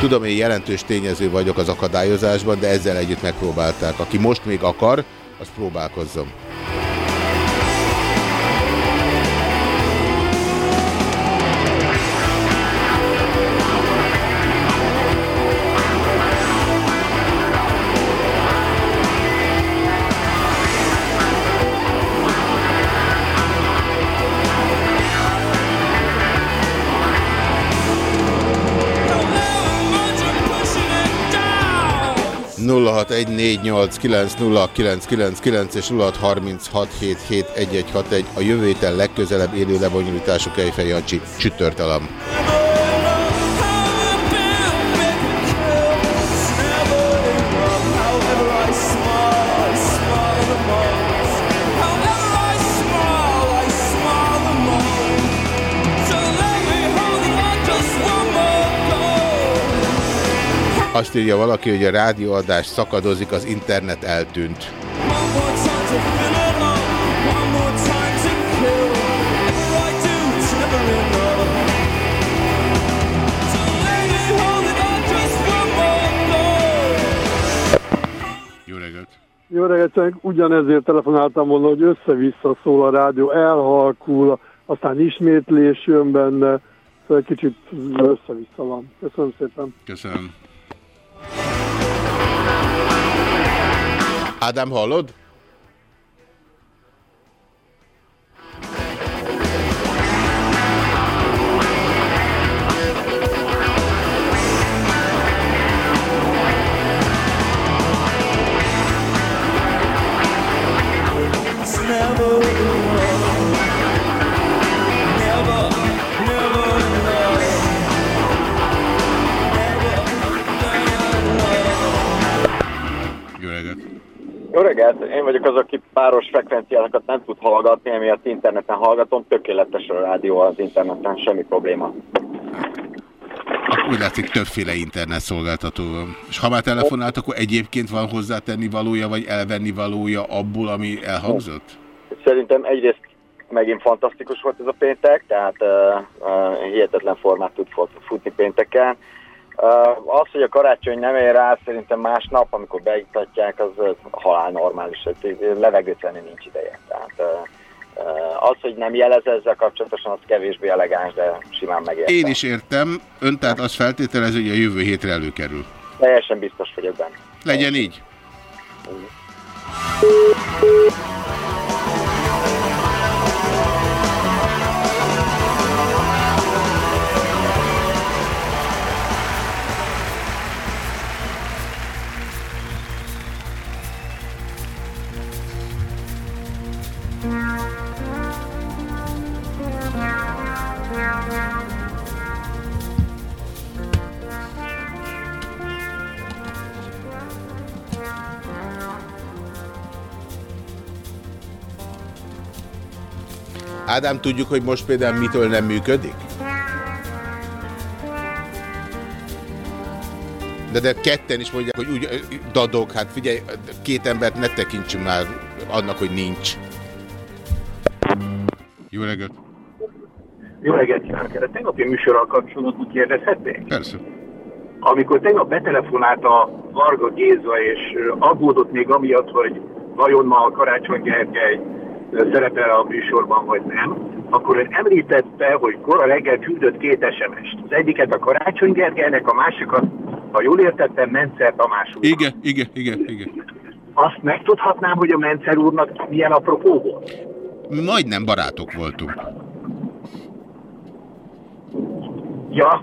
Tudom, én jelentős tényező vagyok az akadályozásban, de ezzel együtt megpróbálták. Aki most még akar, az próbálkozzon. És 0636771161 a jövő héten legközelebb élő lebonyolítású Kejfej Jancsi csütörtelem. Azt írja valaki, hogy a rádióadás szakadozik, az internet eltűnt. Jó reggelt, csak ugyanezért telefonáltam volna, hogy össze-vissza szól a rádió, elhalkul, aztán ismétlés jön benne, szóval egy kicsit össze-vissza van. Köszönöm szépen. Köszönöm. Ádám, hallod? Jó reggelt, én vagyok az, aki páros frekvenciákat nem tud hallgatni, emiatt interneten hallgatom, tökéletes a rádió az interneten, semmi probléma. Úgy látszik, többféle internet szolgáltató van. És ha már telefonált, akkor egyébként van hozzátenni valója, vagy elvenni valója abból, ami elhangzott? Szerintem egyrészt megint fantasztikus volt ez a péntek, tehát uh, uh, hihetetlen formát tud fut- futni pénteken. Az, hogy a karácsony nem ér rá, szerintem másnap, amikor beiktatják, az halál normális, levegőt venni nincs ideje. Tehát az, hogy nem jelez ezzel kapcsolatosan, az kevésbé elegáns, de simán megértem. Én is értem, ön tehát azt feltételező, hogy a jövő hétre előkerül. Teljesen biztos vagyok benne. Legyen így. Ádám, tudjuk, hogy most például mitől nem működik? De, de ketten is mondják, hogy úgy ö, dadog, hát figyelj, két embert ne tekintsünk már annak, hogy nincs. Jó reggelt! Jó reggelt kívánok! A tegnapi műsorral kapcsolatban kérdezhetnék? Persze. Amikor tegnap betelefonált a Varga Géza, és aggódott még amiatt, hogy vajon ma a Karácsony Gergely szerepel a műsorban, vagy nem, akkor ön említette, hogy kora reggel küldött két SMS-t. Az egyiket a Karácsony Gergelynek, a másikat, ha jól értettem, Mencer Tamás úr. Igen, igen, igen, igen. Azt megtudhatnám, hogy a Mencer úrnak milyen apropó volt? Majdnem barátok voltunk. Ja,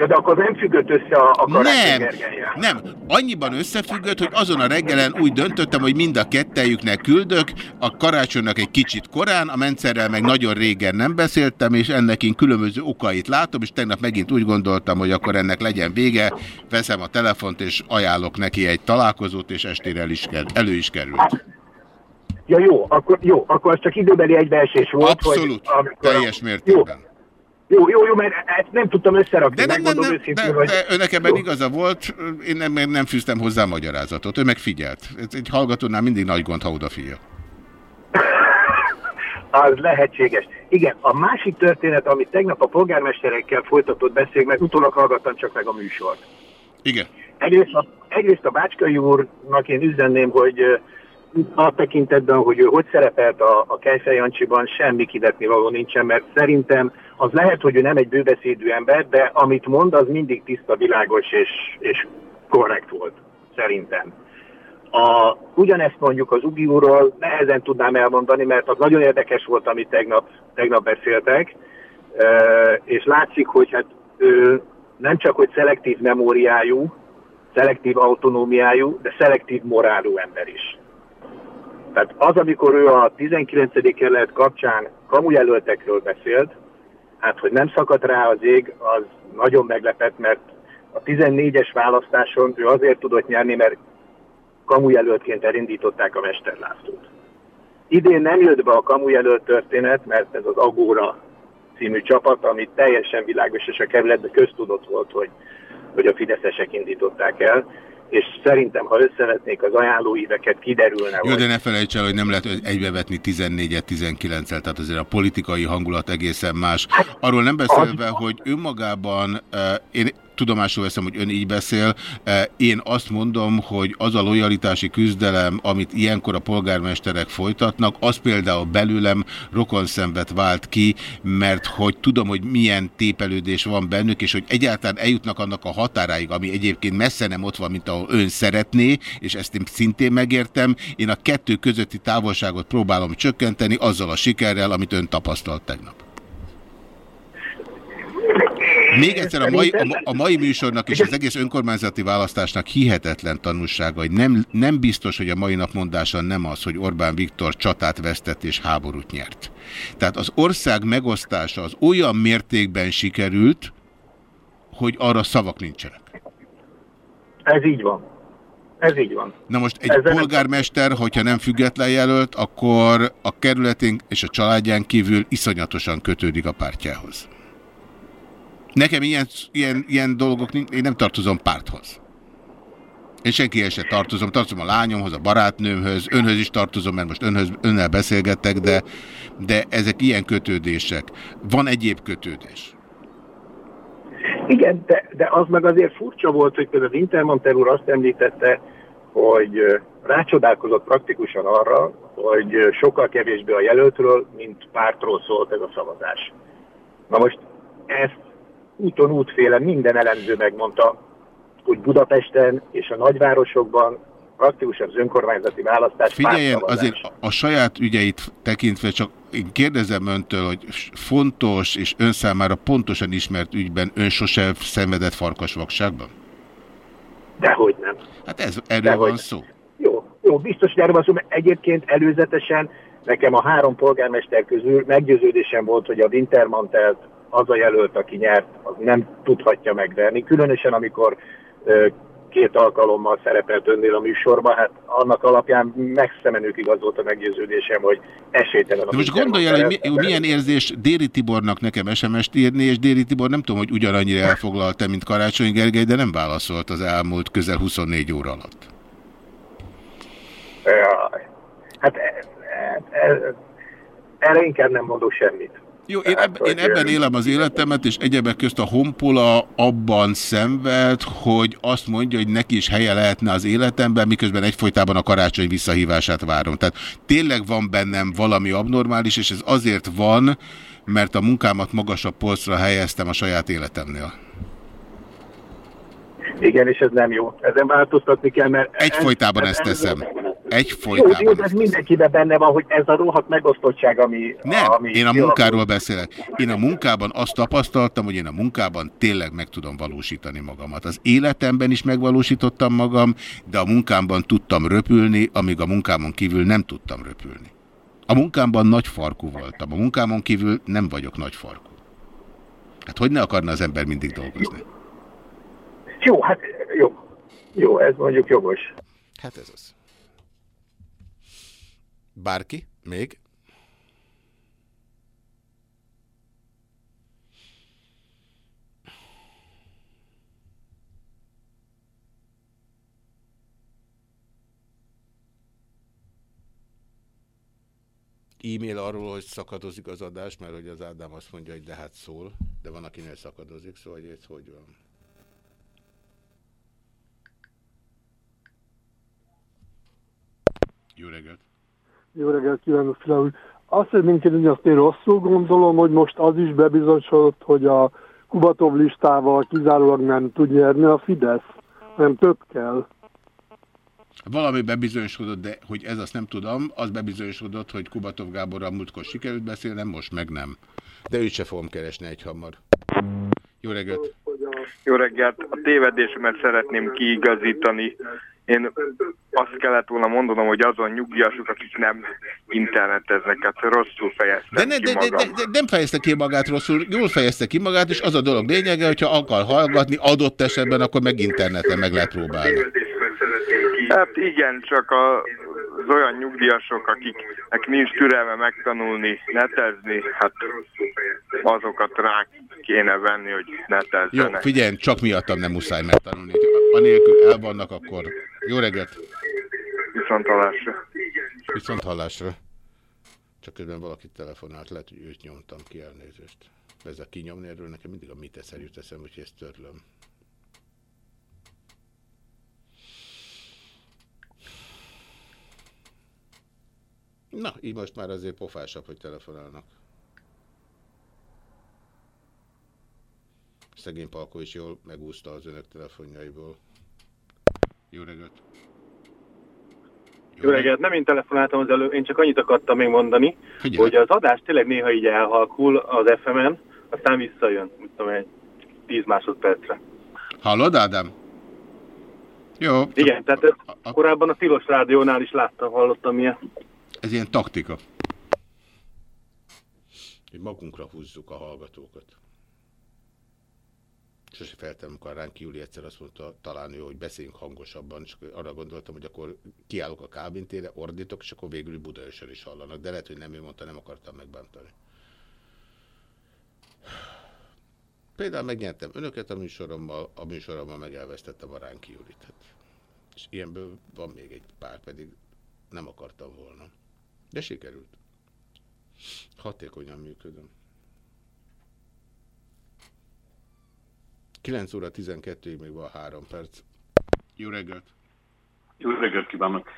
ja de akkor nem függött össze a, a Nem, nem. Annyiban összefüggött, hogy azon a reggelen úgy döntöttem, hogy mind a kettejüknek küldök, a karácsonynak egy kicsit korán, a Mencerrel meg nagyon régen nem beszéltem, és ennek én különböző okait látom, és tegnap megint úgy gondoltam, hogy akkor ennek legyen vége, veszem a telefont, és ajánlok neki egy találkozót, és estére el is elő is került. Ja jó, akkor jó, akkor az csak időbeli egybeesés volt. Abszolút, hogy, amikor- teljes mértékben. Jó, jó, jó, mert ezt nem tudtam összerakni, De nem, nem, megmondom nem, őszintén, de, hogy... de önnek ebben igaza volt, én nem, nem fűztem hozzá magyarázatot, ő megfigyelt. Egy hallgatónál mindig nagy gond, ha odafigyel. Az lehetséges. Igen, a másik történet, amit tegnap a polgármesterekkel folytatott beszél, mert utólag hallgattam csak meg a műsort. Igen. Egyrészt a, egyrészt a Bácskai úrnak én üzenném, hogy a tekintetben, hogy ő hogy szerepelt a, a Kejfej Jancsiban, semmi kivetni való nincsen, mert szerintem az lehet, hogy ő nem egy bőbeszédű ember, de amit mond, az mindig tiszta, világos és, és korrekt volt, szerintem. A, ugyanezt mondjuk az Ugi úrról nehezen tudnám elmondani, mert az nagyon érdekes volt, amit tegnap, tegnap beszéltek, e, és látszik, hogy hát ő nem csak, hogy szelektív memóriájú, szelektív autonómiájú, de szelektív morálú ember is. Tehát az, amikor ő a 19. kerület kapcsán kamujelöltekről beszélt, hát hogy nem szakadt rá az ég, az nagyon meglepett, mert a 14-es választáson ő azért tudott nyerni, mert kamujelöltként elindították a Mester Lászlót. Idén nem jött be a kamujelölt történet, mert ez az Agóra című csapat, ami teljesen világos, és a kerületben köztudott volt, hogy, hogy a fideszesek indították el, és szerintem, ha összevetnék az ajánlóíveket, kiderülne, Jó, de ne felejts el, hogy nem lehet egybevetni 14-et 19-el, tehát azért a politikai hangulat egészen más. Arról nem beszélve, hogy önmagában, eh, én tudomásul veszem, hogy ön így beszél. E, Én azt mondom, hogy az a lojalitási küzdelem, amit ilyenkor a polgármesterek folytatnak, az például belőlem rokonszenvet vált ki, mert hogy tudom, hogy milyen tépelődés van bennük, és hogy egyáltalán eljutnak annak a határáig, ami egyébként messze nem ott van, mint ahol ön szeretné, és ezt én szintén megértem. Én a kettő közötti távolságot próbálom csökkenteni azzal a sikerrel, amit ön tapasztalt tegnap. Még egyszer a mai, a, a mai műsornak és az egész önkormányzati választásnak hihetetlen tanulsága, hogy nem, nem biztos, hogy a mai nap mondása nem az, hogy Orbán Viktor csatát vesztett és háborút nyert. Tehát az ország megosztása az olyan mértékben sikerült, hogy arra szavak nincsenek. Ez így van. Ez így van. Na most egy Ezzel nem- polgármester, hogyha nem független jelölt, akkor a kerületén és a családján kívül iszonyatosan kötődik a pártjához. Nekem ilyen, ilyen, ilyen dolgok, én nem tartozom párthoz. Én senkihez se tartozom, tartozom a lányomhoz, a barátnőmhöz, önhöz is tartozom, mert most önhöz, önnel beszélgettek, de, de ezek ilyen kötődések. Van egyéb kötődés. Igen, de, de az meg azért furcsa volt, hogy például az Intermonter úr azt említette, hogy rácsodálkozott praktikusan arra, hogy sokkal kevésbé a jelöltről, mint pártról szólt ez a szavazás. Na most ezt úton útféle minden elemző megmondta, hogy Budapesten és a nagyvárosokban praktikusan az önkormányzati választás Figyeljen, azért a- saját ügyeit tekintve csak én kérdezem öntől, hogy fontos és ön számára pontosan ismert ügyben ön sose szenvedett farkasvakságban? Dehogy nem. Hát ez, erről Dehogy van szó. Jó, jó, biztos, hogy erről van szó, mert egyébként előzetesen nekem a három polgármester közül meggyőződésem volt, hogy a Wintermantelt az a jelölt, aki nyert, az nem tudhatja megverni. Különösen, amikor két alkalommal szerepelt önnél a műsorban, hát annak alapján messze menőkig az volt a meggyőződésem, hogy esélytelen De most gondolj el, hogy mi, milyen érzés Déri Tibornak nekem SMS-t írni, és Déri Tibor nem tudom, hogy ugyanannyira elfoglalta, mint Karácsony Gergely, de nem válaszolt az elmúlt közel 24 óra alatt. Jaj. Hát e, e, e, erre inkább nem mondok semmit. Jó, én, eb, én ebben élem az életemet, és egyebek közt a Honpola abban szenved, hogy azt mondja, hogy neki is helye lehetne az életemben, miközben egyfolytában a karácsony visszahívását várom. Tehát tényleg van bennem valami abnormális, és ez azért van, mert a munkámat magasabb polcra helyeztem a saját életemnél. Igen, és ez nem jó. Ezen változtatni kell, mert... Egyfolytában ez- ezt ez- teszem. Jó, jó, Egyfolytában. de ez mindenkiben benne van, hogy ez a rohadt megosztottság, ami... Nem, ami én a munkáról beszélek. Én a munkában azt tapasztaltam, hogy én a munkában tényleg meg tudom valósítani magamat. Az életemben is megvalósítottam magam, de a munkámban tudtam röpülni, amíg a munkámon kívül nem tudtam röpülni. A munkámban nagy farkú voltam, a munkámon kívül nem vagyok nagy farkú. Hát hogy ne akarna az ember mindig dolgozni? Jó, hát jó. Jó, ez mondjuk jogos. Hát ez az. Bárki? Még? E-mail arról, hogy szakadozik az adás, mert hogy az Ádám azt mondja, hogy de hát szól, de van, akinél szakadozik, szóval hogy ez hogy van. Jó reggelt! Jó reggelt kívánok, Fila úr. Azt szeretném kérdezni, azt én rosszul gondolom, hogy most az is bebizonyosodott, hogy a Kubatov listával kizárólag nem tud nyerni a Fidesz, hanem több kell. Valami bebizonyosodott, de hogy ez azt nem tudom, az bebizonyosodott, hogy Kubatov Gáborral múltkor sikerült beszélnem, most meg nem. De őt se fogom keresni egy hamar. Jó reggelt! Jó reggelt! A tévedésemet szeretném kiigazítani. Én azt kellett volna mondanom, hogy azon nyugdíjasok, akik nem interneteznek, hát rosszul fejeztem De, ne, ki de, de, magam. de, de nem fejezte ki magát rosszul, jól fejezte ki magát, és az a dolog lényege, hogyha akar hallgatni, adott esetben, akkor meg interneten meg lehet próbálni. Hát igen, csak a, az olyan nyugdíjasok, akiknek nincs türelme megtanulni, netezni, hát azokat rá kéne venni, hogy Jó, netezzenek. figyelj, csak miattam nem muszáj megtanulni. Anélkül el vannak, akkor jó reggelt! Viszont hallásra. Viszont hallásra. Csak közben valaki telefonált, lehet, hogy őt nyomtam ki elnézést. Ez a kinyomni erről nekem mindig a mit eszer jut eszem, úgyhogy ezt törlöm. Na, így most már azért pofásabb, hogy telefonálnak. Szegény Palko is jól megúszta az önök telefonjaiból. Jó reggelt! Jó reggelt, nem én telefonáltam az elő, én csak annyit akartam még mondani, Figyelj. hogy az adás tényleg néha így elhalkul az FM-en, aztán visszajön, mit tudom egy 10 másodpercre. Hallod, Ádám? Jó. Igen, tehát ezt korábban a Tilos Rádiónál is láttam, hallottam ilyen. Ez ilyen taktika. Hogy magunkra húzzuk a hallgatókat. Sose feltem, amikor ránk Júli egyszer azt mondta, talán jó, hogy beszéljünk hangosabban, és arra gondoltam, hogy akkor kiállok a kábintére, ordítok, és akkor végül Budaörsön is hallanak. De lehet, hogy nem ő mondta, nem akartam megbántani. Például megnyertem önöket a műsorommal, a műsorommal meg elvesztettem a Ránki Julit. Hát. És ilyenből van még egy pár, pedig nem akartam volna. De sikerült. Hatékonyan működöm. 9 óra 12-ig még van 3 perc. Jó reggelt! Jó reggelt kívánok!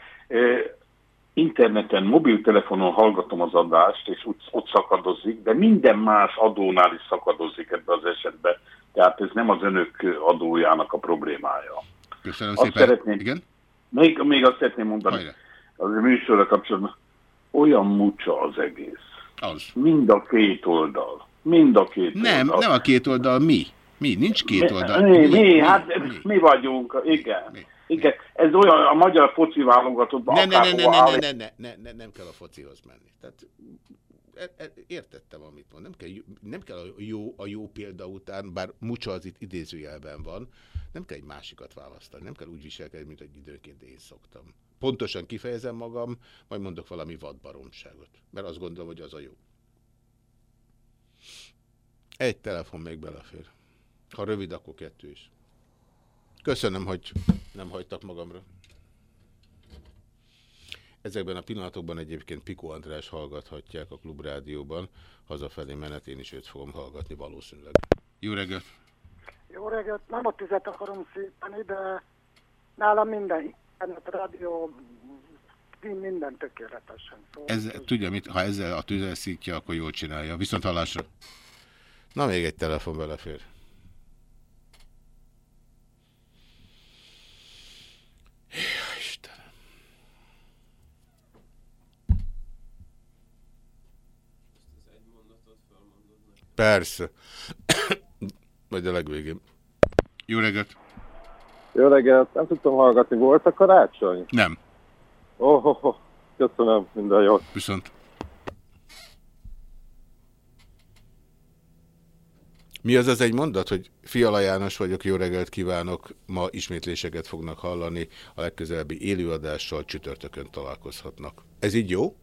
Interneten, mobiltelefonon hallgatom az adást, és úgy, ott szakadozik, de minden más adónál is szakadozik ebbe az esetbe. Tehát ez nem az önök adójának a problémája. Köszönöm Azt szépen. szeretném- Igen? Még, még azt szeretném mondani, az műsorra kapcsolatban, olyan mucsa az egész. Az. Mind a két oldal. Mind a két Nem, oldal. nem a két oldal, mi? Mi? Nincs két oldal. Mi, mi, hát mi vagyunk, igen. Igen, ez olyan a magyar foci válogatottban Ne, ne, ne, ne, ne, áll- ne, ne, ne, ne, nem kell a focihoz menni. Tehát e- e- értettem, amit mond. Nem kell, nem kell a jó, a jó példa után, bár mucsa az itt idézőjelben van, nem kell egy másikat választani. Nem kell úgy viselkedni, mint hogy időnként én szoktam. Pontosan kifejezem magam, majd mondok valami vadbaromságot. Mert azt gondolom, hogy az a jó. Egy telefon még belefér. Ha rövid, akkor kettő is. Köszönöm, hogy nem hagytak magamra. Ezekben a pillanatokban egyébként Piko András hallgathatják a Klubrádióban. Hazafelé menet én is őt fogom hallgatni valószínűleg. Jó reggelt! Jó reggelt, nem a tüzet akarom szíteni, de nálam minden internet, rádió, minden tökéletesen. Ez, tudja, mit, ha ezzel a tüzel szítja, akkor jól csinálja. Viszont hallásra. Na, még egy telefon belefér. Jaj, Istenem. Persze. Majd a legvégén. Jó reggelt! Jó reggelt, nem tudtam hallgatni, volt a karácsony? Nem. Oh, oh, oh. köszönöm, minden jót. Viszont. Mi az az egy mondat, hogy Fiala János vagyok, jó reggelt kívánok, ma ismétléseket fognak hallani, a legközelebbi élőadással csütörtökön találkozhatnak. Ez így jó?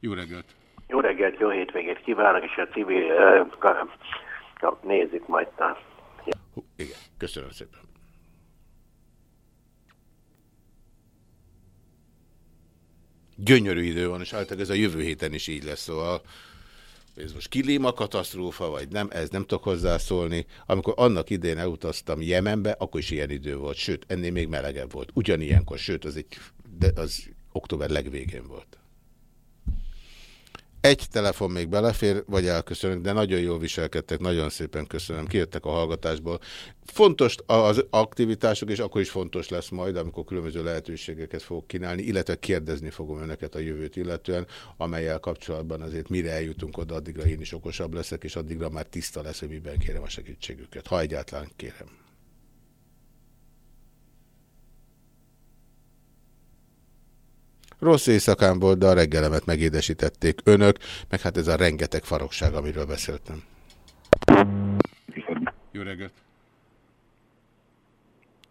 Jó reggelt! Jó reggelt, jó hétvégét kívánok, és a civil ka- nézzük majd. tá. Hú, igen, köszönöm szépen. Gyönyörű idő van, és általában ez a jövő héten is így lesz, szóval ez most kilima katasztrófa, vagy nem, ez nem tudok hozzászólni. Amikor annak idén elutaztam Jemenbe, akkor is ilyen idő volt, sőt, ennél még melegebb volt. Ugyanilyenkor, sőt, az, egy, de az október legvégén volt. Egy telefon még belefér, vagy elköszönök, de nagyon jól viselkedtek, nagyon szépen köszönöm. Kijöttek a hallgatásból. Fontos az aktivitások, és akkor is fontos lesz majd, amikor különböző lehetőségeket fogok kínálni, illetve kérdezni fogom önöket a jövőt illetően, amelyel kapcsolatban azért mire eljutunk oda, addigra én is okosabb leszek, és addigra már tiszta lesz, hogy miben kérem a segítségüket, ha egyáltalán kérem. Rossz éjszakán volt, de a reggelemet megédesítették önök, meg hát ez a rengeteg farokság, amiről beszéltem. Jó reggelt!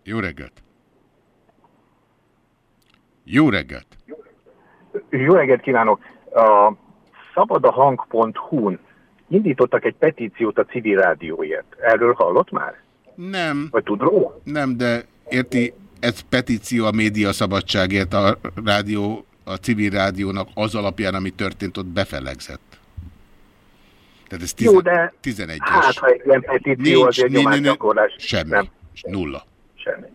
Jó reggelt! Jó reggelt! Jó reggelt kívánok! A szabadahang.hu-n indítottak egy petíciót a civil rádióért. Erről hallott már? Nem. Vagy tud róla? Nem, de érti, ez petíció a média szabadságért a rádió, a civil rádiónak az alapján, ami történt, ott befelegzett. Tehát ez Jó, de 11-es. hát, ha egy ilyen petíció azért nyomásgyakorlás. Semmi. Nem. Nulla. Semmi.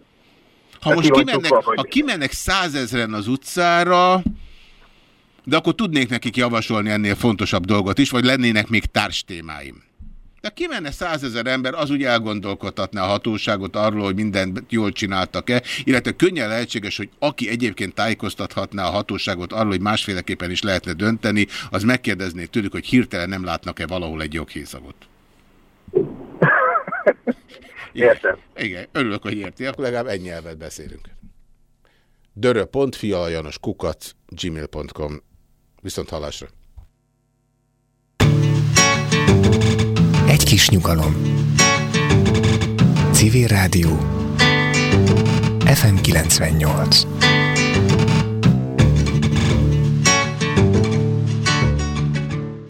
Ha Hát most kimennek, vagy- ha kimennek százezren az utcára, De akkor tudnék nekik javasolni ennél fontosabb dolgot is, vagy lennének még társtémáim. De kimenne százezer ember, az úgy elgondolkodhatná a hatóságot arról, hogy mindent jól csináltak-e, illetve könnyen lehetséges, hogy aki egyébként tájékoztathatná a hatóságot arról, hogy másféleképpen is lehetne dönteni, az megkérdezné tőlük, hogy hirtelen nem látnak-e valahol egy joghézagot. Értem. Igen, örülök, hogy érti, akkor legalább ennyi nyelvet beszélünk. dörö.fialajanos kukac gmail.com Viszont hallásra. Egy kis nyugalom. Civil Rádió. FM 98.